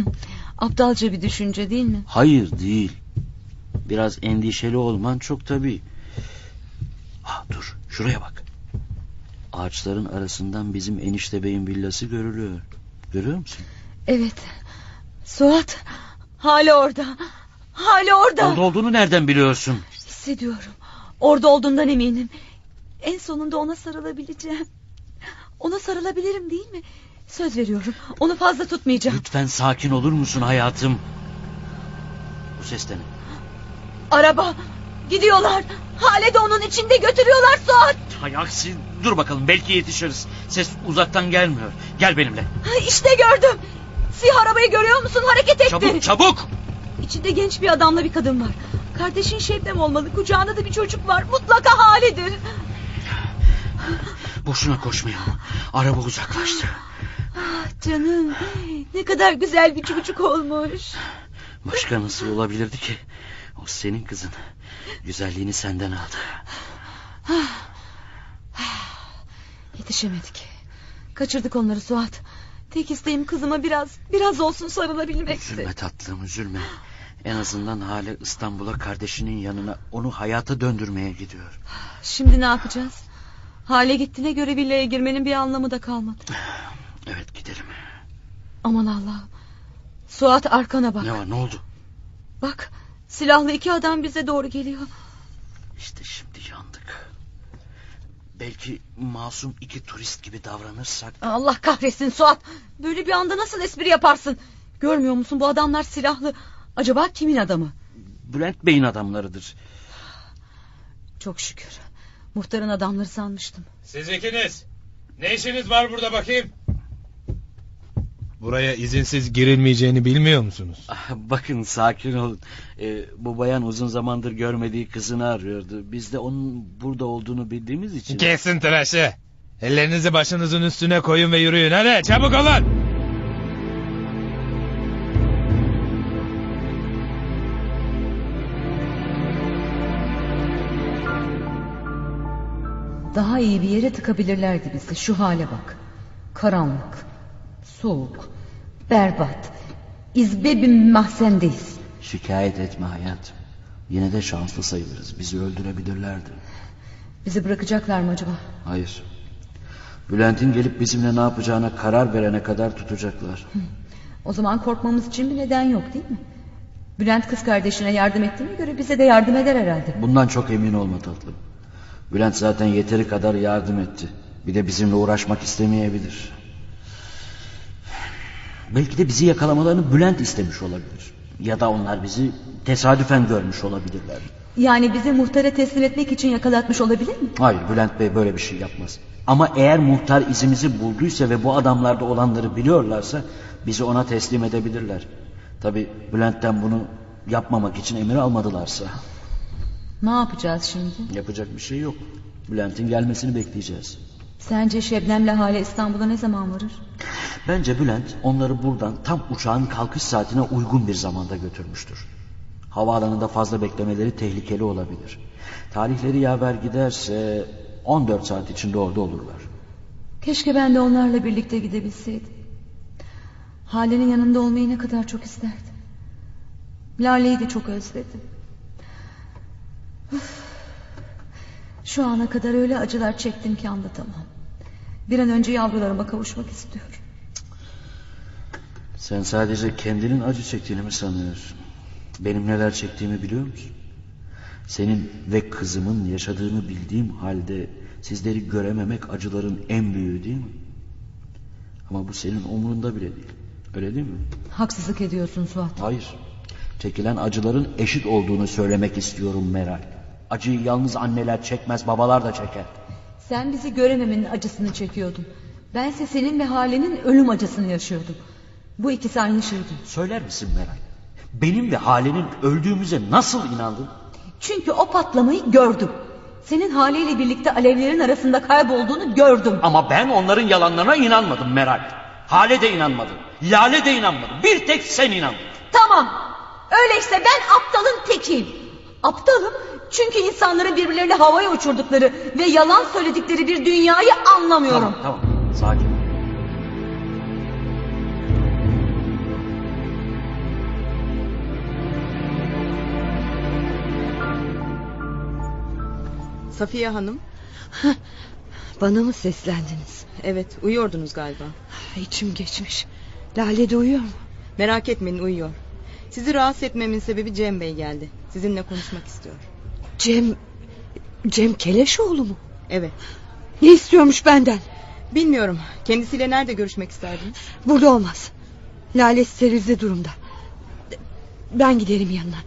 Aptalca bir düşünce değil mi? Hayır değil. Biraz endişeli olman çok tabii. Ha, dur şuraya bak. Ağaçların arasından bizim enişte beyin villası görülüyor. Görüyor musun? Evet. Suat hala orada. Hala orada. Orada olduğunu nereden biliyorsun? Hissediyorum. Orada olduğundan eminim. En sonunda ona sarılabileceğim. Ona sarılabilirim değil mi? Söz veriyorum. Onu fazla tutmayacağım. Lütfen sakin olur musun hayatım? Bu ses de ne? Araba. Gidiyorlar. Hale de onun içinde götürüyorlar Suat. Hay aksi dur bakalım belki yetişiriz. Ses uzaktan gelmiyor. Gel benimle. Ha, İşte gördüm. Siyah arabayı görüyor musun? Hareket etti. Çabuk çabuk. İçinde genç bir adamla bir kadın var. Kardeşin Şebnem olmalı. Kucağında da bir çocuk var. Mutlaka halidir. Boşuna koşmayalım. Araba uzaklaştı. Ah canım. Ne kadar güzel bir çocuk olmuş. Başka nasıl olabilirdi ki? O senin kızın. Güzelliğini senden aldı. Yetişemedik. Kaçırdık onları Suat. Tek isteğim kızıma biraz biraz olsun sarılabilmekti. Üzülme tatlım üzülme. En azından Hale İstanbul'a kardeşinin yanına onu hayata döndürmeye gidiyor. Şimdi ne yapacağız? Hale gittiğine göre villaya girmenin bir anlamı da kalmadı. Evet gidelim. Aman Allah'ım. Suat arkana bak. Ne var ne oldu? Bak silahlı iki adam bize doğru geliyor. İşte şimdi yandık. Belki masum iki turist gibi davranırsak... Allah kahretsin Suat. Böyle bir anda nasıl espri yaparsın? Görmüyor musun bu adamlar silahlı. Acaba kimin adamı? Bülent Bey'in adamlarıdır. Çok şükür. Muhtarın adamları sanmıştım. Siz ikiniz. Ne işiniz var burada bakayım? Buraya izinsiz girilmeyeceğini bilmiyor musunuz? Ah, Bakın sakin olun. Ee, bu bayan uzun zamandır görmediği kızını arıyordu. Biz de onun burada olduğunu bildiğimiz için... Kesin tıraşı. Ellerinizi başınızın üstüne koyun ve yürüyün. Hadi çabuk olun. Daha iyi bir yere tıkabilirlerdi bizi. Şu hale bak. Karanlık, soğuk, berbat. İzbe bir mahzendeyiz. Şikayet etme hayatım. Yine de şanslı sayılırız. Bizi öldürebilirlerdi. Bizi bırakacaklar mı acaba? Hayır. Bülent'in gelip bizimle ne yapacağına karar verene kadar tutacaklar. O zaman korkmamız için bir neden yok değil mi? Bülent kız kardeşine yardım ettiğine göre bize de yardım eder herhalde. Bundan çok emin olma tatlım. Bülent zaten yeteri kadar yardım etti. Bir de bizimle uğraşmak istemeyebilir. Belki de bizi yakalamalarını Bülent istemiş olabilir. Ya da onlar bizi tesadüfen görmüş olabilirler. Yani bizi muhtara teslim etmek için yakalatmış olabilir mi? Hayır Bülent Bey böyle bir şey yapmaz. Ama eğer muhtar izimizi bulduysa ve bu adamlarda olanları biliyorlarsa bizi ona teslim edebilirler. Tabi Bülent'ten bunu yapmamak için emir almadılarsa. Ne yapacağız şimdi? Yapacak bir şey yok. Bülent'in gelmesini bekleyeceğiz. Sence Şebnem'le Hale İstanbul'a ne zaman varır? Bence Bülent onları buradan tam uçağın kalkış saatine uygun bir zamanda götürmüştür. Havaalanında fazla beklemeleri tehlikeli olabilir. Tarihleri yaver giderse 14 saat içinde orada olurlar. Keşke ben de onlarla birlikte gidebilseydim. Hale'nin yanında olmayı ne kadar çok isterdim. Lale'yi de çok özledim. Şu ana kadar öyle acılar çektim ki anlatamam. Bir an önce yavrularıma kavuşmak istiyorum. Sen sadece kendinin acı çektiğini mi sanıyorsun? Benim neler çektiğimi biliyor musun? Senin ve kızımın yaşadığını bildiğim halde sizleri görememek acıların en büyüğü değil mi? Ama bu senin umurunda bile değil. Öyle değil mi? Haksızlık ediyorsun Suat. Hayır. Çekilen acıların eşit olduğunu söylemek istiyorum Meral. Acıyı yalnız anneler çekmez, babalar da çeker. Sen bizi görememenin acısını çekiyordun. Bense senin ve Hale'nin ölüm acısını yaşıyordum. Bu ikisi aynı şeydi. Söyler misin Meral? Benim ve Hale'nin öldüğümüze nasıl inandın? Çünkü o patlamayı gördüm. Senin Hale ile birlikte alevlerin arasında kaybolduğunu gördüm. Ama ben onların yalanlarına inanmadım Meral. Hale de inanmadı. Lale de inanmadı. Bir tek sen inandın. Tamam. Öyleyse ben aptalın tekiyim. Aptalım çünkü insanların birbirlerini havaya uçurdukları ve yalan söyledikleri bir dünyayı anlamıyorum. Tamam tamam sakin. Safiye Hanım. Bana mı seslendiniz? Evet uyuyordunuz galiba. İçim geçmiş. Lale de uyuyor mu? Merak etmeyin uyuyor. Sizi rahatsız etmemin sebebi Cem Bey geldi. Sizinle konuşmak istiyor. Cem... Cem Keleşoğlu mu? Evet. Ne istiyormuş benden? Bilmiyorum. Kendisiyle nerede görüşmek isterdiniz? Burada olmaz. Lale sterilize durumda. Ben giderim yanına.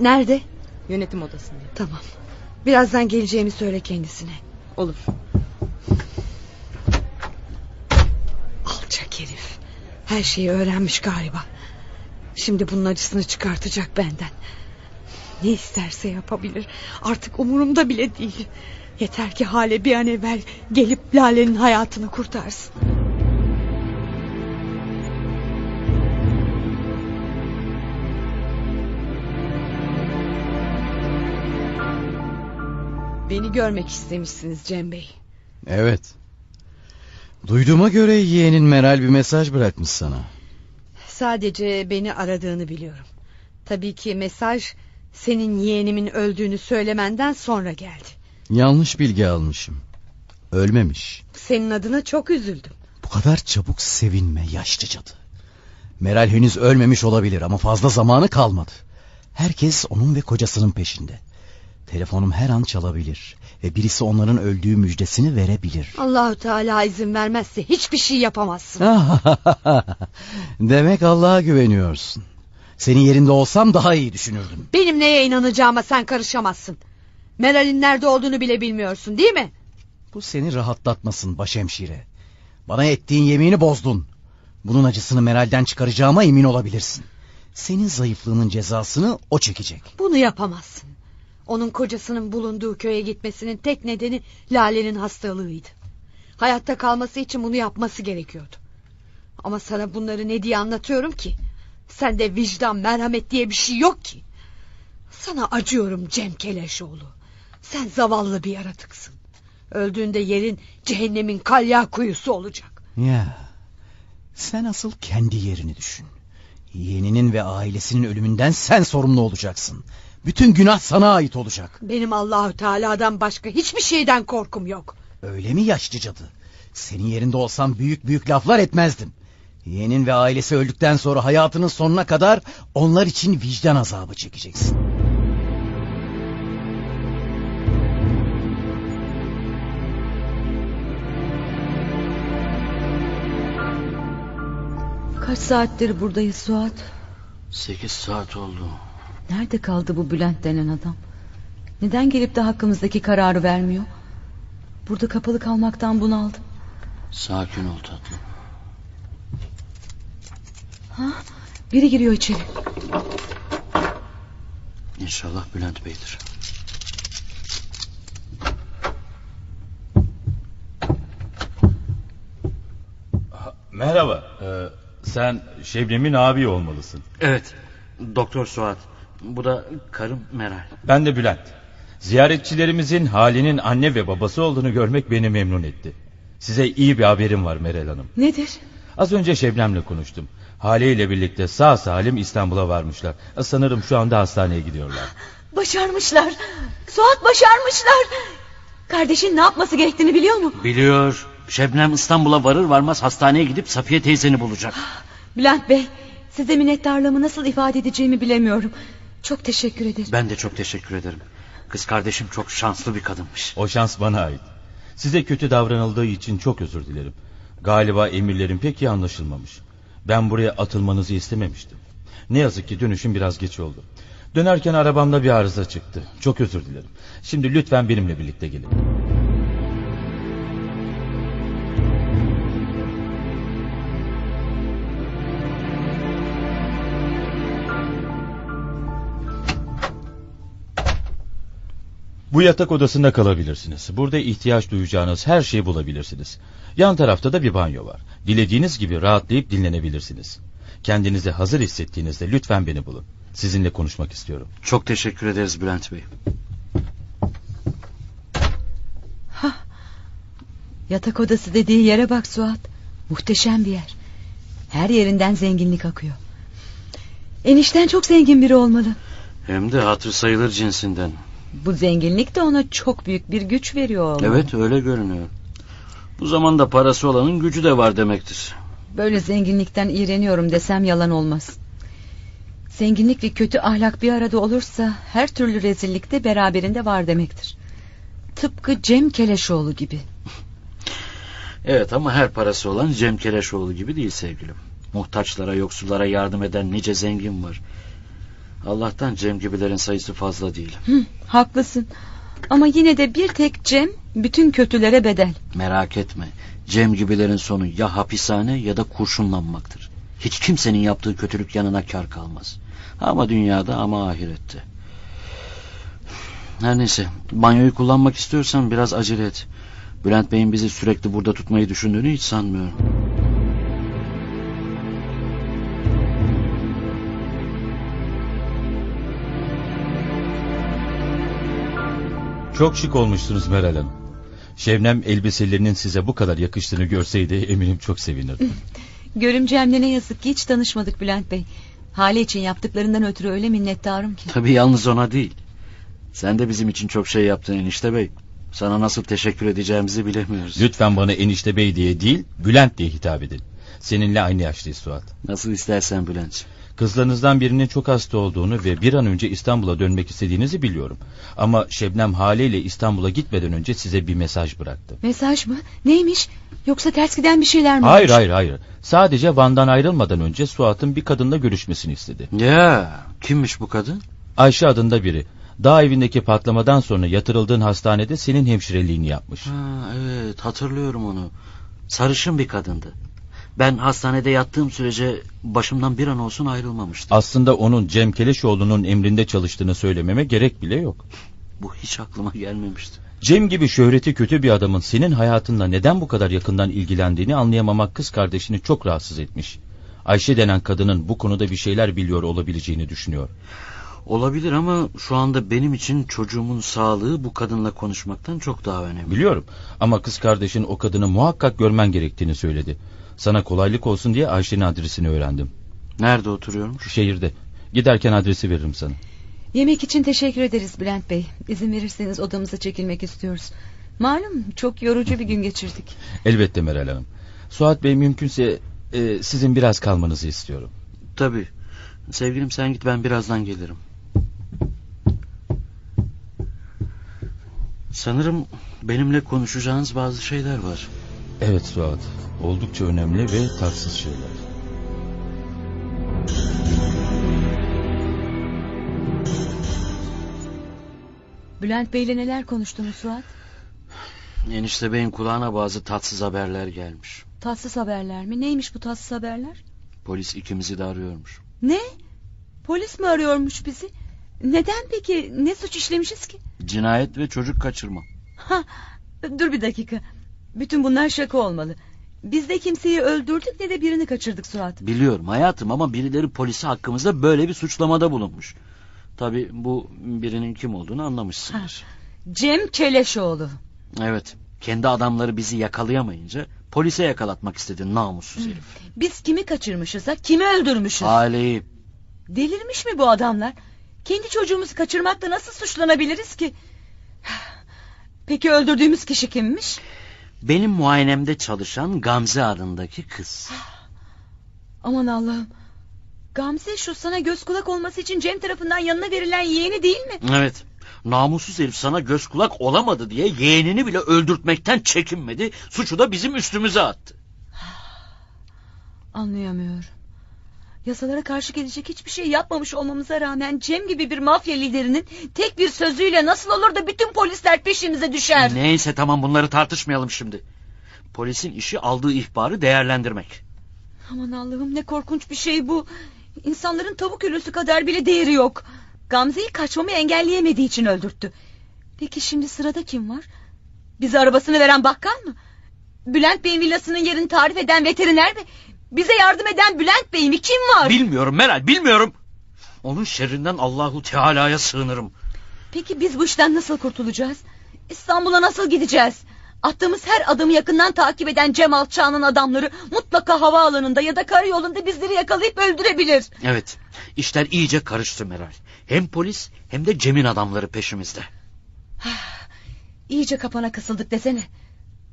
Nerede? Yönetim odasında. Tamam. Birazdan geleceğimi söyle kendisine. Olur. Alçak herif. Her şeyi öğrenmiş galiba. Şimdi bunun acısını çıkartacak benden. Ne isterse yapabilir. Artık umurumda bile değil. Yeter ki Hale bir an evvel gelip Lale'nin hayatını kurtarsın. Beni görmek istemişsiniz Cem Bey. Evet. Duyduğuma göre yeğenin Meral bir mesaj bırakmış sana. Sadece beni aradığını biliyorum. Tabii ki mesaj senin yeğenimin öldüğünü söylemenden sonra geldi. Yanlış bilgi almışım. Ölmemiş. Senin adına çok üzüldüm. Bu kadar çabuk sevinme yaşlı cadı. Meral henüz ölmemiş olabilir ama fazla zamanı kalmadı. Herkes onun ve kocasının peşinde. Telefonum her an çalabilir ve birisi onların öldüğü müjdesini verebilir. Allahu Teala izin vermezse hiçbir şey yapamazsın. Demek Allah'a güveniyorsun. Senin yerinde olsam daha iyi düşünürdüm. Benim neye inanacağıma sen karışamazsın. Meral'in nerede olduğunu bile bilmiyorsun değil mi? Bu seni rahatlatmasın başhemşire. Bana ettiğin yemini bozdun. Bunun acısını Meral'den çıkaracağıma emin olabilirsin. Senin zayıflığının cezasını o çekecek. Bunu yapamazsın. Onun kocasının bulunduğu köye gitmesinin tek nedeni Lale'nin hastalığıydı. Hayatta kalması için bunu yapması gerekiyordu. Ama sana bunları ne diye anlatıyorum ki? Sende vicdan, merhamet diye bir şey yok ki. Sana acıyorum Cem Keleşoğlu. Sen zavallı bir yaratıksın. Öldüğünde yerin cehennemin kalya kuyusu olacak. Ya, sen asıl kendi yerini düşün. Yeğeninin ve ailesinin ölümünden sen sorumlu olacaksın. Bütün günah sana ait olacak. Benim Allahü Teala'dan başka hiçbir şeyden korkum yok. Öyle mi yaşlı cadı? Senin yerinde olsam büyük büyük laflar etmezdim. Yeğenin ve ailesi öldükten sonra hayatının sonuna kadar onlar için vicdan azabı çekeceksin. Kaç saattir buradayız Suat? Sekiz saat oldu. Nerede kaldı bu Bülent denen adam? Neden gelip de hakkımızdaki kararı vermiyor? Burada kapalı kalmaktan bunaldım. Sakin ol tatlım. Ha? Biri giriyor içeri. İnşallah Bülent Bey'dir. Merhaba. Ee, sen Şebnem'in abi olmalısın. Evet. Doktor Suat. Bu da karım Meral. Ben de Bülent. Ziyaretçilerimizin halinin anne ve babası olduğunu görmek beni memnun etti. Size iyi bir haberim var Meral Hanım. Nedir? Az önce Şebnem'le konuştum. Hale ile birlikte sağ salim İstanbul'a varmışlar. Sanırım şu anda hastaneye gidiyorlar. Başarmışlar. Suat başarmışlar. Kardeşin ne yapması gerektiğini biliyor mu? Biliyor. Şebnem İstanbul'a varır varmaz hastaneye gidip Safiye teyzeni bulacak. Bülent Bey, size minnettarlığımı nasıl ifade edeceğimi bilemiyorum. Çok teşekkür ederim. Ben de çok teşekkür ederim. Kız kardeşim çok şanslı bir kadınmış. O şans bana ait. Size kötü davranıldığı için çok özür dilerim. Galiba emirlerim pek iyi anlaşılmamış. Ben buraya atılmanızı istememiştim. Ne yazık ki dönüşüm biraz geç oldu. Dönerken arabamda bir arıza çıktı. Çok özür dilerim. Şimdi lütfen benimle birlikte gelin. Bu yatak odasında kalabilirsiniz. Burada ihtiyaç duyacağınız her şeyi bulabilirsiniz. Yan tarafta da bir banyo var. Dilediğiniz gibi rahatlayıp dinlenebilirsiniz. Kendinizi hazır hissettiğinizde lütfen beni bulun. Sizinle konuşmak istiyorum. Çok teşekkür ederiz Bülent Bey. Yatak odası dediği yere bak Suat. Muhteşem bir yer. Her yerinden zenginlik akıyor. Enişten çok zengin biri olmalı. Hem de hatır sayılır cinsinden. Bu zenginlik de ona çok büyük bir güç veriyor olmalı. Evet öyle görünüyor. Bu zamanda parası olanın gücü de var demektir. Böyle zenginlikten iğreniyorum desem yalan olmaz. Zenginlik ve kötü ahlak bir arada olursa her türlü rezillik de beraberinde var demektir. Tıpkı Cem Keleşoğlu gibi. Evet ama her parası olan Cem Keleşoğlu gibi değil sevgilim. Muhtaçlara, yoksullara yardım eden nice zengin var. Allah'tan Cem gibilerin sayısı fazla değil. Hı, haklısın. Ama yine de bir tek Cem bütün kötülere bedel. Merak etme. Cem gibilerin sonu ya hapishane ya da kurşunlanmaktır. Hiç kimsenin yaptığı kötülük yanına kar kalmaz. Ama dünyada ama ahirette. Her neyse banyoyu kullanmak istiyorsan biraz acele et. Bülent Bey'in bizi sürekli burada tutmayı düşündüğünü hiç sanmıyorum. Çok şık olmuşsunuz Meral Hanım. Şebnem elbiselerinin size bu kadar yakıştığını görseydi eminim çok sevinirdi. Görümcemle ne yazık ki hiç tanışmadık Bülent Bey. Hale için yaptıklarından ötürü öyle minnettarım ki. Tabii yalnız ona değil. Sen de bizim için çok şey yaptın enişte bey. Sana nasıl teşekkür edeceğimizi bilemiyoruz. Lütfen bana enişte bey diye değil, Bülent diye hitap edin. Seninle aynı yaşlıyız Suat. Nasıl istersen Bülent. Kızlarınızdan birinin çok hasta olduğunu ve bir an önce İstanbul'a dönmek istediğinizi biliyorum. Ama Şebnem haliyle İstanbul'a gitmeden önce size bir mesaj bıraktı. Mesaj mı? Neymiş? Yoksa ters giden bir şeyler mi Hayır olmuş? hayır hayır. Sadece Van'dan ayrılmadan önce Suat'ın bir kadınla görüşmesini istedi. Ya kimmiş bu kadın? Ayşe adında biri. Dağ evindeki patlamadan sonra yatırıldığın hastanede senin hemşireliğini yapmış. Ha, evet hatırlıyorum onu. Sarışın bir kadındı. Ben hastanede yattığım sürece başımdan bir an olsun ayrılmamıştı. Aslında onun Cem Keleşoğlu'nun emrinde çalıştığını söylememe gerek bile yok. Bu hiç aklıma gelmemişti. Cem gibi şöhreti kötü bir adamın senin hayatınla neden bu kadar yakından ilgilendiğini anlayamamak kız kardeşini çok rahatsız etmiş. Ayşe denen kadının bu konuda bir şeyler biliyor olabileceğini düşünüyor. Olabilir ama şu anda benim için çocuğumun sağlığı bu kadınla konuşmaktan çok daha önemli. Biliyorum ama kız kardeşin o kadını muhakkak görmen gerektiğini söyledi. Sana kolaylık olsun diye Ayşe'nin adresini öğrendim. Nerede oturuyormuş? Şehirde. Giderken adresi veririm sana. Yemek için teşekkür ederiz Bülent Bey. İzin verirseniz odamıza çekilmek istiyoruz. Malum çok yorucu bir gün geçirdik. Elbette Meral Hanım. Suat Bey mümkünse e, sizin biraz kalmanızı istiyorum. Tabii. Sevgilim sen git ben birazdan gelirim. Sanırım benimle konuşacağınız bazı şeyler var. Evet Suat. Oldukça önemli ve tatsız şeyler. Bülent Bey'le neler konuştunuz Suat? Enişte beyin kulağına bazı tatsız haberler gelmiş. Tatsız haberler mi? Neymiş bu tatsız haberler? Polis ikimizi de arıyormuş. Ne? Polis mi arıyormuş bizi? Neden peki? Ne suç işlemişiz ki? Cinayet ve çocuk kaçırma. Ha, dur bir dakika. Bütün bunlar şaka olmalı. Biz de kimseyi öldürdük ne de birini kaçırdık Suat. Biliyorum hayatım ama birileri polisi hakkımızda böyle bir suçlamada bulunmuş. Tabii bu birinin kim olduğunu anlamışsındır. Cem Keleşoğlu. Evet. Kendi adamları bizi yakalayamayınca polise yakalatmak istedi namussuz herif. Biz kimi kaçırmışız ha? Kimi öldürmüşüz? Aileyi Delirmiş mi bu adamlar? Kendi çocuğumuzu kaçırmakla nasıl suçlanabiliriz ki? Peki öldürdüğümüz kişi kimmiş? Benim muayenemde çalışan Gamze adındaki kız. Aman Allah'ım. Gamze şu sana göz kulak olması için Cem tarafından yanına verilen yeğeni değil mi? Evet. Namussuz herif sana göz kulak olamadı diye yeğenini bile öldürtmekten çekinmedi. Suçu da bizim üstümüze attı. Anlayamıyorum. Yasalara karşı gelecek hiçbir şey yapmamış olmamıza rağmen Cem gibi bir mafya liderinin tek bir sözüyle nasıl olur da bütün polisler peşimize düşer? Neyse tamam bunları tartışmayalım şimdi. Polisin işi aldığı ihbarı değerlendirmek. Aman Allah'ım ne korkunç bir şey bu. İnsanların tavuk ölüsü kadar bile değeri yok. Gamze'yi kaçmamı engelleyemediği için öldürttü. Peki şimdi sırada kim var? Bize arabasını veren bakkal mı? Bülent Bey'in villasının yerini tarif eden veteriner mi? Bize yardım eden Bülent Bey mi? Kim var? Bilmiyorum Meral bilmiyorum. Onun şerrinden Allahu Teala'ya sığınırım. Peki biz bu işten nasıl kurtulacağız? İstanbul'a nasıl gideceğiz? Attığımız her adımı yakından takip eden Cem Alçağ'ın adamları mutlaka havaalanında ya da karayolunda bizleri yakalayıp öldürebilir. Evet işler iyice karıştı Meral. Hem polis hem de Cem'in adamları peşimizde. İyice kapana kısıldık desene.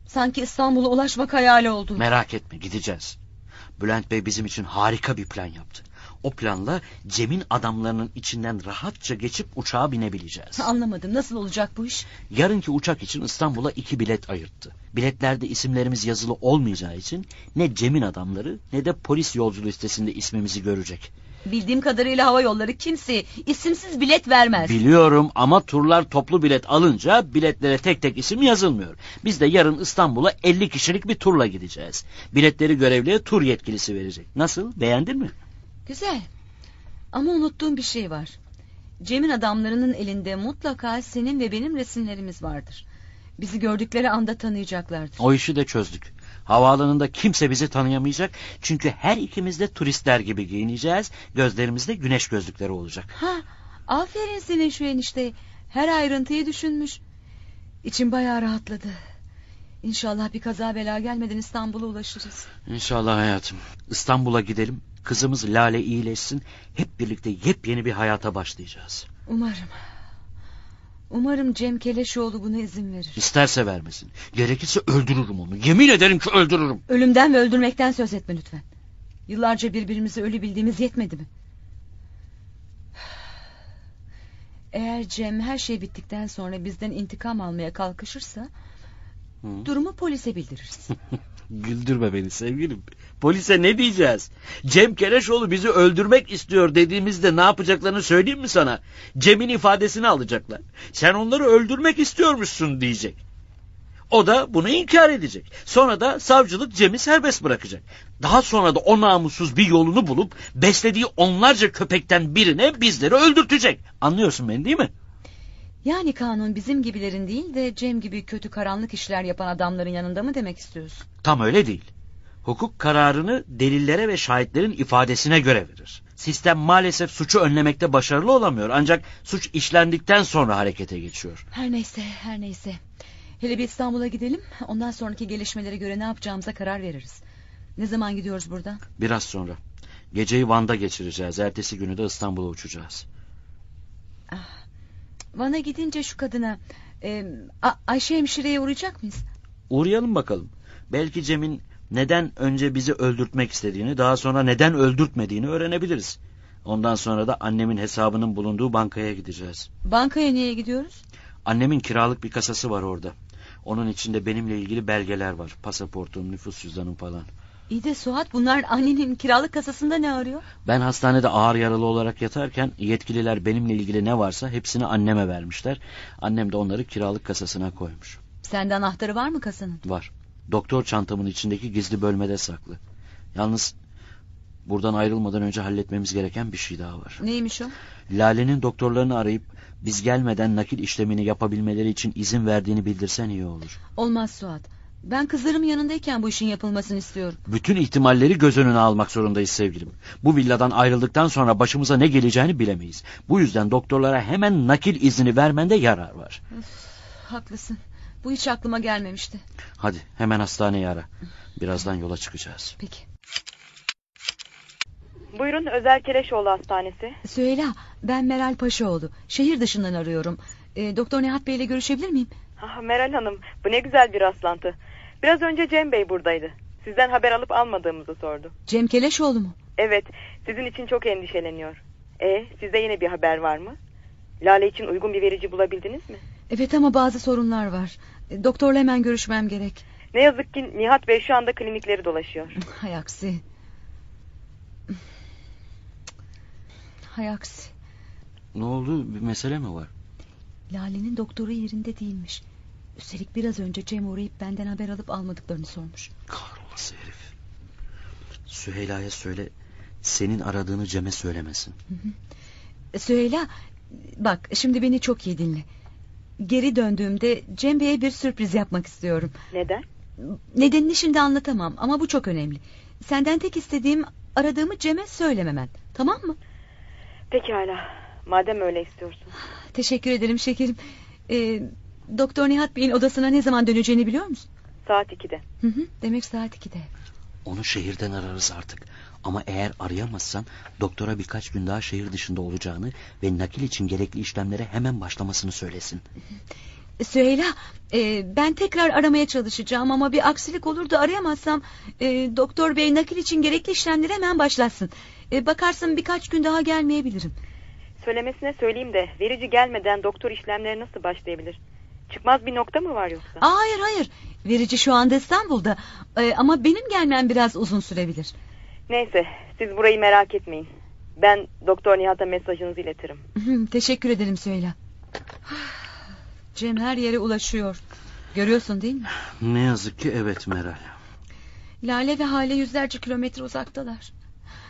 Sanki İstanbul'a ulaşmak hayali oldu. Merak etme gideceğiz. Bülent Bey bizim için harika bir plan yaptı. O planla Cem'in adamlarının içinden rahatça geçip uçağa binebileceğiz. Anlamadım nasıl olacak bu iş? Yarınki uçak için İstanbul'a iki bilet ayırttı. Biletlerde isimlerimiz yazılı olmayacağı için ne Cem'in adamları ne de polis yolcu listesinde ismimizi görecek. Bildiğim kadarıyla hava yolları kimseye isimsiz bilet vermez. Biliyorum ama turlar toplu bilet alınca biletlere tek tek isim yazılmıyor. Biz de yarın İstanbul'a 50 kişilik bir turla gideceğiz. Biletleri görevliye tur yetkilisi verecek. Nasıl? Beğendin mi? Güzel. Ama unuttuğum bir şey var. Cem'in adamlarının elinde mutlaka senin ve benim resimlerimiz vardır. Bizi gördükleri anda tanıyacaklardır. O işi de çözdük. Havaalanında kimse bizi tanıyamayacak. Çünkü her ikimiz de turistler gibi giyineceğiz. Gözlerimizde güneş gözlükleri olacak. Ha, aferin senin şu enişte. Her ayrıntıyı düşünmüş. İçim bayağı rahatladı. İnşallah bir kaza bela gelmeden İstanbul'a ulaşırız. İnşallah hayatım. İstanbul'a gidelim. Kızımız Lale iyileşsin. Hep birlikte yepyeni bir hayata başlayacağız. Umarım. Umarım Cem Keleşoğlu buna izin verir. İsterse vermesin. Gerekirse öldürürüm onu. Yemin ederim ki öldürürüm. Ölümden ve öldürmekten söz etme lütfen. Yıllarca birbirimizi ölü bildiğimiz yetmedi mi? Eğer Cem her şey bittikten sonra bizden intikam almaya kalkışırsa... Hı. ...durumu polise bildiririz. Güldürme beni sevgilim. Polise ne diyeceğiz? Cem Kereşoğlu bizi öldürmek istiyor dediğimizde ne yapacaklarını söyleyeyim mi sana? Cem'in ifadesini alacaklar. Sen onları öldürmek istiyormuşsun diyecek. O da bunu inkar edecek. Sonra da savcılık Cem'i serbest bırakacak. Daha sonra da o namussuz bir yolunu bulup beslediği onlarca köpekten birine bizleri öldürtecek. Anlıyorsun beni değil mi? Yani kanun bizim gibilerin değil de Cem gibi kötü karanlık işler yapan adamların yanında mı demek istiyorsun? Tam öyle değil. Hukuk kararını delillere ve şahitlerin ifadesine göre verir. Sistem maalesef suçu önlemekte başarılı olamıyor ancak suç işlendikten sonra harekete geçiyor. Her neyse her neyse. Hele bir İstanbul'a gidelim ondan sonraki gelişmelere göre ne yapacağımıza karar veririz. Ne zaman gidiyoruz buradan? Biraz sonra. Geceyi Van'da geçireceğiz. Ertesi günü de İstanbul'a uçacağız. Van'a gidince şu kadına e, A- Ayşe hemşireye uğrayacak mıyız? Uğrayalım bakalım. Belki Cem'in neden önce bizi öldürtmek istediğini daha sonra neden öldürtmediğini öğrenebiliriz. Ondan sonra da annemin hesabının bulunduğu bankaya gideceğiz. Bankaya niye gidiyoruz? Annemin kiralık bir kasası var orada. Onun içinde benimle ilgili belgeler var. Pasaportum, nüfus cüzdanım falan. İyi de Suat bunlar annenin kiralık kasasında ne arıyor? Ben hastanede ağır yaralı olarak yatarken yetkililer benimle ilgili ne varsa hepsini anneme vermişler. Annem de onları kiralık kasasına koymuş. Sende anahtarı var mı kasanın? Var. Doktor çantamın içindeki gizli bölmede saklı. Yalnız buradan ayrılmadan önce halletmemiz gereken bir şey daha var. Neymiş o? Lale'nin doktorlarını arayıp biz gelmeden nakil işlemini yapabilmeleri için izin verdiğini bildirsen iyi olur. Olmaz Suat. Ben kızlarım yanındayken bu işin yapılmasını istiyorum. Bütün ihtimalleri göz önüne almak zorundayız sevgilim. Bu villadan ayrıldıktan sonra başımıza ne geleceğini bilemeyiz. Bu yüzden doktorlara hemen nakil izni vermende yarar var. Üf, haklısın. Bu hiç aklıma gelmemişti. Hadi hemen hastaneyi ara. Birazdan yola çıkacağız. Peki. Buyurun Özel Keleşoğlu Hastanesi. Süheyla ben Meral Paşaoğlu. Şehir dışından arıyorum. E, Doktor Nihat Bey ile görüşebilir miyim? Ah, Meral Hanım bu ne güzel bir rastlantı. Biraz önce Cem Bey buradaydı. Sizden haber alıp almadığımızı sordu. Cem Keleşoğlu mu? Evet sizin için çok endişeleniyor. E sizde yine bir haber var mı? Lale için uygun bir verici bulabildiniz mi? Evet ama bazı sorunlar var. E, Doktorla hemen görüşmem gerek. Ne yazık ki Nihat Bey şu anda klinikleri dolaşıyor. Hay aksi. Hay aksi. Ne oldu? Bir mesele mi var? Lale'nin doktoru yerinde değilmiş. Üstelik biraz önce Cem uğrayıp benden haber alıp almadıklarını sormuş. Kahrolası herif. Süheyla'ya söyle senin aradığını Cem'e söylemesin. E, Süheyla bak şimdi beni çok iyi dinle. Geri döndüğümde Cem Bey'e bir sürpriz yapmak istiyorum. Neden? Nedenini şimdi anlatamam ama bu çok önemli. Senden tek istediğim aradığımı Cem'e söylememen. Tamam mı? Pekala. Madem öyle istiyorsun. Teşekkür ederim şekerim. Ee, Doktor Nihat Bey'in odasına ne zaman döneceğini biliyor musun? Saat 2'de. Hı hı, demek saat 2'de. Onu şehirden ararız artık. Ama eğer arayamazsan doktora birkaç gün daha şehir dışında olacağını ve nakil için gerekli işlemlere hemen başlamasını söylesin. Süheyla e, ben tekrar aramaya çalışacağım ama bir aksilik olur da arayamazsam e, doktor bey nakil için gerekli işlemleri hemen başlatsın. E, bakarsın birkaç gün daha gelmeyebilirim. Söylemesine söyleyeyim de verici gelmeden doktor işlemleri nasıl başlayabilir? Çıkmaz bir nokta mı var yoksa? Aa, hayır hayır verici şu anda İstanbul'da e, ama benim gelmem biraz uzun sürebilir. Neyse siz burayı merak etmeyin. Ben Doktor Nihat'a mesajınızı iletirim. Teşekkür ederim Süheyla. Cem her yere ulaşıyor. Görüyorsun değil mi? Ne yazık ki evet Meral. Lale ve Hale yüzlerce kilometre uzaktalar.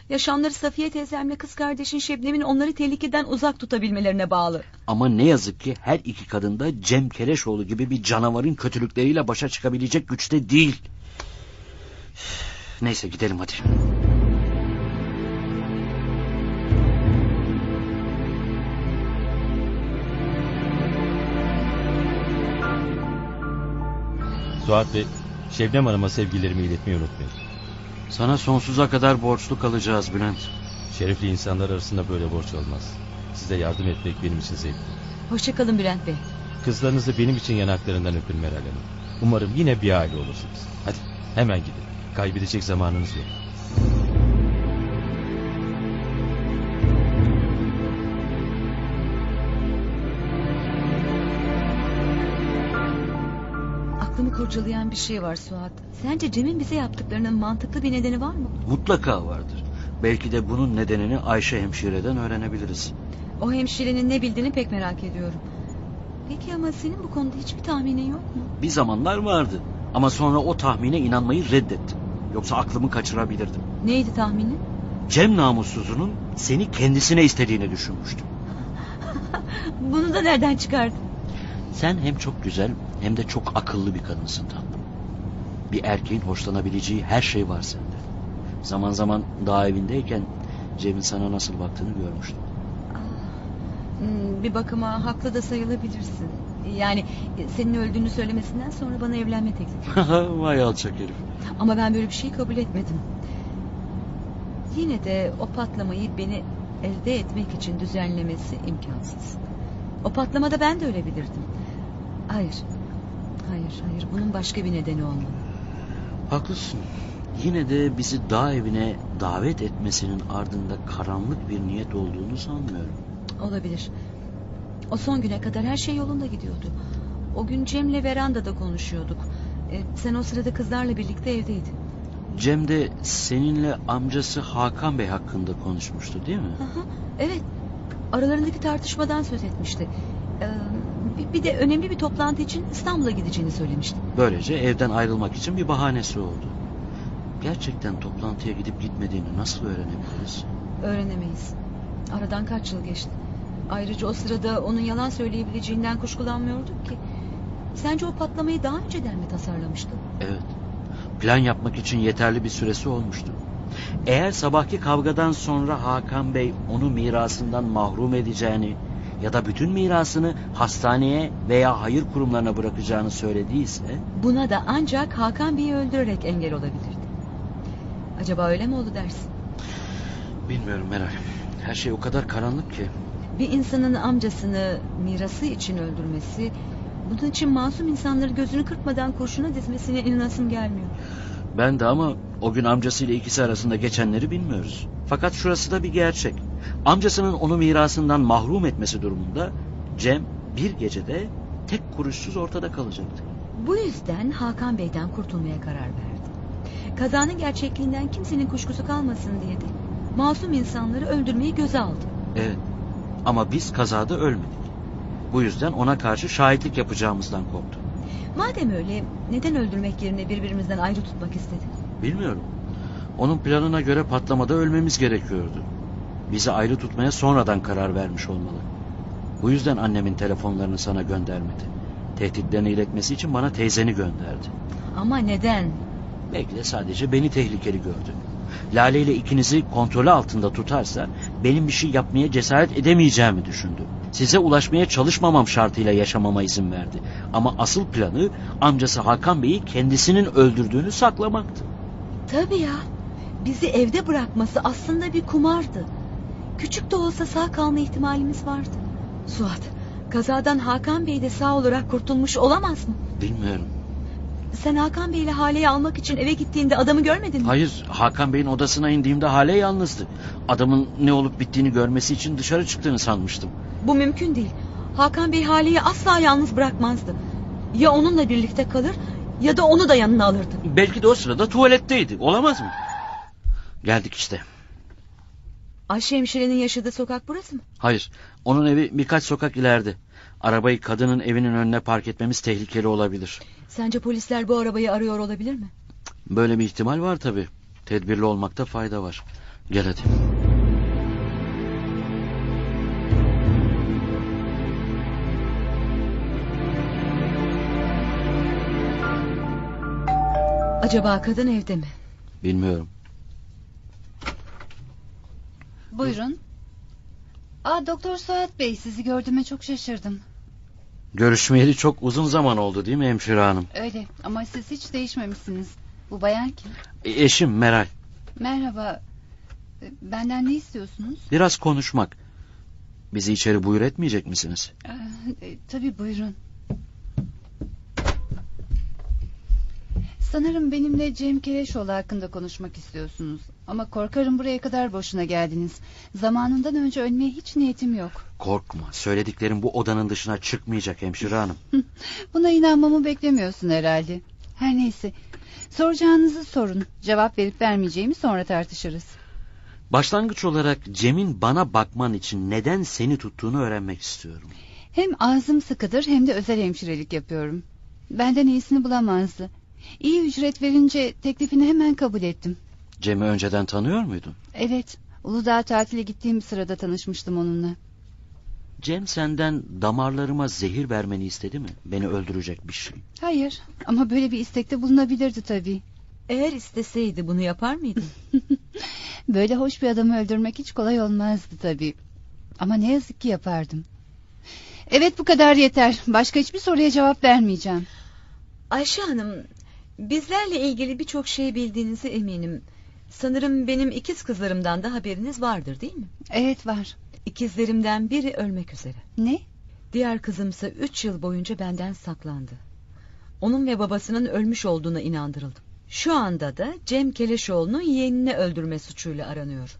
Yaşamları Safiye teyzemle kız kardeşin Şebnem'in onları tehlikeden uzak tutabilmelerine bağlı. Ama ne yazık ki her iki kadın da Cem Keleşoğlu gibi bir canavarın kötülükleriyle başa çıkabilecek güçte değil. Neyse gidelim hadi. Suat Bey, Şebnem Hanım'a sevgilerimi iletmeyi unutmayın. Sana sonsuza kadar borçlu kalacağız Bülent. Şerefli insanlar arasında böyle borç olmaz. Size yardım etmek benim için zevkli. Hoşçakalın Bülent Bey. Kızlarınızı benim için yanaklarından öpün Meral Hanım. Umarım yine bir aile olursunuz. Hadi hemen gidin. Kaybedecek zamanınız yok. Kurcalayan bir şey var Suat. Sence Cem'in bize yaptıklarının mantıklı bir nedeni var mı? Mutlaka vardır. Belki de bunun nedenini Ayşe hemşireden öğrenebiliriz. O hemşirenin ne bildiğini pek merak ediyorum. Peki ama senin bu konuda hiçbir tahminin yok mu? Bir zamanlar vardı. Ama sonra o tahmine inanmayı reddettim. Yoksa aklımı kaçırabilirdim. Neydi tahminin? Cem namussuzunun seni kendisine istediğini düşünmüştüm. Bunu da nereden çıkardın? Sen hem çok güzel hem de çok akıllı bir kadınsın tatlım. Bir erkeğin hoşlanabileceği her şey var sende. Zaman zaman dağ evindeyken Cem'in sana nasıl baktığını görmüştüm. Hmm, Bir bakıma haklı da sayılabilirsin. Yani e, senin öldüğünü söylemesinden sonra bana evlenme teklifi. Vay alçak herif. Ama ben böyle bir şey kabul etmedim. Yine de o patlamayı beni elde etmek için düzenlemesi imkansız. O patlamada ben de ölebilirdim. Hayır. Hayır, hayır. Bunun başka bir nedeni olmalı. Haklısın. Yine de bizi dağ evine davet etmesinin ardında karanlık bir niyet olduğunu sanmıyorum. Olabilir. O son güne kadar her şey yolunda gidiyordu. O gün Cem'le verandada konuşuyorduk. E, sen o sırada kızlarla birlikte evdeydin. Cem de seninle amcası Hakan Bey hakkında konuşmuştu değil mi? Aha, evet. Aralarındaki tartışmadan söz etmişti. Ee, bir- bir de önemli bir toplantı için İstanbul'a gideceğini söylemişti. Böylece evden ayrılmak için bir bahanesi oldu. Gerçekten toplantıya gidip gitmediğini nasıl öğrenebiliriz? Öğrenemeyiz. Aradan kaç yıl geçti. Ayrıca o sırada onun yalan söyleyebileceğinden kuşkulanmıyorduk ki. Sence o patlamayı daha önceden mi tasarlamıştı? Evet. Plan yapmak için yeterli bir süresi olmuştu. Eğer sabahki kavgadan sonra Hakan Bey onu mirasından mahrum edeceğini ya da bütün mirasını hastaneye veya hayır kurumlarına bırakacağını söylediyse Buna da ancak Hakan Bey'i öldürerek engel olabilirdi. Acaba öyle mi oldu dersin? bilmiyorum Meral. Her şey o kadar karanlık ki. Bir insanın amcasını mirası için öldürmesi... ...bunun için masum insanları gözünü kırpmadan kurşuna dizmesine inanasım gelmiyor. Ben de ama o gün amcasıyla ikisi arasında geçenleri bilmiyoruz. Fakat şurası da bir gerçek. Amcasının onu mirasından mahrum etmesi durumunda Cem bir gecede tek kuruşsuz ortada kalacaktı. Bu yüzden Hakan Bey'den kurtulmaya karar verdi. Kazanın gerçekliğinden kimsenin kuşkusu kalmasın diye de masum insanları öldürmeyi göze aldı. Evet ama biz kazada ölmedik. Bu yüzden ona karşı şahitlik yapacağımızdan korktu. Madem öyle neden öldürmek yerine birbirimizden ayrı tutmak istedi? Bilmiyorum. Onun planına göre patlamada ölmemiz gerekiyordu. Bizi ayrı tutmaya sonradan karar vermiş olmalı. Bu yüzden annemin telefonlarını sana göndermedi. Tehditlerini iletmesi için bana teyzeni gönderdi. Ama neden? Belki de sadece beni tehlikeli gördü. Lale ile ikinizi kontrolü altında tutarsa benim bir şey yapmaya cesaret edemeyeceğimi düşündü. Size ulaşmaya çalışmamam şartıyla yaşamama izin verdi. Ama asıl planı amcası Hakan Bey'i kendisinin öldürdüğünü saklamaktı. Tabii ya. Bizi evde bırakması aslında bir kumardı. Küçük de olsa sağ kalma ihtimalimiz vardı. Suat, kazadan Hakan Bey de sağ olarak kurtulmuş olamaz mı? Bilmiyorum. Sen Hakan Bey ile Hale'yi almak için eve gittiğinde adamı görmedin mi? Hayır, Hakan Bey'in odasına indiğimde hale yalnızdı. Adamın ne olup bittiğini görmesi için dışarı çıktığını sanmıştım. Bu mümkün değil. Hakan Bey Hale'yi asla yalnız bırakmazdı. Ya onunla birlikte kalır ya da onu da yanına alırdı. Belki de o sırada tuvaletteydi. Olamaz mı? Geldik işte. Ayşe hemşirenin yaşadığı sokak burası mı? Hayır. Onun evi birkaç sokak ileride. Arabayı kadının evinin önüne park etmemiz tehlikeli olabilir. Sence polisler bu arabayı arıyor olabilir mi? Böyle bir ihtimal var tabii. Tedbirli olmakta fayda var. Gel hadi. Acaba kadın evde mi? Bilmiyorum. Buyurun. Aa Doktor Suat Bey sizi gördüğüme çok şaşırdım. Görüşmeyeli çok uzun zaman oldu değil mi hemşire hanım? Öyle ama siz hiç değişmemişsiniz. Bu bayan kim? E, eşim Meral. Merhaba. E, Benden ne istiyorsunuz? Biraz konuşmak. Bizi içeri buyur etmeyecek misiniz? Ee, e, tabii buyurun. Sanırım benimle Cem Keleşoğlu hakkında konuşmak istiyorsunuz. Ama korkarım buraya kadar boşuna geldiniz. Zamanından önce ölmeye hiç niyetim yok. Korkma. Söylediklerim bu odanın dışına çıkmayacak hemşire hanım. Buna inanmamı beklemiyorsun herhalde. Her neyse. Soracağınızı sorun. Cevap verip vermeyeceğimi sonra tartışırız. Başlangıç olarak Cem'in bana bakman için neden seni tuttuğunu öğrenmek istiyorum. Hem ağzım sıkıdır hem de özel hemşirelik yapıyorum. Benden iyisini bulamazdı. İyi ücret verince teklifini hemen kabul ettim. Cem'i önceden tanıyor muydun? Evet, Uludağ tatile gittiğim sırada tanışmıştım onunla. Cem senden damarlarıma zehir vermeni istedi mi? Beni öldürecek bir şey. Hayır ama böyle bir istekte bulunabilirdi tabii. Eğer isteseydi bunu yapar mıydı? Böyle hoş bir adamı öldürmek hiç kolay olmazdı tabii. Ama ne yazık ki yapardım. Evet bu kadar yeter. Başka hiçbir soruya cevap vermeyeceğim. Ayşe Hanım, bizlerle ilgili birçok şey bildiğinize eminim. Sanırım benim ikiz kızlarımdan da haberiniz vardır değil mi? Evet var. İkizlerimden biri ölmek üzere. Ne? Diğer kızımsa üç yıl boyunca benden saklandı. Onun ve babasının ölmüş olduğuna inandırıldım. Şu anda da Cem Keleşoğlu'nun yeğenini öldürme suçuyla aranıyorum.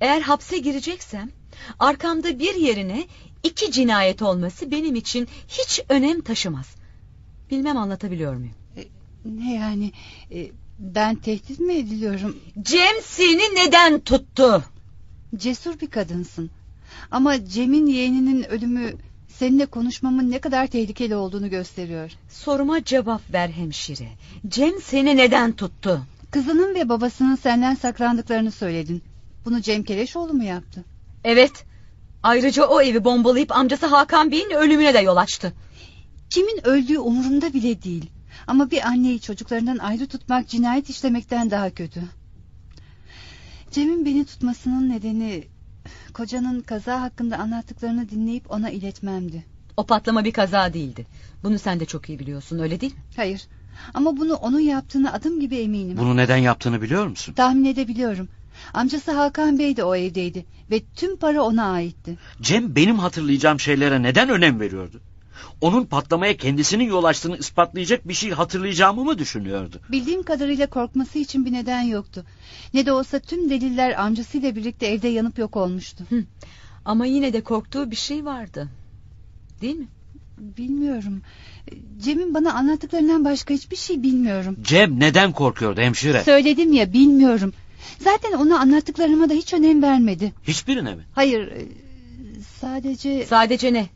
Eğer hapse gireceksem arkamda bir yerine iki cinayet olması benim için hiç önem taşımaz. Bilmem anlatabiliyor muyum? Ne yani? E, ben tehdit mi ediliyorum? Cem seni neden tuttu? Cesur bir kadınsın. Ama Cem'in yeğeninin ölümü seninle konuşmamın ne kadar tehlikeli olduğunu gösteriyor. Soruma cevap ver hemşire. Cem seni neden tuttu? Kızının ve babasının senden saklandıklarını söyledin. Bunu Cem Keleşoğlu mu yaptı? Evet. Ayrıca o evi bombalayıp amcası Hakan Bey'in ölümüne de yol açtı. Kimin öldüğü umurumda bile değil. Ama bir anneyi çocuklarından ayrı tutmak cinayet işlemekten daha kötü. Cem'in beni tutmasının nedeni kocanın kaza hakkında anlattıklarını dinleyip ona iletmemdi. O patlama bir kaza değildi. Bunu sen de çok iyi biliyorsun öyle değil mi? Hayır ama bunu onun yaptığını adım gibi eminim. Bunu neden yaptığını biliyor musun? Tahmin edebiliyorum. Amcası Hakan Bey de o evdeydi ve tüm para ona aitti. Cem benim hatırlayacağım şeylere neden önem veriyordu? Onun patlamaya kendisinin yol açtığını ispatlayacak bir şey hatırlayacağımı mı düşünüyordu? Bildiğim kadarıyla korkması için bir neden yoktu. Ne de olsa tüm deliller amcasıyla birlikte evde yanıp yok olmuştu. Hı. Ama yine de korktuğu bir şey vardı. Değil mi? Bilmiyorum. Cem'in bana anlattıklarından başka hiçbir şey bilmiyorum. Cem neden korkuyordu hemşire? Söyledim ya bilmiyorum. Zaten ona anlattıklarıma da hiç önem vermedi. Hiçbirine mi? Hayır. Sadece... Sadece ne?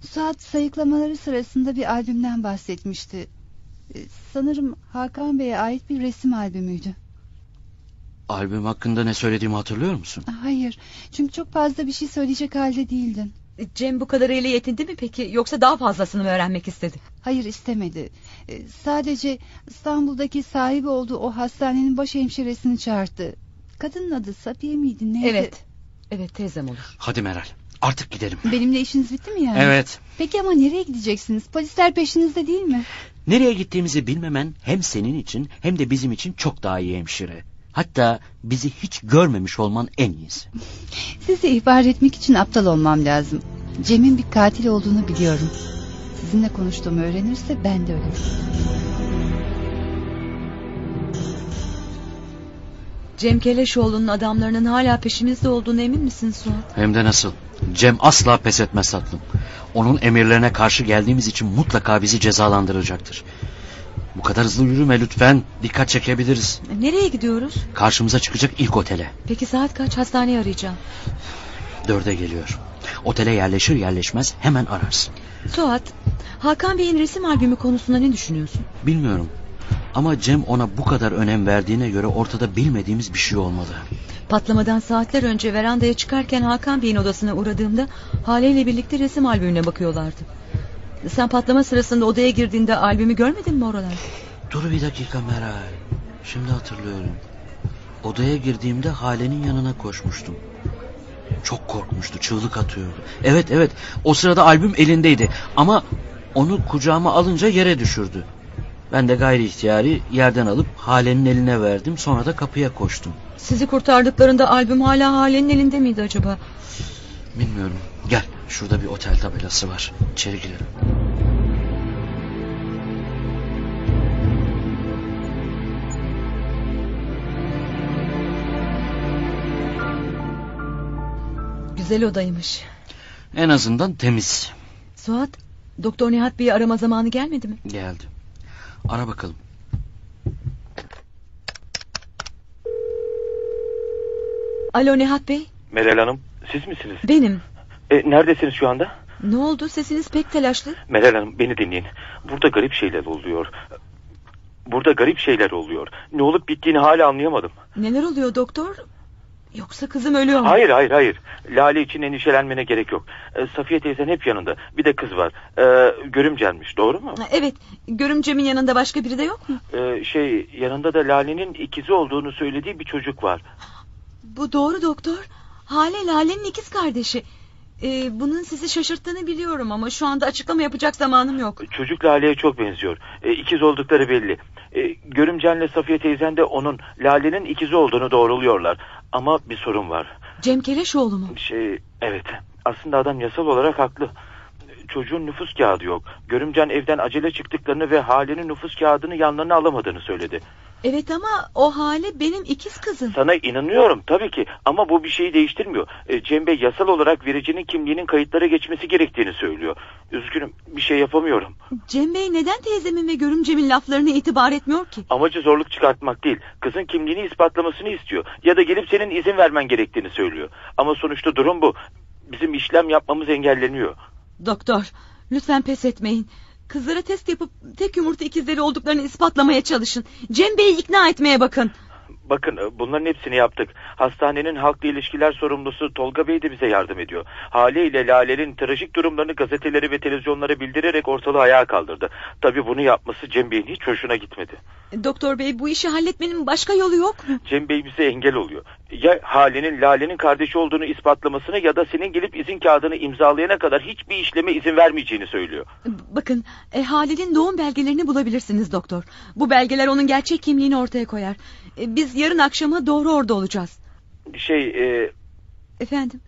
Suat sayıklamaları sırasında bir albümden bahsetmişti. Sanırım Hakan Bey'e ait bir resim albümüydü. Albüm hakkında ne söylediğimi hatırlıyor musun? Hayır. Çünkü çok fazla bir şey söyleyecek halde değildin. Cem bu kadarıyla yetindi mi peki yoksa daha fazlasını mı öğrenmek istedi? Hayır istemedi. Sadece İstanbul'daki sahibi olduğu o hastanenin baş hemşiresini çağırdı. Kadının adı Safiye miydi neydi? Evet. Evet teyzem olur. Hadi Meral artık gidelim. Benimle işiniz bitti mi yani? Evet. Peki ama nereye gideceksiniz? Polisler peşinizde değil mi? Nereye gittiğimizi bilmemen hem senin için hem de bizim için çok daha iyi hemşire. Hatta bizi hiç görmemiş olman en iyisi. Sizi ihbar etmek için aptal olmam lazım. Cem'in bir katil olduğunu biliyorum. Sizinle konuştuğumu öğrenirse ben de ölürüm. Cem Keleşoğlu'nun adamlarının hala peşimizde olduğunu emin misin Suat? Hem de nasıl? Cem asla pes etmez tatlım. Onun emirlerine karşı geldiğimiz için mutlaka bizi cezalandıracaktır. Bu kadar hızlı yürüme lütfen. Dikkat çekebiliriz. Nereye gidiyoruz? Karşımıza çıkacak ilk otele. Peki saat kaç? Hastaneyi arayacağım. Dörde geliyor. Otele yerleşir yerleşmez hemen ararsın. Suat, Hakan Bey'in resim albümü konusunda ne düşünüyorsun? Bilmiyorum. Ama Cem ona bu kadar önem verdiğine göre ortada bilmediğimiz bir şey olmalı. Patlamadan saatler önce verandaya çıkarken Hakan Bey'in odasına uğradığımda Hale ile birlikte resim albümüne bakıyorlardı. Sen patlama sırasında odaya girdiğinde albümü görmedin mi oralarda? Dur bir dakika Meral. Şimdi hatırlıyorum. Odaya girdiğimde Hale'nin yanına koşmuştum. Çok korkmuştu, çığlık atıyordu. Evet evet, o sırada albüm elindeydi. Ama onu kucağıma alınca yere düşürdü. Ben de gayri ihtiyari yerden alıp Hale'nin eline verdim. Sonra da kapıya koştum. Sizi kurtardıklarında albüm hala Hale'nin elinde miydi acaba? Bilmiyorum. Gel, şurada bir otel tabelası var. İçeri girelim. Güzel odaymış. En azından temiz. Suat, Doktor Nihat Bey'i arama zamanı gelmedi mi? Geldi. Ara bakalım. Alo Nihat Bey, Meral Hanım siz misiniz? benim. E, neredesiniz şu anda? Ne oldu? Sesiniz pek telaşlı. Meral Hanım beni dinleyin. Burada garip şeyler oluyor. Burada garip şeyler oluyor. Ne olup bittiğini hala anlayamadım. Neler oluyor doktor? Yoksa kızım ölüyor mu? Hayır hayır hayır. Lale için endişelenmene gerek yok. E, Safiye teyzen hep yanında. Bir de kız var. E, görümcenmiş doğru mu? Evet, görümcemin yanında başka biri de yok mu? E, şey yanında da Lale'nin ikizi olduğunu söylediği bir çocuk var. Bu doğru doktor. Hale Lale'nin ikiz kardeşi. Ee, bunun sizi şaşırttığını biliyorum ama şu anda açıklama yapacak zamanım yok. Çocuk Lale'ye çok benziyor. E, ikiz oldukları belli. E, görümcenle Safiye teyzen de onun Lale'nin ikizi olduğunu doğruluyorlar. Ama bir sorun var. Cem Keleşoğlu mu? Şey evet aslında adam yasal olarak haklı. Çocuğun nüfus kağıdı yok. Görümcen evden acele çıktıklarını ve Hale'nin nüfus kağıdını yanlarına alamadığını söyledi. Evet ama o Hale benim ikiz kızım. Sana inanıyorum tabii ki ama bu bir şeyi değiştirmiyor. E, Cem Bey yasal olarak vericinin kimliğinin kayıtlara geçmesi gerektiğini söylüyor. Üzgünüm bir şey yapamıyorum. Cem Bey neden teyzemin ve görümcemin laflarına itibar etmiyor ki? Amacı zorluk çıkartmak değil. Kızın kimliğini ispatlamasını istiyor. Ya da gelip senin izin vermen gerektiğini söylüyor. Ama sonuçta durum bu. Bizim işlem yapmamız engelleniyor. Doktor, lütfen pes etmeyin. Kızlara test yapıp tek yumurta ikizleri olduklarını ispatlamaya çalışın. Cem Bey'i ikna etmeye bakın. Bakın e, bunların hepsini yaptık. Hastanenin halkla ilişkiler sorumlusu Tolga Bey de bize yardım ediyor. Hale ile Lale'nin trajik durumlarını gazetelere ve televizyonlara bildirerek ortalığı ayağa kaldırdı. Tabii bunu yapması Cem Bey'in hiç hoşuna gitmedi. Doktor Bey bu işi halletmenin başka yolu yok mu? Cem Bey bize engel oluyor. Ya Hale'nin Lale'nin kardeşi olduğunu ispatlamasını ya da senin gelip izin kağıdını imzalayana kadar hiçbir işleme izin vermeyeceğini söylüyor. Bakın e, Hale'nin doğum belgelerini bulabilirsiniz doktor. Bu belgeler onun gerçek kimliğini ortaya koyar. E, biz yarın akşama doğru orada olacağız. Şey e, Efendim?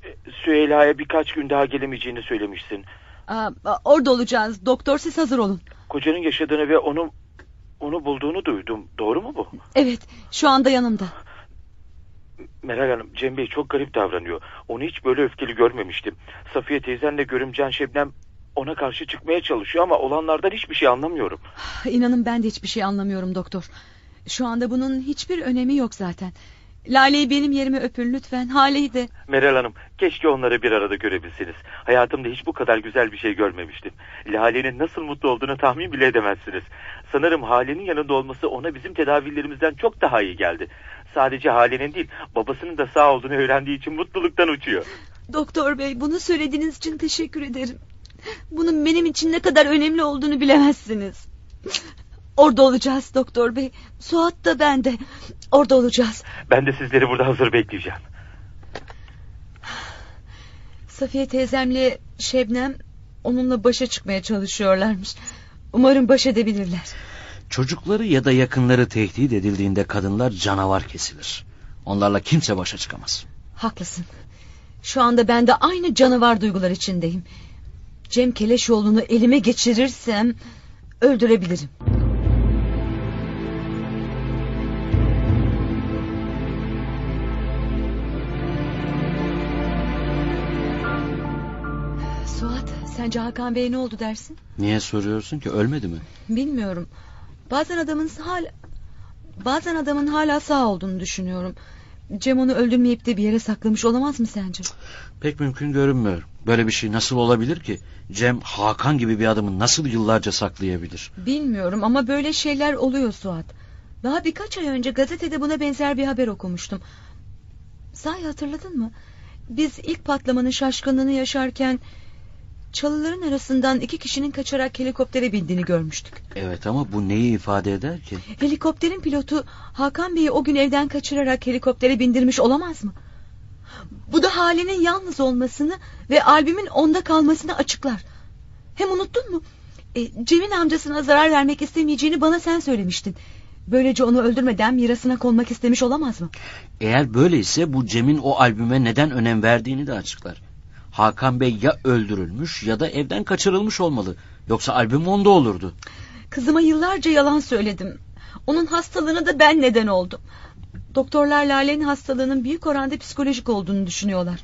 Süheyla'ya birkaç gün daha gelemeyeceğini söylemişsin. Aa, orada olacağız. Doktor siz hazır olun. Kocanın yaşadığını ve onu onu bulduğunu duydum. Doğru mu bu? Evet şu anda yanımda. Meral Hanım Cem Bey çok garip davranıyor. Onu hiç böyle öfkeli görmemiştim. Safiye teyzenle Görümcen Şebnem ona karşı çıkmaya çalışıyor ama olanlardan hiçbir şey anlamıyorum. İnanın ben de hiçbir şey anlamıyorum doktor. Şu anda bunun hiçbir önemi yok zaten. Lale'yi benim yerime öpün lütfen. Hale'yi de. Meral Hanım keşke onları bir arada görebilsiniz. Hayatımda hiç bu kadar güzel bir şey görmemiştim. Lale'nin nasıl mutlu olduğunu tahmin bile edemezsiniz. Sanırım Hale'nin yanında olması ona bizim tedavilerimizden çok daha iyi geldi. Sadece Hale'nin değil babasının da sağ olduğunu öğrendiği için mutluluktan uçuyor. Doktor bey bunu söylediğiniz için teşekkür ederim. Bunun benim için ne kadar önemli olduğunu bilemezsiniz. Orada olacağız doktor bey. Suat da ben de. Orada olacağız. Ben de sizleri burada hazır bekleyeceğim. Safiye teyzemle Şebnem onunla başa çıkmaya çalışıyorlarmış. Umarım baş edebilirler. Çocukları ya da yakınları tehdit edildiğinde kadınlar canavar kesilir. Onlarla kimse başa çıkamaz. Haklısın. Şu anda ben de aynı canavar duygular içindeyim. Cem Keleşoğlu'nu elime geçirirsem öldürebilirim. Sence Hakan Bey ne oldu dersin? Niye soruyorsun ki ölmedi mi? Bilmiyorum. Bazen adamın hala bazen adamın hala sağ olduğunu düşünüyorum. Cem onu öldürmeyip de bir yere saklamış olamaz mı sence? Pek mümkün görünmüyor. Böyle bir şey nasıl olabilir ki? Cem Hakan gibi bir adamı nasıl yıllarca saklayabilir? Bilmiyorum ama böyle şeyler oluyor Suat. Daha birkaç ay önce gazetede buna benzer bir haber okumuştum. Sahi hatırladın mı? Biz ilk patlamanın şaşkınlığını yaşarken çalıların arasından iki kişinin kaçarak helikoptere bindiğini görmüştük. Evet ama bu neyi ifade eder ki? Helikopterin pilotu Hakan Bey'i o gün evden kaçırarak helikoptere bindirmiş olamaz mı? Bu da Hale'nin yalnız olmasını ve albümün onda kalmasını açıklar. Hem unuttun mu? E, Cem'in amcasına zarar vermek istemeyeceğini bana sen söylemiştin. Böylece onu öldürmeden mirasına konmak istemiş olamaz mı? Eğer böyleyse bu Cem'in o albüme neden önem verdiğini de açıklar. Hakan Bey ya öldürülmüş ya da evden kaçırılmış olmalı. Yoksa albüm onda olurdu. Kızıma yıllarca yalan söyledim. Onun hastalığına da ben neden oldum. Doktorlar Lale'nin hastalığının büyük oranda psikolojik olduğunu düşünüyorlar.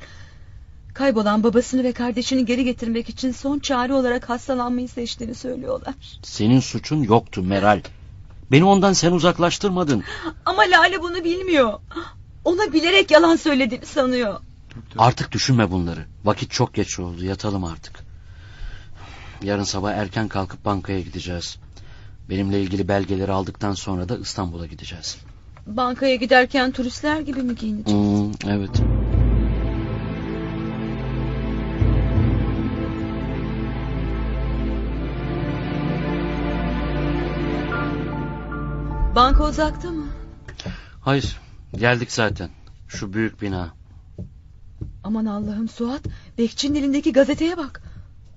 Kaybolan babasını ve kardeşini geri getirmek için son çare olarak hastalanmayı seçtiğini söylüyorlar. Senin suçun yoktu Meral. Beni ondan sen uzaklaştırmadın. Ama Lale bunu bilmiyor. Ona bilerek yalan söylediğimi sanıyor. Artık düşünme bunları. Vakit çok geç oldu. Yatalım artık. Yarın sabah erken kalkıp bankaya gideceğiz. Benimle ilgili belgeleri aldıktan sonra da İstanbul'a gideceğiz. Bankaya giderken turistler gibi mi giyineceğiz? Hmm, evet. Banka uzakta mı? Hayır. Geldik zaten. Şu büyük bina. Aman Allah'ım Suat. Bekçinin elindeki gazeteye bak.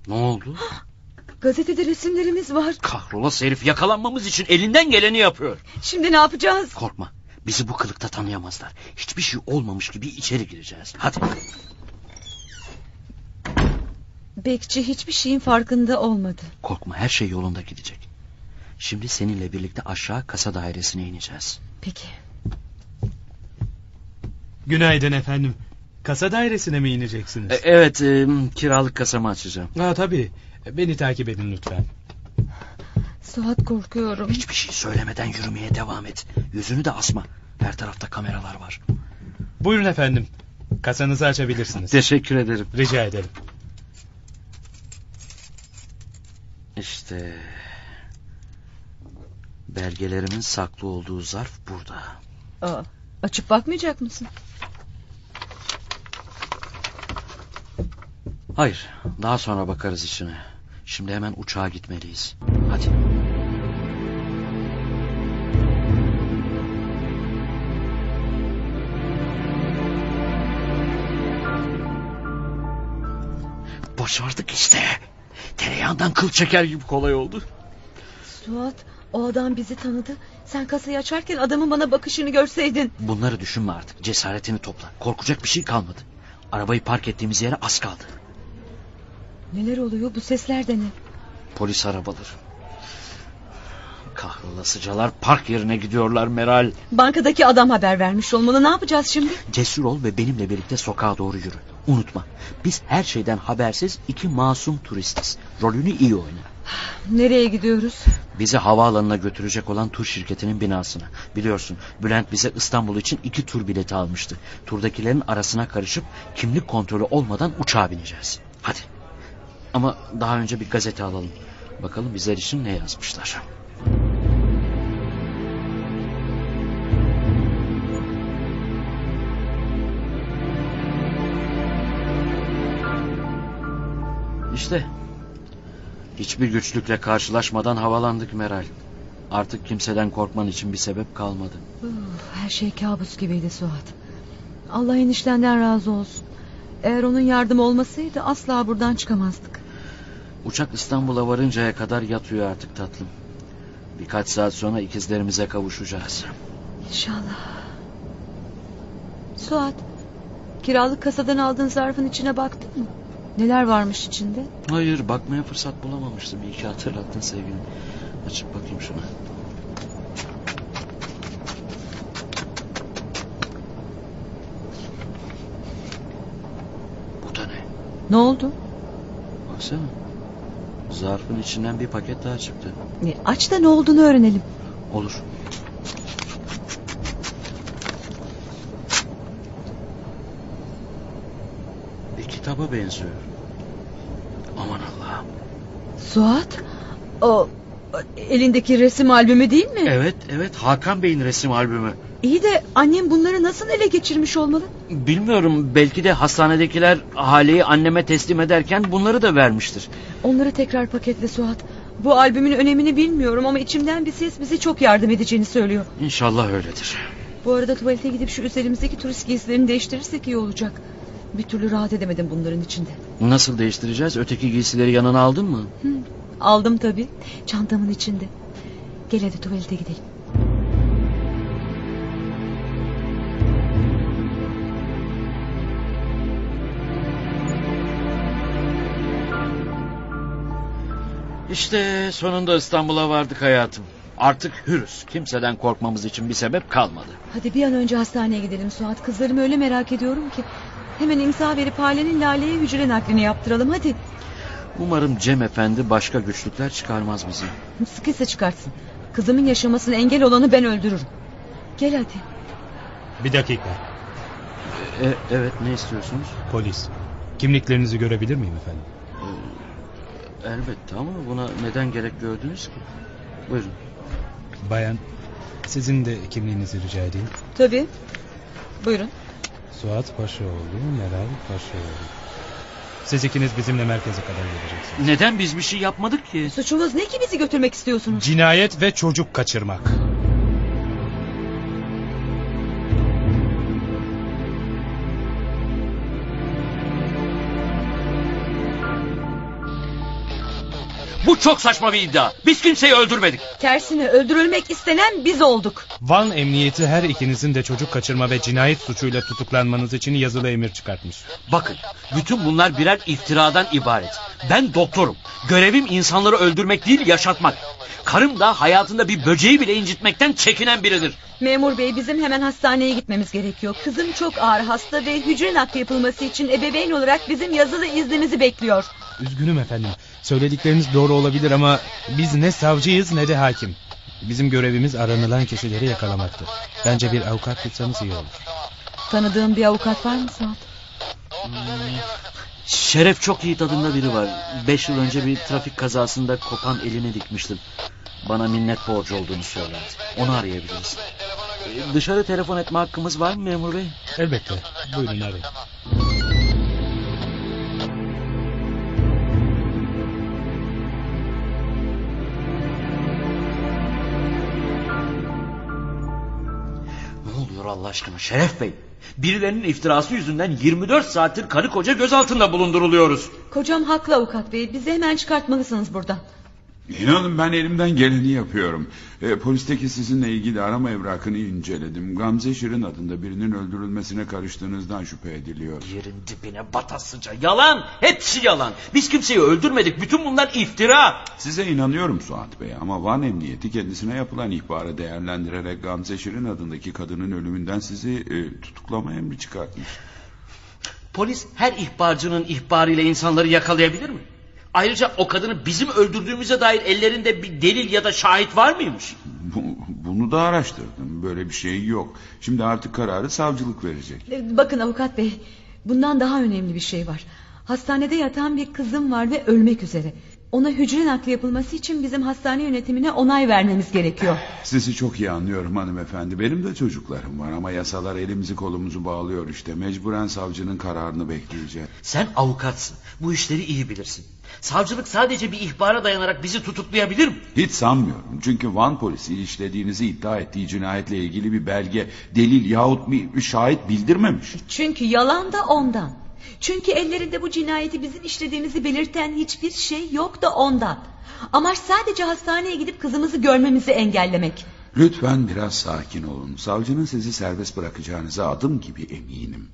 Ne oldu? Gazetede resimlerimiz var. Kahrolası herif yakalanmamız için elinden geleni yapıyor. Şimdi ne yapacağız? Korkma. Bizi bu kılıkta tanıyamazlar. Hiçbir şey olmamış gibi içeri gireceğiz. Hadi. Bekçi hiçbir şeyin farkında olmadı. Korkma her şey yolunda gidecek. Şimdi seninle birlikte aşağı kasa dairesine ineceğiz. Peki. Günaydın efendim. Kasa dairesine mi ineceksiniz? E, evet e, kiralık kasamı açacağım. Ha tabii. Beni takip edin lütfen. Suat korkuyorum. Hiçbir şey söylemeden yürümeye devam et. Yüzünü de asma. Her tarafta kameralar var. Buyurun efendim. Kasanızı açabilirsiniz. Teşekkür ederim. Rica ederim. İşte belgelerimin saklı olduğu zarf burada. Aa, açıp bakmayacak mısın? Hayır, daha sonra bakarız içine. Şimdi hemen uçağa gitmeliyiz. Hadi. Başardık işte. Tereyağından kıl çeker gibi kolay oldu. Suat o adam bizi tanıdı. Sen kasayı açarken adamın bana bakışını görseydin. Bunları düşünme artık. Cesaretini topla. Korkacak bir şey kalmadı. Arabayı park ettiğimiz yere az kaldı. Neler oluyor bu sesler de ne? Polis arabaları. Kahrolasıcalar park yerine gidiyorlar Meral. Bankadaki adam haber vermiş olmalı. Ne yapacağız şimdi? Cesur ol ve benimle birlikte sokağa doğru yürü. Unutma biz her şeyden habersiz iki masum turistiz. Rolünü iyi oyna. Nereye gidiyoruz? Bizi havaalanına götürecek olan tur şirketinin binasına. Biliyorsun Bülent bize İstanbul için iki tur bileti almıştı. Turdakilerin arasına karışıp kimlik kontrolü olmadan uçağa bineceğiz. Hadi. Ama daha önce bir gazete alalım. Bakalım bizler için ne yazmışlar. İşte hiçbir güçlükle karşılaşmadan havalandık Meral. Artık kimseden korkman için bir sebep kalmadı. Her şey kabus gibiydi Suat. Allah eniştenden razı olsun. Eğer onun yardımı olmasaydı asla buradan çıkamazdık. Uçak İstanbul'a varıncaya kadar yatıyor artık tatlım. Birkaç saat sonra ikizlerimize kavuşacağız. İnşallah. Suat, kiralık kasadan aldığın zarfın içine baktın mı? Neler varmış içinde? Hayır bakmaya fırsat bulamamıştım. İyi ki hatırlattın sevgilim. Açıp bakayım şuna. Bu da ne? Ne oldu? Baksana. Zarfın içinden bir paket daha çıktı. E, aç da ne olduğunu öğrenelim. Olur. Bir kitaba benziyor. Aman Allah'ım. Suat o elindeki resim albümü değil mi? Evet evet Hakan Bey'in resim albümü. İyi de annem bunları nasıl ele geçirmiş olmalı? Bilmiyorum belki de hastanedekiler Hale'yi anneme teslim ederken bunları da vermiştir. Onları tekrar paketle Suat. Bu albümün önemini bilmiyorum ama içimden bir ses bize çok yardım edeceğini söylüyor. İnşallah öyledir. Bu arada tuvalete gidip şu üzerimizdeki turist giysilerini değiştirirsek iyi olacak. Bir türlü rahat edemedim bunların içinde. Nasıl değiştireceğiz? Öteki giysileri yanına aldın mı? Hı, aldım tabii. Çantamın içinde. Gel hadi tuvalete gidelim. İşte sonunda İstanbul'a vardık hayatım. Artık hürüz. Kimseden korkmamız için bir sebep kalmadı. Hadi bir an önce hastaneye gidelim Suat. Kızlarımı öyle merak ediyorum ki. Hemen imza verip Hale'nin Lale'ye hücre naklini yaptıralım hadi. Umarım Cem Efendi başka güçlükler çıkarmaz bizi. Sıkıysa çıkartsın. Kızımın yaşamasına engel olanı ben öldürürüm. Gel hadi. Bir dakika. E, evet ne istiyorsunuz? Polis. Kimliklerinizi görebilir miyim efendim? Elbette ama buna neden gerek gördünüz ki? Buyurun. Bayan, sizin de kimliğinizi rica edeyim. Tabii. Buyurun. Suat Paşaoğlu, Meral Paşaoğlu. Siz ikiniz bizimle merkeze kadar geleceksiniz. Neden biz bir şey yapmadık ki? Suçumuz ne ki bizi götürmek istiyorsunuz? Cinayet ve çocuk kaçırmak. Bu çok saçma bir iddia. Biz kimseyi öldürmedik. Tersine öldürülmek istenen biz olduk. Van Emniyeti her ikinizin de çocuk kaçırma ve cinayet suçuyla tutuklanmanız için yazılı emir çıkartmış. Bakın bütün bunlar birer iftiradan ibaret. Ben doktorum. Görevim insanları öldürmek değil yaşatmak. Karım da hayatında bir böceği bile incitmekten çekinen biridir. Memur bey bizim hemen hastaneye gitmemiz gerekiyor. Kızım çok ağır hasta ve hücre nakli yapılması için ebeveyn olarak bizim yazılı iznimizi bekliyor. Üzgünüm efendim. Söyledikleriniz doğru olabilir ama biz ne savcıyız ne de hakim. Bizim görevimiz aranılan kişileri yakalamaktır. Bence bir avukat tutsanız iyi olur. Tanıdığın bir avukat var mı Suat? Şeref çok iyi tadında biri var. Beş yıl önce bir trafik kazasında kopan elini dikmiştim. Bana minnet borcu olduğunu söylerdi. Onu arayabiliriz. Ee, Dışarı telefon etme hakkımız var mı memur bey? Elbette. Buyurun arayın. Ne oluyor Allah aşkına Şeref Bey? Birilerinin iftirası yüzünden 24 saattir karı koca gözaltında bulunduruluyoruz. Kocam haklı avukat bey. Bizi hemen çıkartmalısınız buradan. İnanın ben elimden geleni yapıyorum. E, polisteki sizinle ilgili arama evrakını inceledim. Gamze Şirin adında birinin öldürülmesine karıştığınızdan şüphe ediliyor. Yerin dibine batasıca. Yalan. Hepsi yalan. Biz kimseyi öldürmedik. Bütün bunlar iftira. Size inanıyorum Suat Bey ama Van Emniyeti kendisine yapılan ihbarı değerlendirerek Gamze Şirin adındaki kadının ölümünden sizi e, tutuklama emri çıkartmış. Polis her ihbarcının ihbarıyla insanları yakalayabilir mi? Ayrıca o kadını bizim öldürdüğümüze dair ellerinde bir delil ya da şahit var mıymış? Bu- bunu da araştırdım. Böyle bir şey yok. Şimdi artık kararı savcılık verecek. Ee, Bakın avukat bey. Bundan daha önemli bir şey var. Hastanede yatan bir kızım var ve ölmek üzere. Ona hücre nakli yapılması için bizim hastane yönetimine onay vermemiz gerekiyor. Sizi çok iyi anlıyorum hanımefendi. Benim de çocuklarım var ama yasalar elimizi kolumuzu bağlıyor işte. Mecburen savcının kararını bekleyeceğiz. Sen avukatsın. Bu işleri iyi bilirsin. Savcılık sadece bir ihbara dayanarak bizi tutuklayabilir mi? Hiç sanmıyorum. Çünkü Van polisi işlediğinizi iddia ettiği cinayetle ilgili bir belge, delil yahut bir şahit bildirmemiş. Çünkü yalan da ondan. Çünkü ellerinde bu cinayeti bizim işlediğimizi belirten hiçbir şey yok da ondan. Amaç sadece hastaneye gidip kızımızı görmemizi engellemek. Lütfen biraz sakin olun. Savcının sizi serbest bırakacağınıza adım gibi eminim.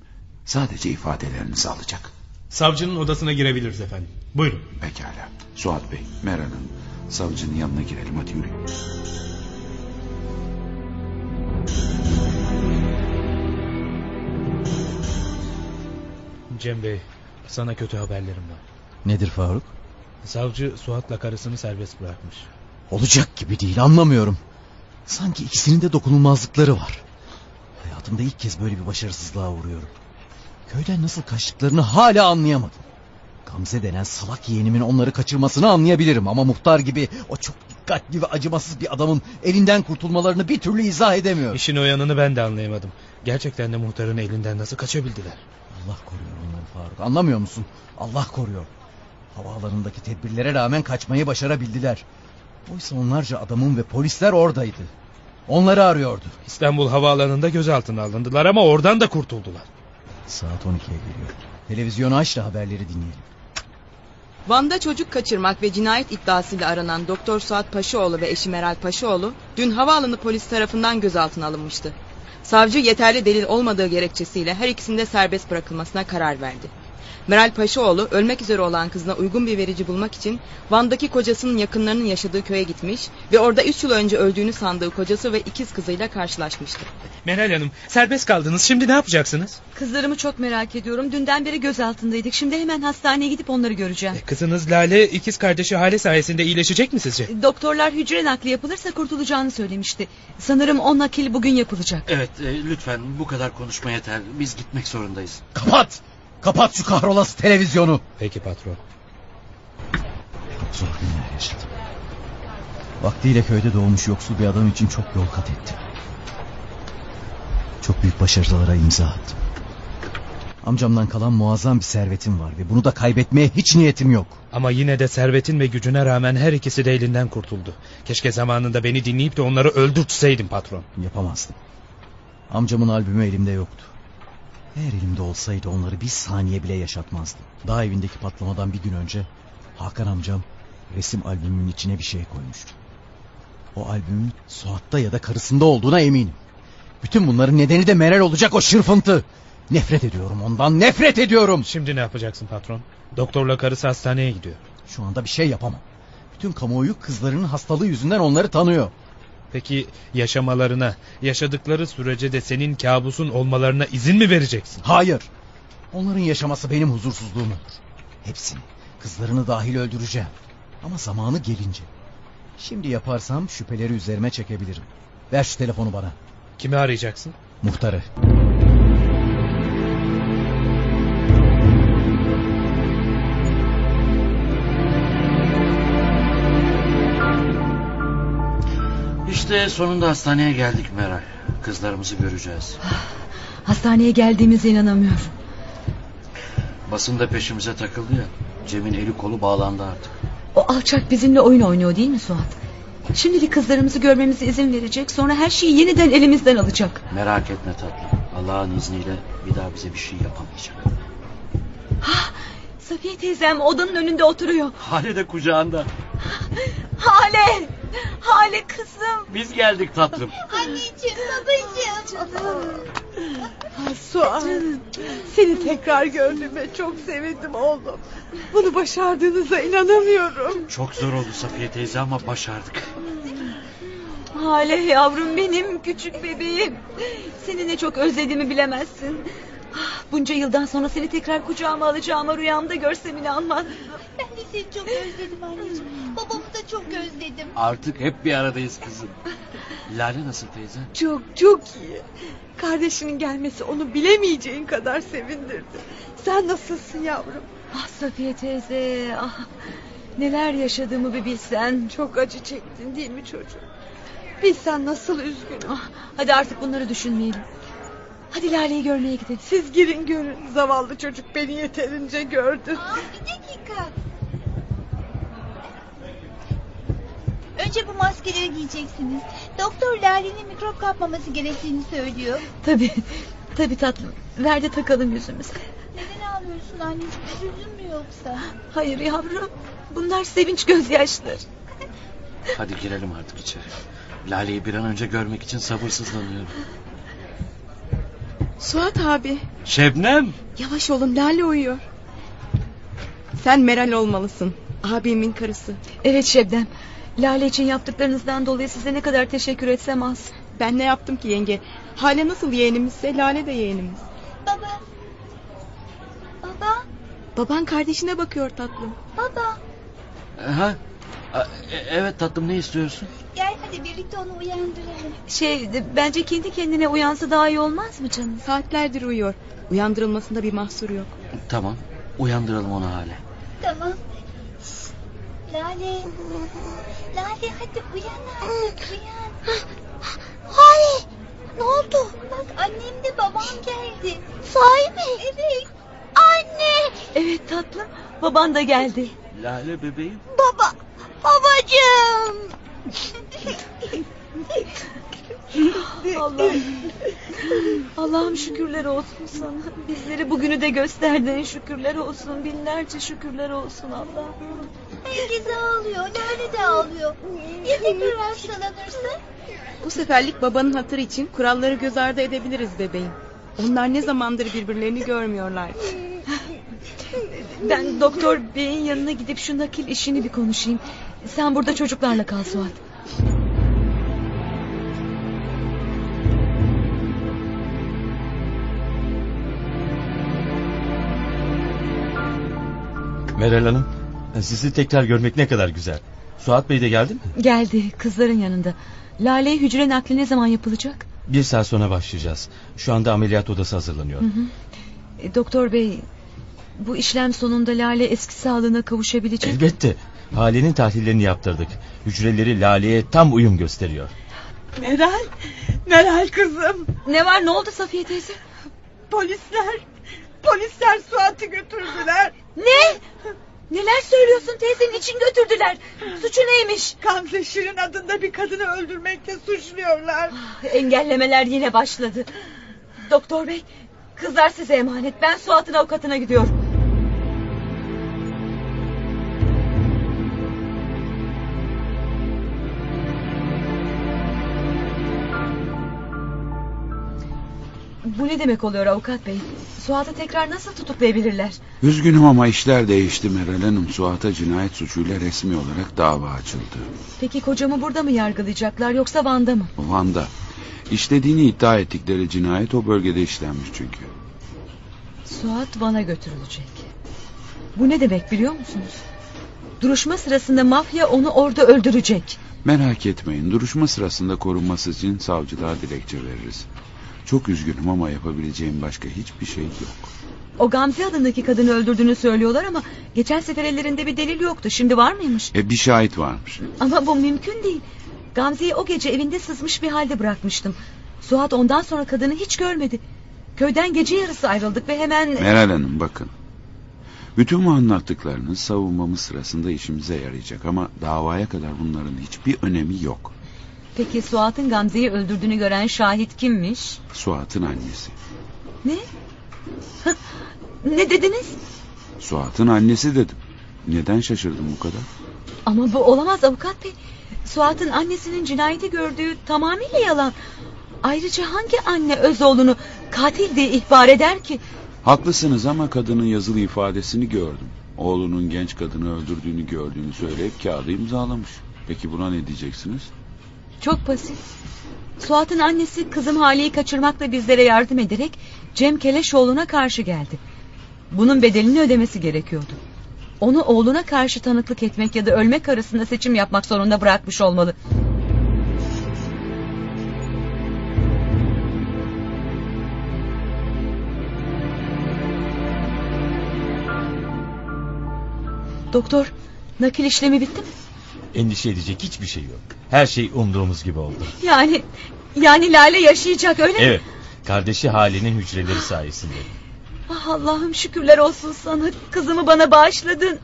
Sadece ifadelerinizi alacak. Savcının odasına girebiliriz efendim. Buyurun. Pekala. Suat Bey, Meral Hanım. Savcının yanına girelim hadi yürüyün. Cem Bey, sana kötü haberlerim var. Nedir Faruk? Savcı Suat'la karısını serbest bırakmış. Olacak gibi değil anlamıyorum. Sanki ikisinin de dokunulmazlıkları var. Hayatımda ilk kez böyle bir başarısızlığa uğruyorum. Köyden nasıl kaçtıklarını hala anlayamadım. Gamze denen salak yeğenimin onları kaçırmasını anlayabilirim ama muhtar gibi o çok dikkatli ve acımasız bir adamın elinden kurtulmalarını bir türlü izah edemiyorum. İşin o yanını ben de anlayamadım. Gerçekten de muhtarın elinden nasıl kaçabildiler? Allah koruyor onları Faruk. Anlamıyor musun? Allah koruyor. Havaalanındaki tedbirlere rağmen kaçmayı başarabildiler. Oysa onlarca adamın ve polisler oradaydı. Onları arıyordu. İstanbul havaalanında gözaltına alındılar ama oradan da kurtuldular. Saat 12'ye geliyor. Televizyonu aç da haberleri dinleyelim. Van'da çocuk kaçırmak ve cinayet iddiasıyla aranan Doktor Suat Paşaoğlu ve eşi Meral Paşaoğlu dün havaalanı polis tarafından gözaltına alınmıştı. Savcı yeterli delil olmadığı gerekçesiyle her ikisinde serbest bırakılmasına karar verdi. Meral Paşaoğlu ölmek üzere olan kızına uygun bir verici bulmak için Van'daki kocasının yakınlarının yaşadığı köye gitmiş ve orada 3 yıl önce öldüğünü sandığı kocası ve ikiz kızıyla karşılaşmıştı. Meral Hanım serbest kaldınız şimdi ne yapacaksınız? Kızlarımı çok merak ediyorum. Dünden beri gözaltındaydık. Şimdi hemen hastaneye gidip onları göreceğim. Kızınız Lale ikiz kardeşi Hale sayesinde iyileşecek mi sizce? Doktorlar hücre nakli yapılırsa kurtulacağını söylemişti. Sanırım o nakil bugün yapılacak. Evet e, lütfen bu kadar konuşma yeter. Biz gitmek zorundayız. Kapat! Kapat şu kahrolası televizyonu! Peki patron. Zor günler yaşadım. Vaktiyle köyde doğmuş yoksul bir adam için çok yol kat ettim. Çok büyük başarılara imza attım. Amcamdan kalan muazzam bir servetim var ve bunu da kaybetmeye hiç niyetim yok. Ama yine de servetin ve gücüne rağmen her ikisi de elinden kurtuldu. Keşke zamanında beni dinleyip de onları öldürtseydin patron. Yapamazdım. Amcamın albümü elimde yoktu. Eğer elimde olsaydı onları bir saniye bile yaşatmazdım. Daha evindeki patlamadan bir gün önce Hakan amcam resim albümünün içine bir şey koymuştu. O albümün Suat'ta ya da karısında olduğuna eminim. Bütün bunların nedeni de Meral olacak o şırfıntı. Nefret ediyorum ondan nefret ediyorum. Şimdi ne yapacaksın patron? Doktorla karısı hastaneye gidiyor. Şu anda bir şey yapamam. Bütün kamuoyu kızlarının hastalığı yüzünden onları tanıyor. Peki yaşamalarına, yaşadıkları sürece de senin kabusun olmalarına izin mi vereceksin? Hayır. Onların yaşaması benim huzursuzluğum olur. Hepsini, kızlarını dahil öldüreceğim. Ama zamanı gelince. Şimdi yaparsam şüpheleri üzerime çekebilirim. Ver şu telefonu bana. Kimi arayacaksın? Muhtarı. İşte sonunda hastaneye geldik Meral. Kızlarımızı göreceğiz. Hastaneye geldiğimize inanamıyorum. Basın da peşimize takıldı ya. Cem'in eli kolu bağlandı artık. O alçak bizimle oyun oynuyor değil mi Suat? Şimdilik kızlarımızı görmemize izin verecek. Sonra her şeyi yeniden elimizden alacak. Merak etme tatlım. Allah'ın izniyle bir daha bize bir şey yapamayacak. Safiye teyzem odanın önünde oturuyor. Hale de kucağında. Hale! Hale kızım! Biz geldik tatlım. Anneciğim babacığım. Suat seni tekrar gördüğüme çok sevindim oğlum. Bunu başardığınıza inanamıyorum. Çok zor oldu Safiye teyze ama başardık. Hale yavrum benim küçük bebeğim. Seni ne çok özlediğimi bilemezsin. Bunca yıldan sonra seni tekrar kucağıma alacağıma rüyamda görsem inanmaz. Ben de seni çok özledim anneciğim. Babamı da çok özledim. Artık hep bir aradayız kızım. Lale nasıl teyze? Çok çok iyi. Kardeşinin gelmesi onu bilemeyeceğin kadar sevindirdi. Sen nasılsın yavrum? Ah Safiye teyze ah. Neler yaşadığımı bir bilsen. Çok acı çektin değil mi çocuğum? Bilsen nasıl üzgünüm. Ah, hadi artık bunları düşünmeyelim. Hadi Lale'yi görmeye gidelim. Siz girin görün. Zavallı çocuk beni yeterince gördü. Aa, bir dakika. Önce bu maskeleri giyeceksiniz. Doktor Lale'nin mikrop kapmaması gerektiğini söylüyor. Tabii. Tabii tatlım. Ver de takalım yüzümüze. Neden ağlıyorsun anneciğim? Üzüldün mü yoksa? Hayır yavrum. Bunlar sevinç gözyaşları. Hadi girelim artık içeri. Lale'yi bir an önce görmek için sabırsızlanıyorum. Suat abi Şebnem. yavaş olun Lale uyuyor. Sen Meral olmalısın. Abimin karısı. Evet Şebnem. Lale için yaptıklarınızdan dolayı size ne kadar teşekkür etsem az. Ben ne yaptım ki yenge? Hale nasıl yeğenimizse Lale de yeğenimiz. Baba. Baba. Baban kardeşine bakıyor tatlım. Baba. Ha? E, evet tatlım ne istiyorsun? Gel hadi birlikte onu uyandıralım. Şey bence kendi kendine uyansa daha iyi olmaz mı canım? Saatlerdir uyuyor. Uyandırılmasında bir mahsur yok. Tamam uyandıralım onu hala. Tamam. Lale. Lale hadi uyan artık uyan. Hayır. Ne oldu? Bak annemle babam geldi. Sahi mi? Evet. Anne. Evet tatlım baban da geldi. Lale bebeğim. Baba. Babacığım. Allah'ım. Allah'ım şükürler olsun sana. Bizleri bugünü de gösterdiğin şükürler olsun. Binlerce şükürler olsun Allah'ım. Herkes ağlıyor. Lale de ağlıyor. Ya tekrar hastalanırsa? Bu seferlik babanın hatırı için kuralları göz ardı edebiliriz bebeğim. Onlar ne zamandır birbirlerini görmüyorlar. Ben doktor beyin yanına gidip şu nakil işini bir konuşayım. Sen burada çocuklarla kal Suat. Meral Hanım, sizi tekrar görmek ne kadar güzel. Suat Bey de geldi mi? Geldi kızların yanında. Lale hücre nakli ne zaman yapılacak? Bir saat sonra başlayacağız. Şu anda ameliyat odası hazırlanıyor. Hı hı. E, doktor bey bu işlem sonunda Lale eski sağlığına kavuşabilecek. Elbette. Halenin tahlillerini yaptırdık. Hücreleri Lale'ye tam uyum gösteriyor. Meral, Meral kızım. Ne var ne oldu Safiye teyze? Polisler, polisler Suat'ı götürdüler. Ne? Neler söylüyorsun teyzenin için götürdüler. Suçu neymiş? Gamze Şirin adında bir kadını öldürmekle suçluyorlar. Engellemeler yine başladı. Doktor bey kızlar size emanet. Ben Suat'ın avukatına gidiyorum. Ne demek oluyor avukat bey? Suat'ı tekrar nasıl tutuklayabilirler? Üzgünüm ama işler değişti Meral Hanım. Suat'a cinayet suçuyla resmi olarak dava açıldı. Peki kocamı burada mı yargılayacaklar yoksa Van'da mı? Van'da. İşlediğini iddia ettikleri cinayet o bölgede işlenmiş çünkü. Suat Van'a götürülecek. Bu ne demek biliyor musunuz? Duruşma sırasında mafya onu orada öldürecek. Merak etmeyin. Duruşma sırasında korunması için savcılığa dilekçe veririz. Çok üzgünüm ama yapabileceğim başka hiçbir şey yok. O Gamze adındaki kadını öldürdüğünü söylüyorlar ama geçen sefer ellerinde bir delil yoktu. Şimdi var mıymış? E bir şahit varmış. Ama bu mümkün değil. Gamze'yi o gece evinde sızmış bir halde bırakmıştım. Suat ondan sonra kadını hiç görmedi. Köyden gece yarısı ayrıldık ve hemen... Meral Hanım bakın. Bütün bu anlattıklarınız savunmamız sırasında işimize yarayacak ama davaya kadar bunların hiçbir önemi yok. Peki Suat'ın Gamze'yi öldürdüğünü gören şahit kimmiş? Suat'ın annesi. Ne? ne dediniz? Suat'ın annesi dedim. Neden şaşırdın bu kadar? Ama bu olamaz avukat bey. Suat'ın annesinin cinayeti gördüğü tamamıyla yalan. Ayrıca hangi anne öz oğlunu katil diye ihbar eder ki? Haklısınız ama kadının yazılı ifadesini gördüm. Oğlunun genç kadını öldürdüğünü gördüğünü söyleyip kağıdı imzalamış. Peki buna ne diyeceksiniz? Çok basit. Suat'ın annesi kızım Hale'yi kaçırmakla bizlere yardım ederek Cem Keleşoğlu'na karşı geldi. Bunun bedelini ödemesi gerekiyordu. Onu oğluna karşı tanıklık etmek ya da ölmek arasında seçim yapmak zorunda bırakmış olmalı. Doktor, nakil işlemi bitti mi? Endişe edecek hiçbir şey yok. Her şey umduğumuz gibi oldu. Yani, yani Lale yaşayacak öyle mi? Evet, kardeşi Hale'nin hücreleri sayesinde. Ah, Allah'ım şükürler olsun sana. Kızımı bana bağışladın.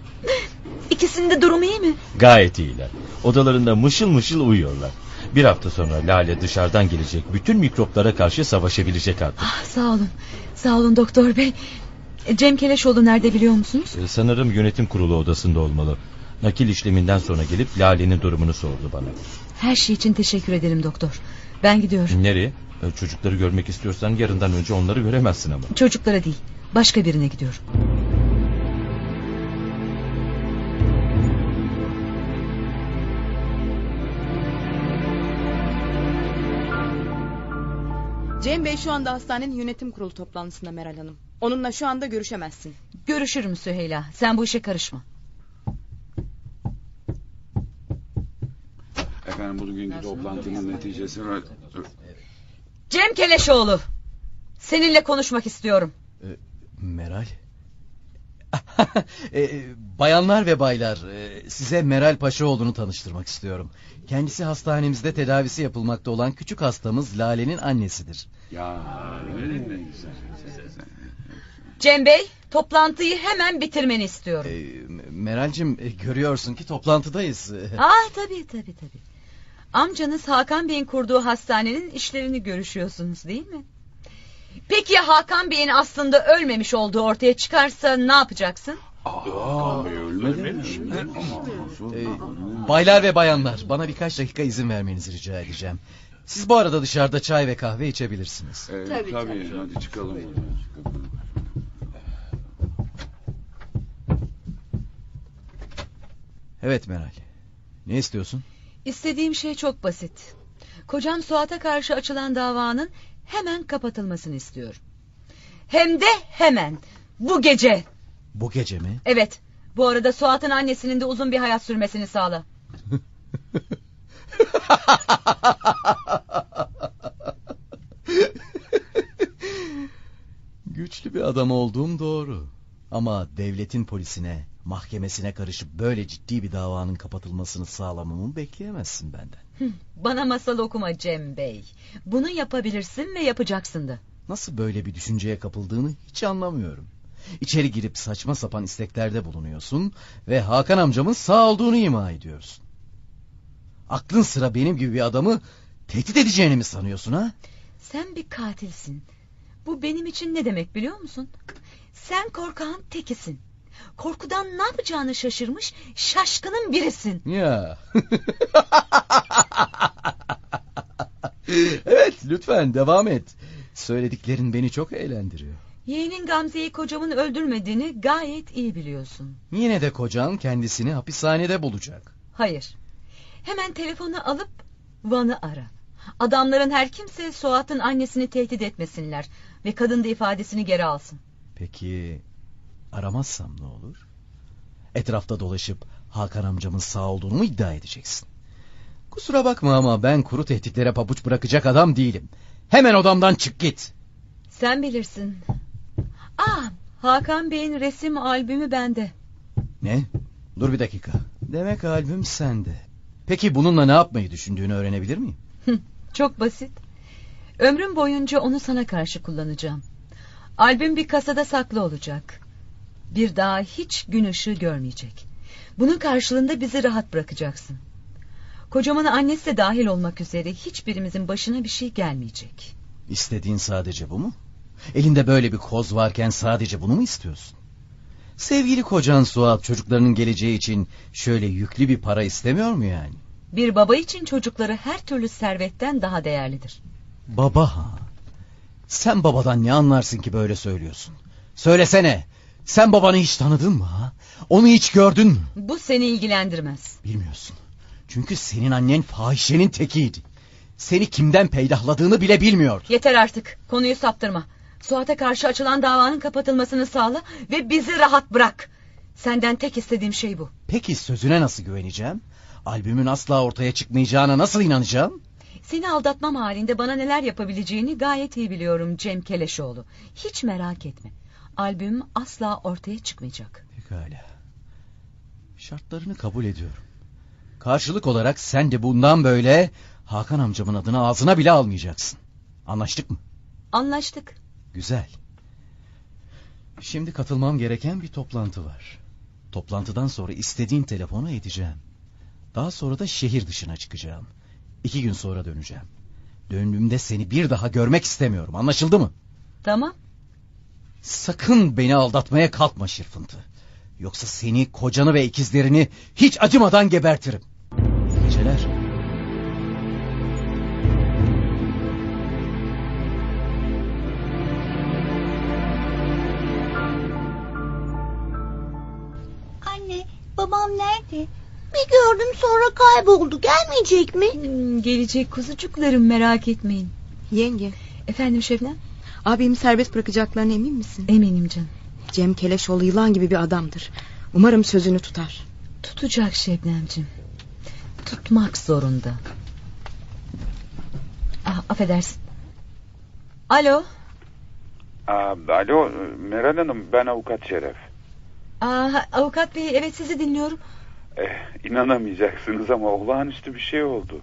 İkisinin de durumu iyi mi? Gayet iyiler. Odalarında mışıl mışıl uyuyorlar. Bir hafta sonra Lale dışarıdan gelecek bütün mikroplara karşı savaşabilecek artık. Ah, sağ olun. Sağ olun doktor bey. Cem Keleşoğlu nerede biliyor musunuz? Ee, sanırım yönetim kurulu odasında olmalı. Nakil işleminden sonra gelip Lale'nin durumunu sordu bana. Her şey için teşekkür ederim doktor. Ben gidiyorum. Nereye? Ee, Çocukları görmek istiyorsan yarından önce onları göremezsin ama. Çocuklara değil. Başka birine gidiyorum. Cem Bey şu anda hastanenin yönetim kurulu toplantısında Meral Hanım. Onunla şu anda görüşemezsin. Görüşürüm Süheyla. Sen bu işe karışma. Ben bugünkü toplantının neticesini... Cem Keleşoğlu. Seninle konuşmak istiyorum. Meral? E, bayanlar ve baylar, e, size Meral Paşaoğlu'nu tanıştırmak istiyorum. Kendisi hastanemizde tedavisi yapılmakta olan küçük hastamız Lale'nin annesidir. Ya öyle mi? Cem Bey, toplantıyı hemen bitirmeni istiyorum. E, Meral'cim e, görüyorsun ki toplantıdayız. E, Aa tabii tabii tabii. Amcanız Hakan Bey'in kurduğu hastanenin işlerini görüşüyorsunuz değil mi? Peki ya Hakan Bey'in aslında ölmemiş olduğu ortaya çıkarsa ne yapacaksın? Aa, ölmedi mi? E, baylar ve bayanlar, bana birkaç dakika izin vermenizi rica edeceğim. Siz bu arada dışarıda çay ve kahve içebilirsiniz. Ee, tabii, tabii, hadi çıkalım. Evet Meral. Ne istiyorsun? İstediğim şey çok basit. Kocam Suat'a karşı açılan davanın hemen kapatılmasını istiyorum. Hem de hemen. Bu gece. Bu gece mi? Evet. Bu arada Suat'ın annesinin de uzun bir hayat sürmesini sağla. Güçlü bir adam olduğum doğru. Ama devletin polisine, mahkemesine karışıp böyle ciddi bir davanın kapatılmasını sağlamamı bekleyemezsin benden. Bana masal okuma Cem Bey. Bunu yapabilirsin ve yapacaksın da. Nasıl böyle bir düşünceye kapıldığını hiç anlamıyorum. İçeri girip saçma sapan isteklerde bulunuyorsun ve Hakan amcamın sağ olduğunu ima ediyorsun. Aklın sıra benim gibi bir adamı tehdit edeceğini mi sanıyorsun ha? Sen bir katilsin. Bu benim için ne demek biliyor musun? Sen korkağın tekisin. Korkudan ne yapacağını şaşırmış şaşkının birisin. Ya. evet lütfen devam et. Söylediklerin beni çok eğlendiriyor. Yeğenin Gamze'yi kocamın öldürmediğini gayet iyi biliyorsun. Yine de kocan kendisini hapishanede bulacak. Hayır. Hemen telefonu alıp Van'ı ara. Adamların her kimse Suat'ın annesini tehdit etmesinler ve kadın da ifadesini geri alsın. Peki aramazsam ne olur? Etrafta dolaşıp Hakan amcamın sağ olduğunu mu iddia edeceksin? Kusura bakma ama ben kuru tehditlere pabuç bırakacak adam değilim. Hemen odamdan çık git. Sen bilirsin. Aa, Hakan Bey'in resim albümü bende. Ne? Dur bir dakika. Demek albüm sende. Peki bununla ne yapmayı düşündüğünü öğrenebilir miyim? Çok basit. Ömrüm boyunca onu sana karşı kullanacağım. Albüm bir kasada saklı olacak. Bir daha hiç gün ışığı görmeyecek. Bunun karşılığında bizi rahat bırakacaksın. Kocamın annesi de dahil olmak üzere hiçbirimizin başına bir şey gelmeyecek. İstediğin sadece bu mu? Elinde böyle bir koz varken sadece bunu mu istiyorsun? Sevgili kocan Suat çocuklarının geleceği için şöyle yüklü bir para istemiyor mu yani? Bir baba için çocukları her türlü servetten daha değerlidir. Baba ha. Sen babadan ne anlarsın ki böyle söylüyorsun? Söylesene. Sen babanı hiç tanıdın mı ha? Onu hiç gördün mü? Bu seni ilgilendirmez. Bilmiyorsun. Çünkü senin annen fahişenin tekiydi. Seni kimden peydahladığını bile bilmiyor. Yeter artık. Konuyu saptırma. Suat'a karşı açılan davanın kapatılmasını sağla ve bizi rahat bırak. Senden tek istediğim şey bu. Peki sözüne nasıl güveneceğim? Albümün asla ortaya çıkmayacağına nasıl inanacağım? Seni aldatmam halinde bana neler yapabileceğini gayet iyi biliyorum Cem Keleşoğlu. Hiç merak etme. Albüm asla ortaya çıkmayacak. Pekala. Şartlarını kabul ediyorum. Karşılık olarak sen de bundan böyle Hakan amcamın adını ağzına bile almayacaksın. Anlaştık mı? Anlaştık. Güzel. Şimdi katılmam gereken bir toplantı var. Toplantıdan sonra istediğin telefonu edeceğim. Daha sonra da şehir dışına çıkacağım. İki gün sonra döneceğim. Döndüğümde seni bir daha görmek istemiyorum. Anlaşıldı mı? Tamam. Sakın beni aldatmaya kalkma Şırfıntı. Yoksa seni, kocanı ve ikizlerini hiç acımadan gebertirim. İyi geceler. Anne babam nerede? Bir gördüm sonra kayboldu. Gelmeyecek mi? Hmm, gelecek kuzucuklarım merak etmeyin. Yenge. Efendim Şebnem? Abimi serbest bırakacaklarına emin misin? Eminim canım. Cem Keleşoğlu yılan gibi bir adamdır. Umarım sözünü tutar. Tutacak Şebnemciğim. Tutmak zorunda. Affedersin. Alo. Aa, alo Meral Hanım ben avukat Şeref. Aa, avukat bey evet sizi dinliyorum. Eh, inanamayacaksınız ama olağanüstü bir şey oldu.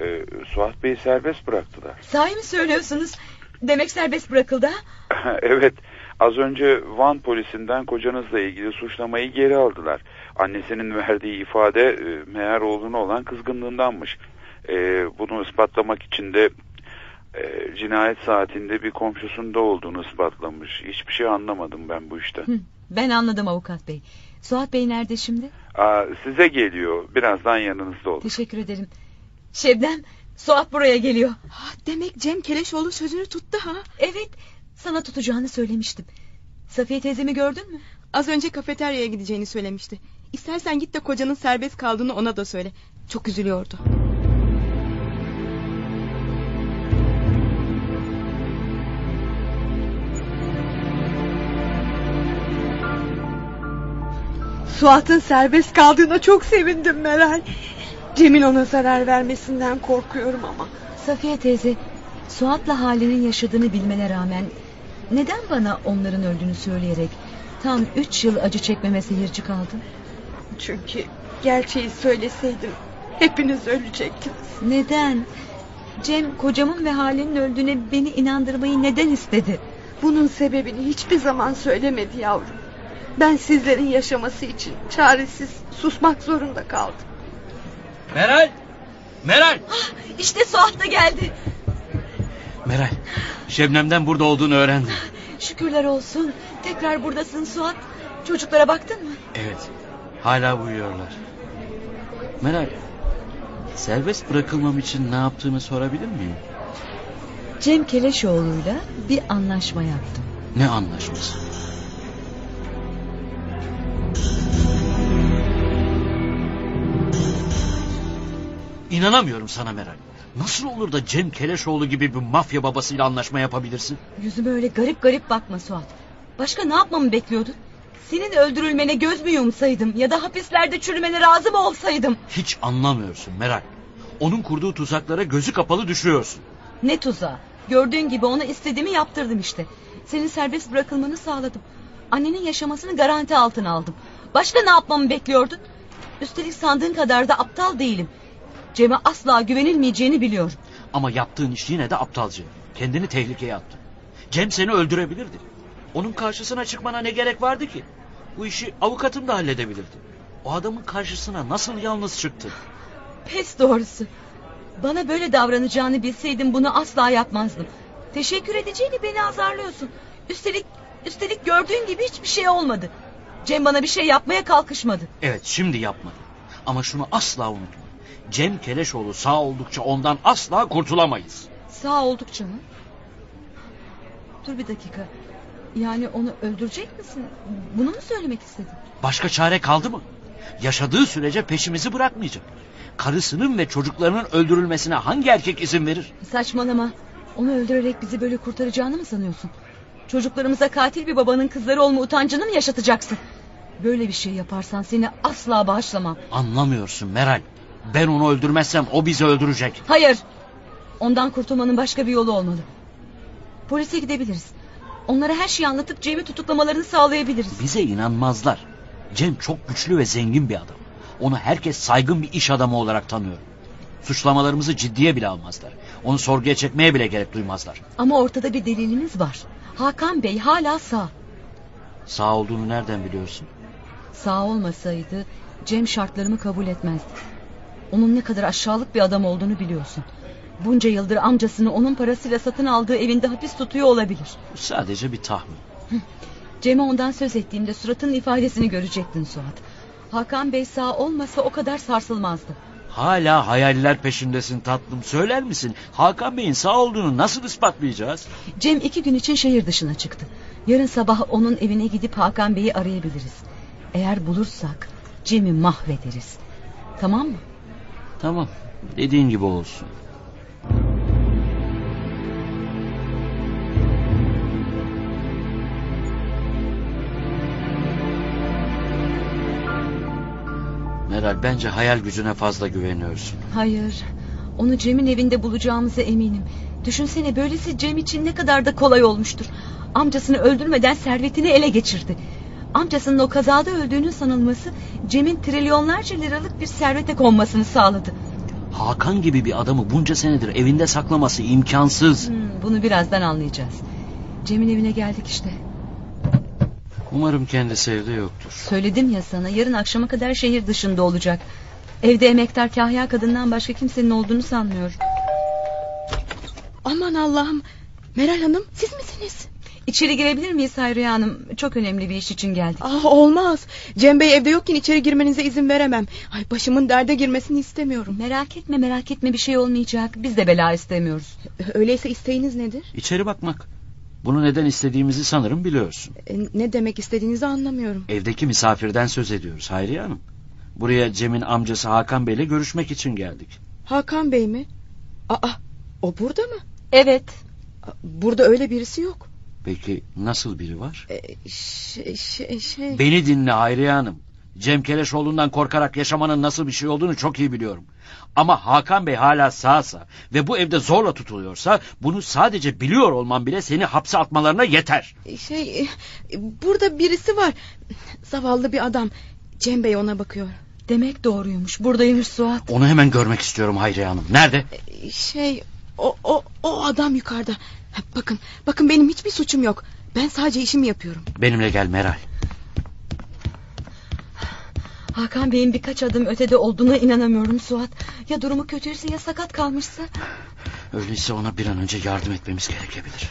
Ee, Suat Bey'i serbest bıraktılar. Sahi mi söylüyorsunuz? Demek serbest bırakıldı ha? evet az önce Van polisinden kocanızla ilgili suçlamayı geri aldılar. Annesinin verdiği ifade e, meğer oğluna olan kızgınlığındanmış. E, bunu ispatlamak için de e, cinayet saatinde bir komşusunda olduğunu ispatlamış. Hiçbir şey anlamadım ben bu işten. Hı, ben anladım avukat bey. Suat bey nerede şimdi? Aa, size geliyor. Birazdan yanınızda olur. Teşekkür ederim. Şebnem, Suat buraya geliyor. Ah, Demek Cem Keleşoğlu sözünü tuttu ha? Evet, sana tutacağını söylemiştim. Safiye teyzemi gördün mü? Az önce kafeteryaya gideceğini söylemişti. İstersen git de kocanın serbest kaldığını ona da söyle. Çok üzülüyordu. Suat'ın serbest kaldığına çok sevindim Meral. Cem'in ona zarar vermesinden korkuyorum ama. Safiye teyze, Suat'la Hale'nin yaşadığını bilmene rağmen... ...neden bana onların öldüğünü söyleyerek... ...tam üç yıl acı çekmeme seyirci kaldın? Çünkü gerçeği söyleseydim hepiniz ölecektiniz. Neden? Cem kocamın ve Hale'nin öldüğüne beni inandırmayı neden istedi? Bunun sebebini hiçbir zaman söylemedi yavrum. Ben sizlerin yaşaması için çaresiz susmak zorunda kaldım. Meral! Meral! Ah, işte Suat da geldi. Meral, Şebnem'den burada olduğunu öğrendim. Şükürler olsun. Tekrar buradasın Suat. Çocuklara baktın mı? Evet, hala uyuyorlar. Meral, serbest bırakılmam için ne yaptığımı sorabilir miyim? Cem Keleşoğlu'yla bir anlaşma yaptım. Ne anlaşması? İnanamıyorum sana Meral. Nasıl olur da Cem Keleşoğlu gibi bir mafya babasıyla anlaşma yapabilirsin? Yüzüme öyle garip garip bakma Suat. Başka ne yapmamı bekliyordun? Senin öldürülmene göz mü yumsaydım ya da hapislerde çürümene razı mı olsaydım? Hiç anlamıyorsun Meral. Onun kurduğu tuzaklara gözü kapalı düşüyorsun. Ne tuzağı? Gördüğün gibi ona istediğimi yaptırdım işte. Senin serbest bırakılmanı sağladım. Annenin yaşamasını garanti altına aldım. Başka ne yapmamı bekliyordun? Üstelik sandığın kadar da aptal değilim. Cem'e asla güvenilmeyeceğini biliyorum. Ama yaptığın iş yine de aptalca. Kendini tehlikeye attın. Cem seni öldürebilirdi. Onun karşısına çıkmana ne gerek vardı ki? Bu işi avukatım da halledebilirdi. O adamın karşısına nasıl yalnız çıktın? Pes doğrusu. Bana böyle davranacağını bilseydim bunu asla yapmazdım. Teşekkür edeceğini beni azarlıyorsun. Üstelik üstelik gördüğün gibi hiçbir şey olmadı. Cem bana bir şey yapmaya kalkışmadı. Evet şimdi yapmadı. Ama şunu asla unutma. Cem Keleşoğlu sağ oldukça ondan asla kurtulamayız. Sağ oldukça mı? Dur bir dakika. Yani onu öldürecek misin? Bunu mu söylemek istedin? Başka çare kaldı mı? Yaşadığı sürece peşimizi bırakmayacak. Karısının ve çocuklarının öldürülmesine hangi erkek izin verir? Saçmalama. Onu öldürerek bizi böyle kurtaracağını mı sanıyorsun? Çocuklarımıza katil bir babanın kızları olma utancını mı yaşatacaksın? Böyle bir şey yaparsan seni asla bağışlamam. Anlamıyorsun Meral. Ben onu öldürmezsem o bizi öldürecek. Hayır. Ondan kurtulmanın başka bir yolu olmalı. Polise gidebiliriz. Onlara her şeyi anlatıp Cem'i tutuklamalarını sağlayabiliriz. Bize inanmazlar. Cem çok güçlü ve zengin bir adam. Onu herkes saygın bir iş adamı olarak tanıyor. Suçlamalarımızı ciddiye bile almazlar. Onu sorguya çekmeye bile gerek duymazlar. Ama ortada bir delilimiz var. Hakan Bey hala sağ. Sağ olduğunu nereden biliyorsun? Sağ olmasaydı Cem şartlarımı kabul etmezdi. Onun ne kadar aşağılık bir adam olduğunu biliyorsun. Bunca yıldır amcasını onun parasıyla satın aldığı evinde hapis tutuyor olabilir. Sadece bir tahmin. Cem'e ondan söz ettiğimde suratının ifadesini görecektin Suat. Hakan Bey sağ olmasa o kadar sarsılmazdı. Hala hayaller peşindesin tatlım. Söyler misin? Hakan Bey'in sağ olduğunu nasıl ispatlayacağız? Cem iki gün için şehir dışına çıktı. Yarın sabah onun evine gidip Hakan Bey'i arayabiliriz. Eğer bulursak Cem'i mahvederiz. Tamam mı? Tamam. Dediğin gibi olsun. Meral bence hayal gücüne fazla güveniyorsun. Hayır. Onu Cem'in evinde bulacağımıza eminim. Düşünsene böylesi Cem için ne kadar da kolay olmuştur. Amcasını öldürmeden servetini ele geçirdi. Amcasının o kazada öldüğünün sanılması Cem'in trilyonlarca liralık bir servete konmasını sağladı. Hakan gibi bir adamı bunca senedir evinde saklaması imkansız. Hmm, bunu birazdan anlayacağız. Cem'in evine geldik işte. Umarım kendisi evde yoktur. Söyledim ya sana yarın akşama kadar şehir dışında olacak. Evde emektar kahya kadından başka kimsenin olduğunu sanmıyorum. Aman Allah'ım. Meral Hanım siz misiniz? İçeri girebilir miyiz Hayriye Hanım? Çok önemli bir iş için geldik. Ah olmaz. Cem Bey evde yokken içeri girmenize izin veremem. Ay başımın derde girmesini istemiyorum. Merak etme merak etme bir şey olmayacak. Biz de bela istemiyoruz. Öyleyse isteğiniz nedir? İçeri bakmak. Bunu neden istediğimizi sanırım biliyorsun. E, ne demek istediğinizi anlamıyorum. Evdeki misafirden söz ediyoruz Hayriye Hanım. Buraya Cem'in amcası Hakan Bey'le görüşmek için geldik. Hakan Bey mi? Aa o burada mı? Evet. Burada öyle birisi yok. Peki nasıl biri var? E, şey, şey, şey. Beni dinle Hayriye Hanım. Cem Keleşoğlu'ndan korkarak yaşamanın nasıl bir şey olduğunu çok iyi biliyorum. Ama Hakan Bey hala sağsa ve bu evde zorla tutuluyorsa bunu sadece biliyor olman bile seni hapse atmalarına yeter. Şey e, burada birisi var. Zavallı bir adam. Cem Bey ona bakıyor. Demek doğruymuş. Buradaymış Suat. Onu hemen görmek istiyorum Hayriye Hanım. Nerede? Şey o, o, o adam yukarıda. Bakın bakın benim hiçbir suçum yok. Ben sadece işimi yapıyorum. Benimle gel Meral. Hakan Bey'in birkaç adım ötede olduğuna inanamıyorum Suat. Ya durumu kötüyse ya sakat kalmışsa? Öyleyse ona bir an önce yardım etmemiz gerekebilir.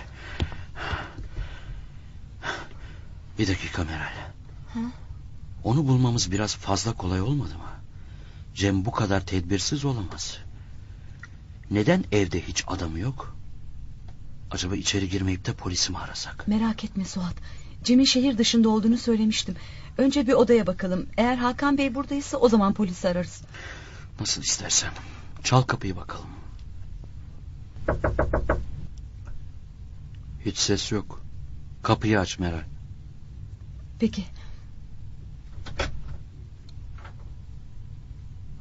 Bir dakika Meral. Ha? Onu bulmamız biraz fazla kolay olmadı mı? Cem bu kadar tedbirsiz olamaz. Neden evde hiç adamı yok? Acaba içeri girmeyip de polisi mi arasak? Merak etme Suat. Cem'in şehir dışında olduğunu söylemiştim. Önce bir odaya bakalım. Eğer Hakan Bey buradaysa o zaman polisi ararız. Nasıl istersen. Çal kapıyı bakalım. Hiç ses yok. Kapıyı aç Meral. Peki.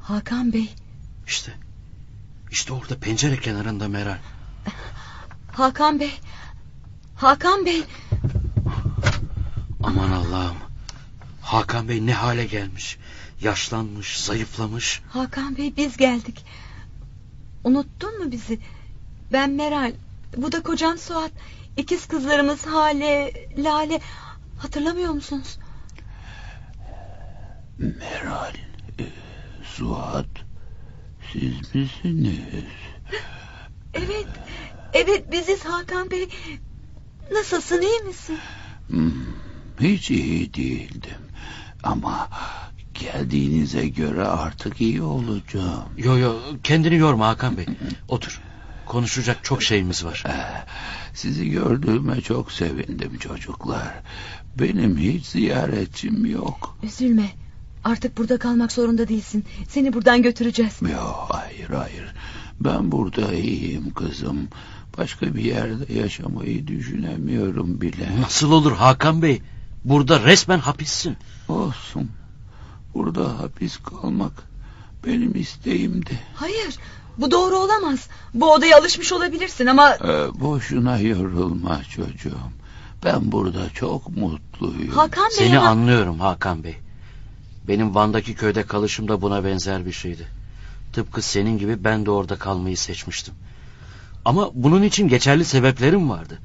Hakan Bey. İşte. İşte orada pencere kenarında Meral. Hakan Bey. Hakan Bey. Aman Allah'ım. Hakan Bey ne hale gelmiş. Yaşlanmış, zayıflamış. Hakan Bey biz geldik. Unuttun mu bizi? Ben Meral. Bu da kocam Suat. İkiz kızlarımız Hale, Lale. Hatırlamıyor musunuz? Meral, e, Suat, siz misiniz? Evet, evet biziz Hakan Bey. Nasılsın, iyi misin? Hmm, hiç iyi değildim. Ama geldiğinize göre artık iyi olacağım. Yo yo kendini yorma Hakan Bey. Otur. Konuşacak çok şeyimiz var. Sizi gördüğüme çok sevindim çocuklar. Benim hiç ziyaretçim yok. Üzülme. Artık burada kalmak zorunda değilsin. Seni buradan götüreceğiz. Yok hayır hayır. Ben burada iyiyim kızım. Başka bir yerde yaşamayı düşünemiyorum bile. Nasıl olur Hakan Bey? Burada resmen hapissin. Olsun. Burada hapis kalmak benim isteğimdi. Hayır, bu doğru olamaz. Bu odaya alışmış olabilirsin ama... Ee, boşuna yorulma çocuğum. Ben burada çok mutluyum. Hakan Bey Seni ama- anlıyorum Hakan Bey. Benim Van'daki köyde kalışım da buna benzer bir şeydi. Tıpkı senin gibi ben de orada kalmayı seçmiştim. Ama bunun için geçerli sebeplerim vardı.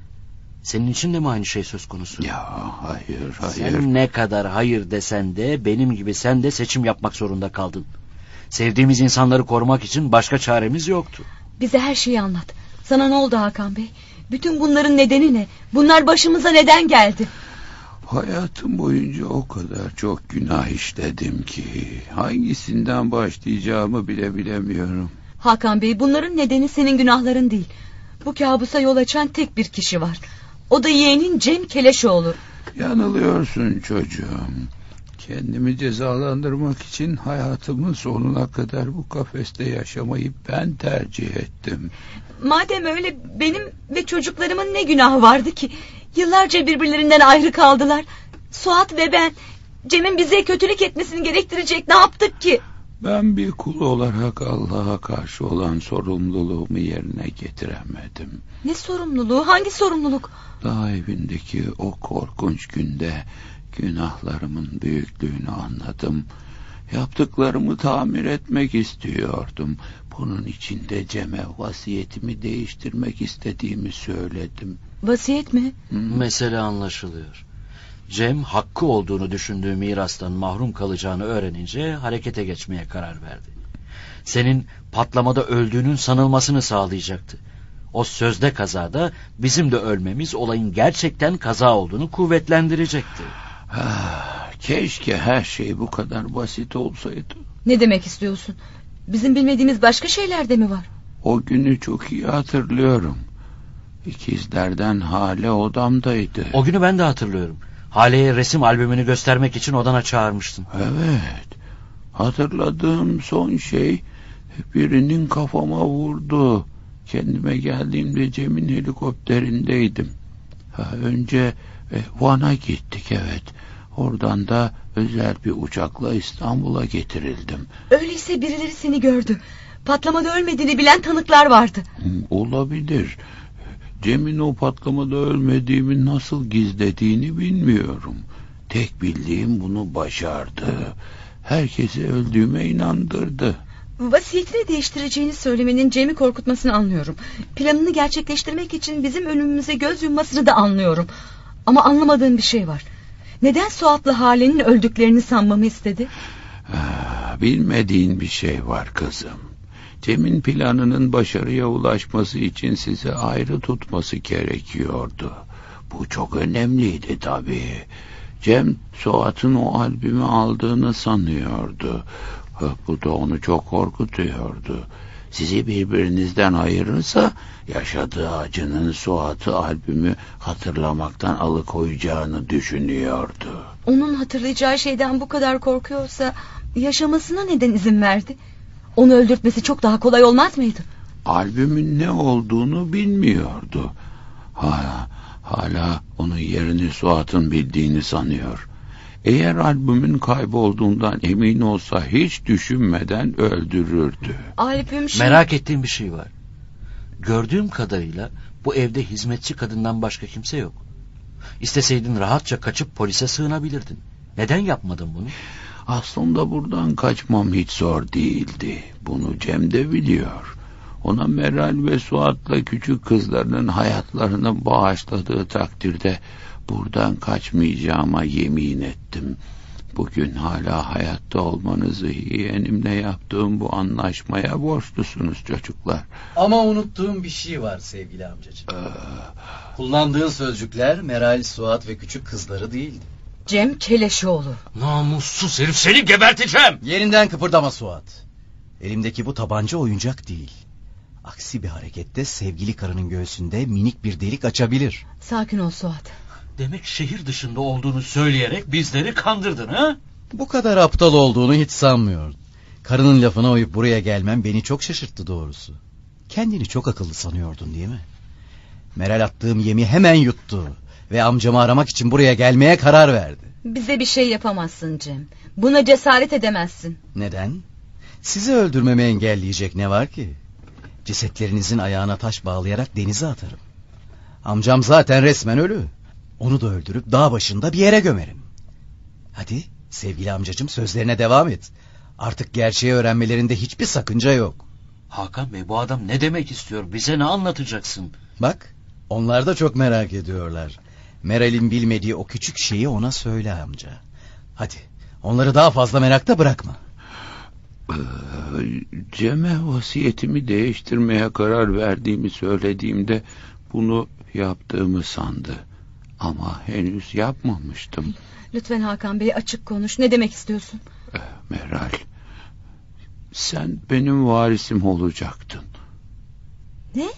Senin için de mi aynı şey söz konusu? Ya hayır hayır. Sen ne kadar hayır desen de benim gibi sen de seçim yapmak zorunda kaldın. Sevdiğimiz insanları korumak için başka çaremiz yoktu. Bize her şeyi anlat. Sana ne oldu Hakan Bey? Bütün bunların nedeni ne? Bunlar başımıza neden geldi? Hayatım boyunca o kadar çok günah işledim ki hangisinden başlayacağımı bile bilemiyorum. Hakan Bey bunların nedeni senin günahların değil. Bu kabusa yol açan tek bir kişi var. O da yeğenin Cem Keleşoğlu. Yanılıyorsun çocuğum. Kendimi cezalandırmak için hayatımın sonuna kadar bu kafeste yaşamayı ben tercih ettim. Madem öyle benim ve çocuklarımın ne günahı vardı ki? Yıllarca birbirlerinden ayrı kaldılar. Suat ve ben Cem'in bize kötülük etmesini gerektirecek ne yaptık ki? Ben bir kul olarak Allah'a karşı olan sorumluluğumu yerine getiremedim. Ne sorumluluğu? Hangi sorumluluk? Daha evindeki o korkunç günde günahlarımın büyüklüğünü anladım. Yaptıklarımı tamir etmek istiyordum. Bunun için de Cem'e vasiyetimi değiştirmek istediğimi söyledim. Vasiyet mi? Mesele anlaşılıyor. Cem hakkı olduğunu düşündüğü mirastan mahrum kalacağını öğrenince harekete geçmeye karar verdi. Senin patlamada öldüğünün sanılmasını sağlayacaktı. O sözde kazada bizim de ölmemiz olayın gerçekten kaza olduğunu kuvvetlendirecekti. Ah, keşke her şey bu kadar basit olsaydı. Ne demek istiyorsun? Bizim bilmediğimiz başka şeyler de mi var? O günü çok iyi hatırlıyorum. İkizlerden Hale odamdaydı. O günü ben de hatırlıyorum. Hale'ye resim albümünü göstermek için odana çağırmıştın. Evet. Hatırladığım son şey birinin kafama vurdu. Kendime geldiğimde Cem'in helikopterindeydim. Ha, önce e, Van'a gittik evet. Oradan da özel bir uçakla İstanbul'a getirildim. Öyleyse birileri seni gördü. Patlamada ölmediğini bilen tanıklar vardı. Olabilir. Cem'in o patlamada ölmediğimi nasıl gizlediğini bilmiyorum. Tek bildiğim bunu başardı. Herkesi öldüğüme inandırdı. Vasiyetini değiştireceğini söylemenin Cem'i korkutmasını anlıyorum. Planını gerçekleştirmek için bizim ölümümüze göz yummasını da anlıyorum. Ama anlamadığım bir şey var. Neden Suat'la Hale'nin öldüklerini sanmamı istedi? Bilmediğin bir şey var kızım. Cem'in planının başarıya ulaşması için sizi ayrı tutması gerekiyordu. Bu çok önemliydi tabii. Cem Suat'ın o albümü aldığını sanıyordu. Bu da onu çok korkutuyordu. Sizi birbirinizden ayırırsa yaşadığı acının Suat'ı albümü hatırlamaktan alıkoyacağını düşünüyordu. Onun hatırlayacağı şeyden bu kadar korkuyorsa yaşamasına neden izin verdi? Onu öldürtmesi çok daha kolay olmaz mıydı? Albümün ne olduğunu bilmiyordu. Hala, hala onun yerini Suat'ın bildiğini sanıyor. Eğer albümün kaybolduğundan emin olsa hiç düşünmeden öldürürdü. Albüm şey... Merak ettiğim bir şey var. Gördüğüm kadarıyla bu evde hizmetçi kadından başka kimse yok. İsteseydin rahatça kaçıp polise sığınabilirdin. Neden yapmadın bunu? Aslında buradan kaçmam hiç zor değildi. Bunu Cem de biliyor. Ona Meral ve Suat'la küçük kızlarının hayatlarını bağışladığı takdirde buradan kaçmayacağıma yemin ettim. Bugün hala hayatta olmanızı yeğenimle yaptığım bu anlaşmaya borçlusunuz çocuklar. Ama unuttuğum bir şey var sevgili amcacığım. Kullandığın sözcükler Meral, Suat ve küçük kızları değildi. Cem Keleşoğlu. Namussuz herif seni geberteceğim. Yerinden kıpırdama Suat. Elimdeki bu tabanca oyuncak değil. Aksi bir harekette sevgili karının göğsünde minik bir delik açabilir. Sakin ol Suat. Demek şehir dışında olduğunu söyleyerek bizleri kandırdın ha? Bu kadar aptal olduğunu hiç sanmıyordum. Karının lafına uyup buraya gelmem beni çok şaşırttı doğrusu. Kendini çok akıllı sanıyordun değil mi? Meral attığım yemi hemen yuttu. Ve amcamı aramak için buraya gelmeye karar verdi. Bize bir şey yapamazsın Cem. Buna cesaret edemezsin. Neden? Sizi öldürmemi engelleyecek ne var ki? Cesetlerinizin ayağına taş bağlayarak denize atarım. Amcam zaten resmen ölü. Onu da öldürüp dağ başında bir yere gömerim. Hadi sevgili amcacım sözlerine devam et. Artık gerçeği öğrenmelerinde hiçbir sakınca yok. Hakan Bey bu adam ne demek istiyor? Bize ne anlatacaksın? Bak onlar da çok merak ediyorlar. Meral'in bilmediği o küçük şeyi ona söyle amca. Hadi onları daha fazla merakta bırakma. Ee, Cem'e vasiyetimi değiştirmeye karar verdiğimi söylediğimde bunu yaptığımı sandı. Ama henüz yapmamıştım. Lütfen Hakan Bey açık konuş. Ne demek istiyorsun? Meral, sen benim varisim olacaktın. Ne?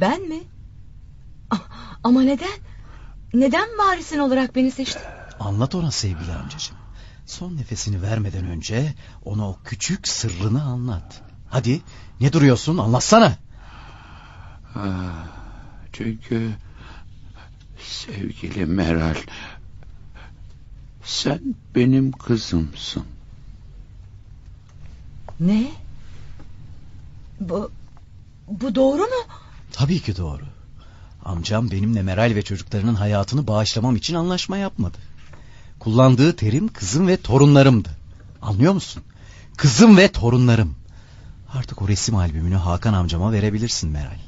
Ben mi? Ama neden? Neden varisin olarak beni seçtin? Anlat ona sevgili amcacığım. Son nefesini vermeden önce ona o küçük sırrını anlat. Hadi ne duruyorsun anlatsana. Çünkü sevgili Meral sen benim kızımsın. Ne? Bu, bu doğru mu? Tabii ki doğru. Amcam benimle Meral ve çocuklarının hayatını bağışlamam için anlaşma yapmadı. Kullandığı terim kızım ve torunlarımdı. Anlıyor musun? Kızım ve torunlarım. Artık o resim albümünü Hakan amcama verebilirsin Meral.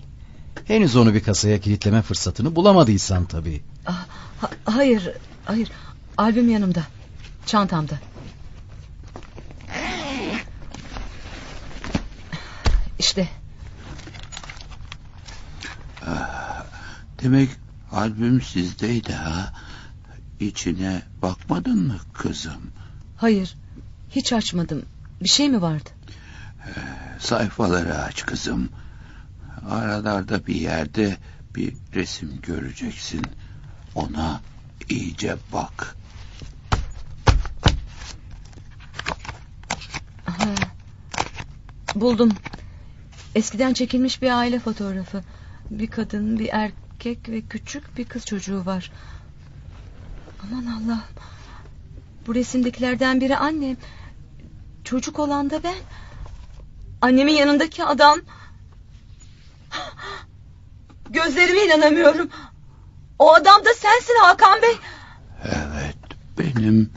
Henüz onu bir kasaya kilitleme fırsatını bulamadıysan tabii. Ah, ha- hayır, hayır. Albüm yanımda. Çantamda. İşte Demek albüm sizdeydi ha. İçine bakmadın mı kızım? hayır. Hiç açmadım. Bir şey mi vardı? Sayfaları aç kızım. Aralarda bir yerde bir resim göreceksin. Ona iyice bak. Ha, buldum. Eskiden çekilmiş bir aile fotoğrafı. Bir kadın, bir erkek ve küçük bir kız çocuğu var. Aman Allah'ım. Bu resimdekilerden biri annem. Çocuk olan da ben. Annemin yanındaki adam. Gözlerime inanamıyorum. O adam da sensin Hakan Bey. Evet benim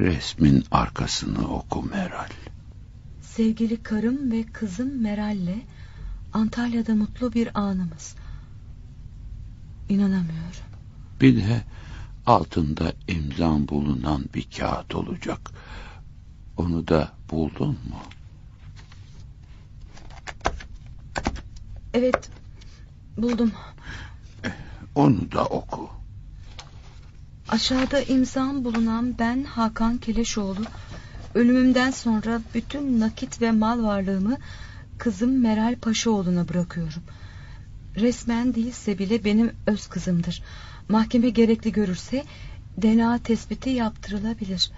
resmin arkasını oku Meral. Sevgili karım ve kızım Meral'le Antalya'da mutlu bir anımız. İnanamıyorum. Bir de altında imzan bulunan bir kağıt olacak. Onu da buldun mu? Evet, buldum. Onu da oku. Aşağıda imzam bulunan ben Hakan Keleşoğlu. Ölümümden sonra bütün nakit ve mal varlığımı kızım Meral Paşaoğlu'na bırakıyorum. Resmen değilse bile benim öz kızımdır. Mahkeme gerekli görürse DNA tespiti yaptırılabilir.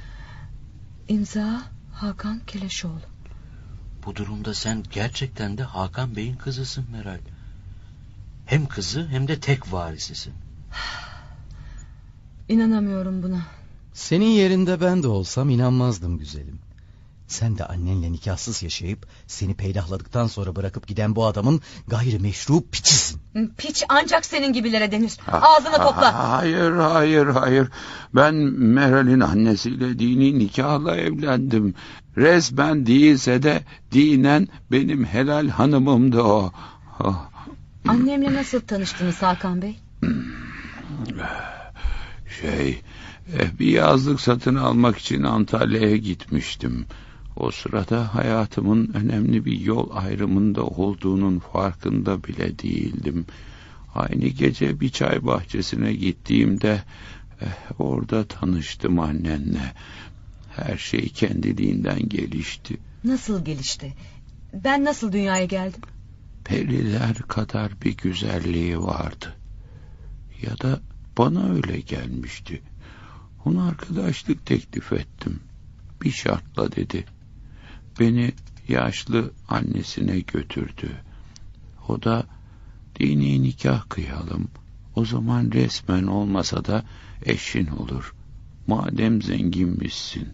İmza Hakan Keleşoğlu. Bu durumda sen gerçekten de Hakan Bey'in kızısın Meral. Hem kızı hem de tek varisisin. İnanamıyorum buna. Senin yerinde ben de olsam inanmazdım güzelim. Sen de annenle nikahsız yaşayıp seni peydahladıktan sonra bırakıp giden bu adamın gayrimeşru piçisin. Piç ancak senin gibilere denir. Ağzını topla. Hayır hayır hayır. Ben Meral'in annesiyle dini nikahla evlendim. Resmen değilse de dinen benim helal hanımımdı o. Oh, Annemle nasıl tanıştınız Hakan Bey? Şey eh, bir yazlık satın almak için Antalya'ya gitmiştim. O sırada hayatımın önemli bir yol ayrımında olduğunun farkında bile değildim. Aynı gece bir çay bahçesine gittiğimde eh, orada tanıştım annenle. Her şey kendiliğinden gelişti. Nasıl gelişti? Ben nasıl dünyaya geldim? Periler kadar bir güzelliği vardı. Ya da bana öyle gelmişti. Ona arkadaşlık teklif ettim. Bir şartla dedi. Beni yaşlı annesine götürdü. O da dini nikah kıyalım. O zaman resmen olmasa da eşin olur. Madem zenginmişsin.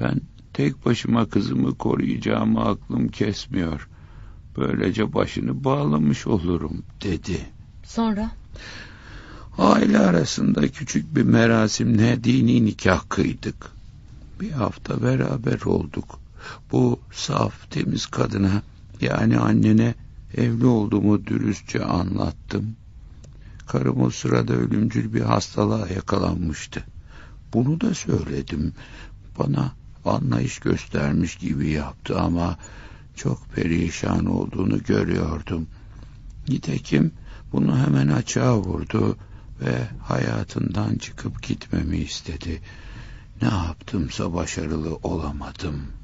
Ben tek başıma kızımı koruyacağımı aklım kesmiyor. Böylece başını bağlamış olurum dedi. Sonra? Aile arasında küçük bir merasimle dini nikah kıydık. Bir hafta beraber olduk. Bu saf temiz kadına yani annene evli olduğumu dürüstçe anlattım. Karım o sırada ölümcül bir hastalığa yakalanmıştı. Bunu da söyledim. Bana anlayış göstermiş gibi yaptı ama çok perişan olduğunu görüyordum. Nitekim bunu hemen açığa vurdu ve hayatından çıkıp gitmemi istedi. Ne yaptımsa başarılı olamadım.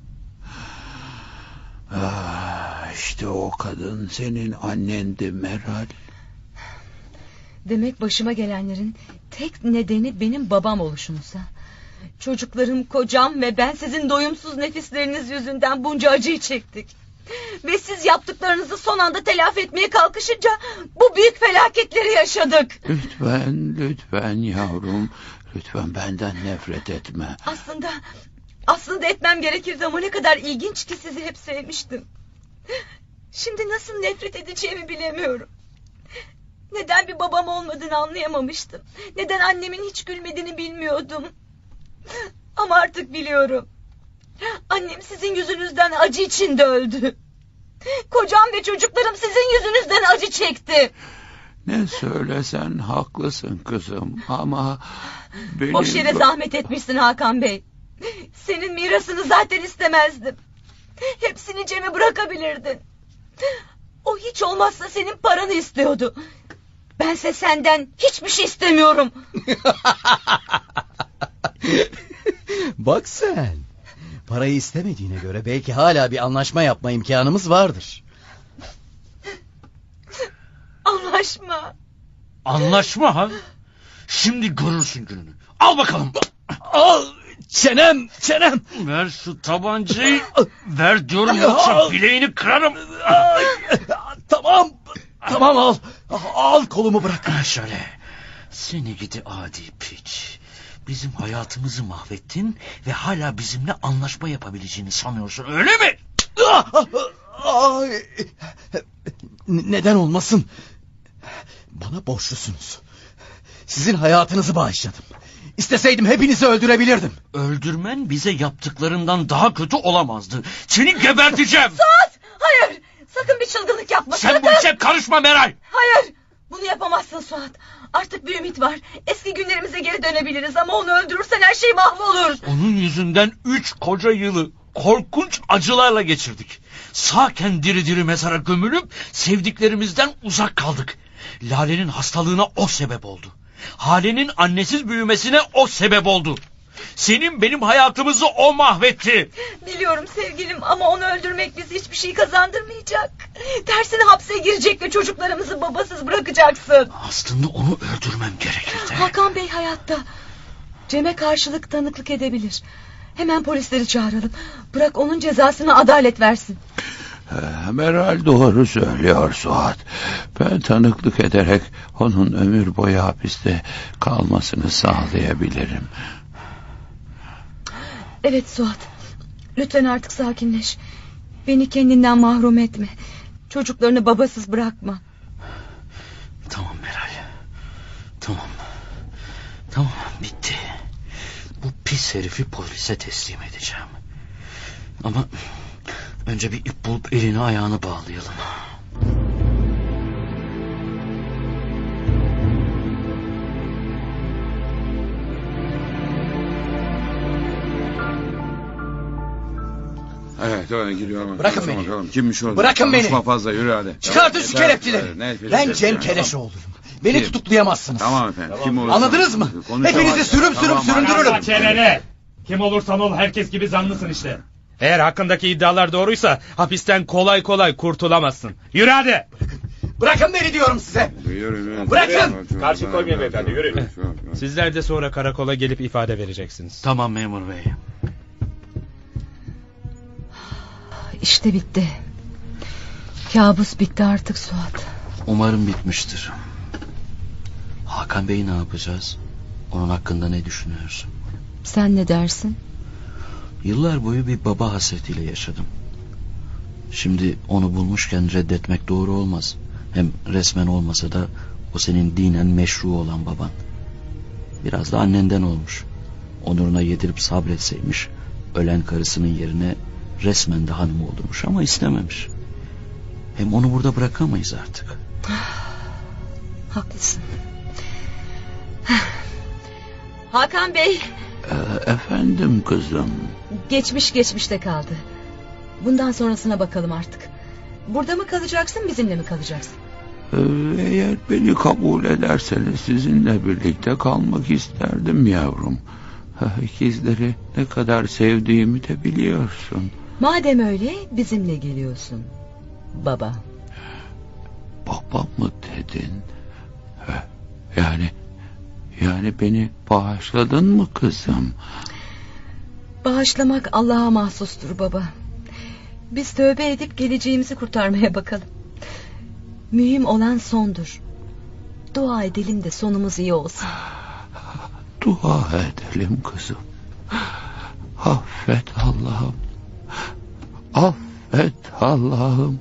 Ah, işte o kadın senin annendi Meral. Demek başıma gelenlerin tek nedeni benim babam oluşunsa. Çocuklarım, kocam ve ben sizin doyumsuz nefisleriniz yüzünden bunca acıyı çektik. Ve siz yaptıklarınızı son anda telafi etmeye kalkışınca bu büyük felaketleri yaşadık. Lütfen, lütfen yavrum. Lütfen benden nefret etme. Aslında Aslında etmem gerekirdi ama ne kadar ilginç ki sizi hep sevmiştim. Şimdi nasıl nefret edeceğimi bilemiyorum. Neden bir babam olmadığını anlayamamıştım. Neden annemin hiç gülmediğini bilmiyordum. Ama artık biliyorum. Annem sizin yüzünüzden acı içinde öldü. Kocam ve çocuklarım sizin yüzünüzden acı çekti. Ne söylesen haklısın kızım ama benim... Boş yere zahmet etmişsin Hakan Bey. Senin mirasını zaten istemezdim. Hepsini Cem'e bırakabilirdin. O hiç olmazsa senin paranı istiyordu. Bense senden hiçbir şey istemiyorum. Bak sen. Parayı istemediğine göre belki hala bir anlaşma yapma imkanımız vardır. Anlaşma. Anlaşma ha? Şimdi görürsün gününü. Al bakalım. Al çenem çenem. Ver şu tabancayı. Ver diyorum yoksa bileğini kırarım. Tamam. Tamam al. Al kolumu bırak. Ha, Şöyle. Seni gidi adi piç. Bizim hayatımızı mahvettin ve hala bizimle anlaşma yapabileceğini sanıyorsun öyle mi? Ay, neden olmasın? Bana borçlusunuz. Sizin hayatınızı bağışladım. İsteseydim hepinizi öldürebilirdim. Öldürmen bize yaptıklarından daha kötü olamazdı. Seni geberteceğim. Suat! Hayır! Sakın bir çılgınlık yapma. Sen bu sakın! işe karışma Meral. Hayır! Bunu yapamazsın Suat. Artık bir ümit var. Eski günlerimize geri dönebiliriz ama onu öldürürsen her şey mahvolur. Onun yüzünden üç koca yılı korkunç acılarla geçirdik. Sağken diri diri mezara gömülüp sevdiklerimizden uzak kaldık. Lale'nin hastalığına o sebep oldu. Hale'nin annesiz büyümesine o sebep oldu. Senin benim hayatımızı o mahvetti. Biliyorum sevgilim ama onu öldürmek bizi hiçbir şey kazandırmayacak. Tersine hapse girecek ve çocuklarımızı babasız bırakacaksın. Aslında onu öldürmem gerekirdi. Hakan Bey hayatta. Cem'e karşılık tanıklık edebilir. Hemen polisleri çağıralım. Bırak onun cezasını adalet versin. Meral doğru söylüyor Suat. Ben tanıklık ederek onun ömür boyu hapiste kalmasını sağlayabilirim. Evet Suat. Lütfen artık sakinleş. Beni kendinden mahrum etme. Çocuklarını babasız bırakma. Tamam Meral. Tamam. Tamam bitti. Bu pis herifi polise teslim edeceğim. Ama önce bir ip bulup elini ayağını bağlayalım. Evet öyle giriyorum. Bırakın beni. Bakalım. Kimmiş o? Bırakın beni. Konuşma fazla yürü hadi. Çıkartın şu Yeter. kelepçeleri. Ne- Ben Cem Tamam. Keleşoğlu'yum. Beni Kim? tutuklayamazsınız. Tamam efendim. Kim olursa Anladınız mı? konuşamaz. Hepinizi sürüm sürüm Tamam, süründürürüm. Kapatma çeneni. Kim olursan ol herkes gibi zanlısın işte. Eğer hakkındaki iddialar doğruysa hapisten kolay kolay kurtulamazsın. Yürü hadi. Bırakın beni diyorum size. Bırakın. Karşı koymayın beyefendi yürü. Sizler de sonra karakola gelip ifade vereceksiniz. Tamam memur bey. İşte bitti. Kabus bitti artık Suat. Umarım bitmiştir. Hakan Bey ne yapacağız? Onun hakkında ne düşünüyorsun? Sen ne dersin? Yıllar boyu bir baba hasretiyle yaşadım. Şimdi onu bulmuşken reddetmek doğru olmaz. Hem resmen olmasa da o senin dinen meşru olan baban. Biraz da annenden olmuş. Onuruna yedirip sabretseymiş. Ölen karısının yerine resmen de hanım olurmuş ama istememiş. Hem onu burada bırakamayız artık. Haklısın. Hakan Bey, Ee, efendim kızım. geçmiş geçmişte kaldı. Bundan sonrasına bakalım artık. Burada mı kalacaksın, bizimle mi kalacaksın? Ee, eğer beni kabul ederseniz sizinle birlikte kalmak isterdim yavrum. İkizleri ne kadar sevdiğimi de biliyorsun. Madem öyle, bizimle geliyorsun. Baba. Baba mı dedin? Yani yani beni bağışladın mı kızım? Bağışlamak Allah'a mahsustur baba. Biz tövbe edip geleceğimizi kurtarmaya bakalım. Mühim olan sondur. Dua edelim de sonumuz iyi olsun. Dua edelim kızım. Affet Allah'ım. Affet Allah'ım.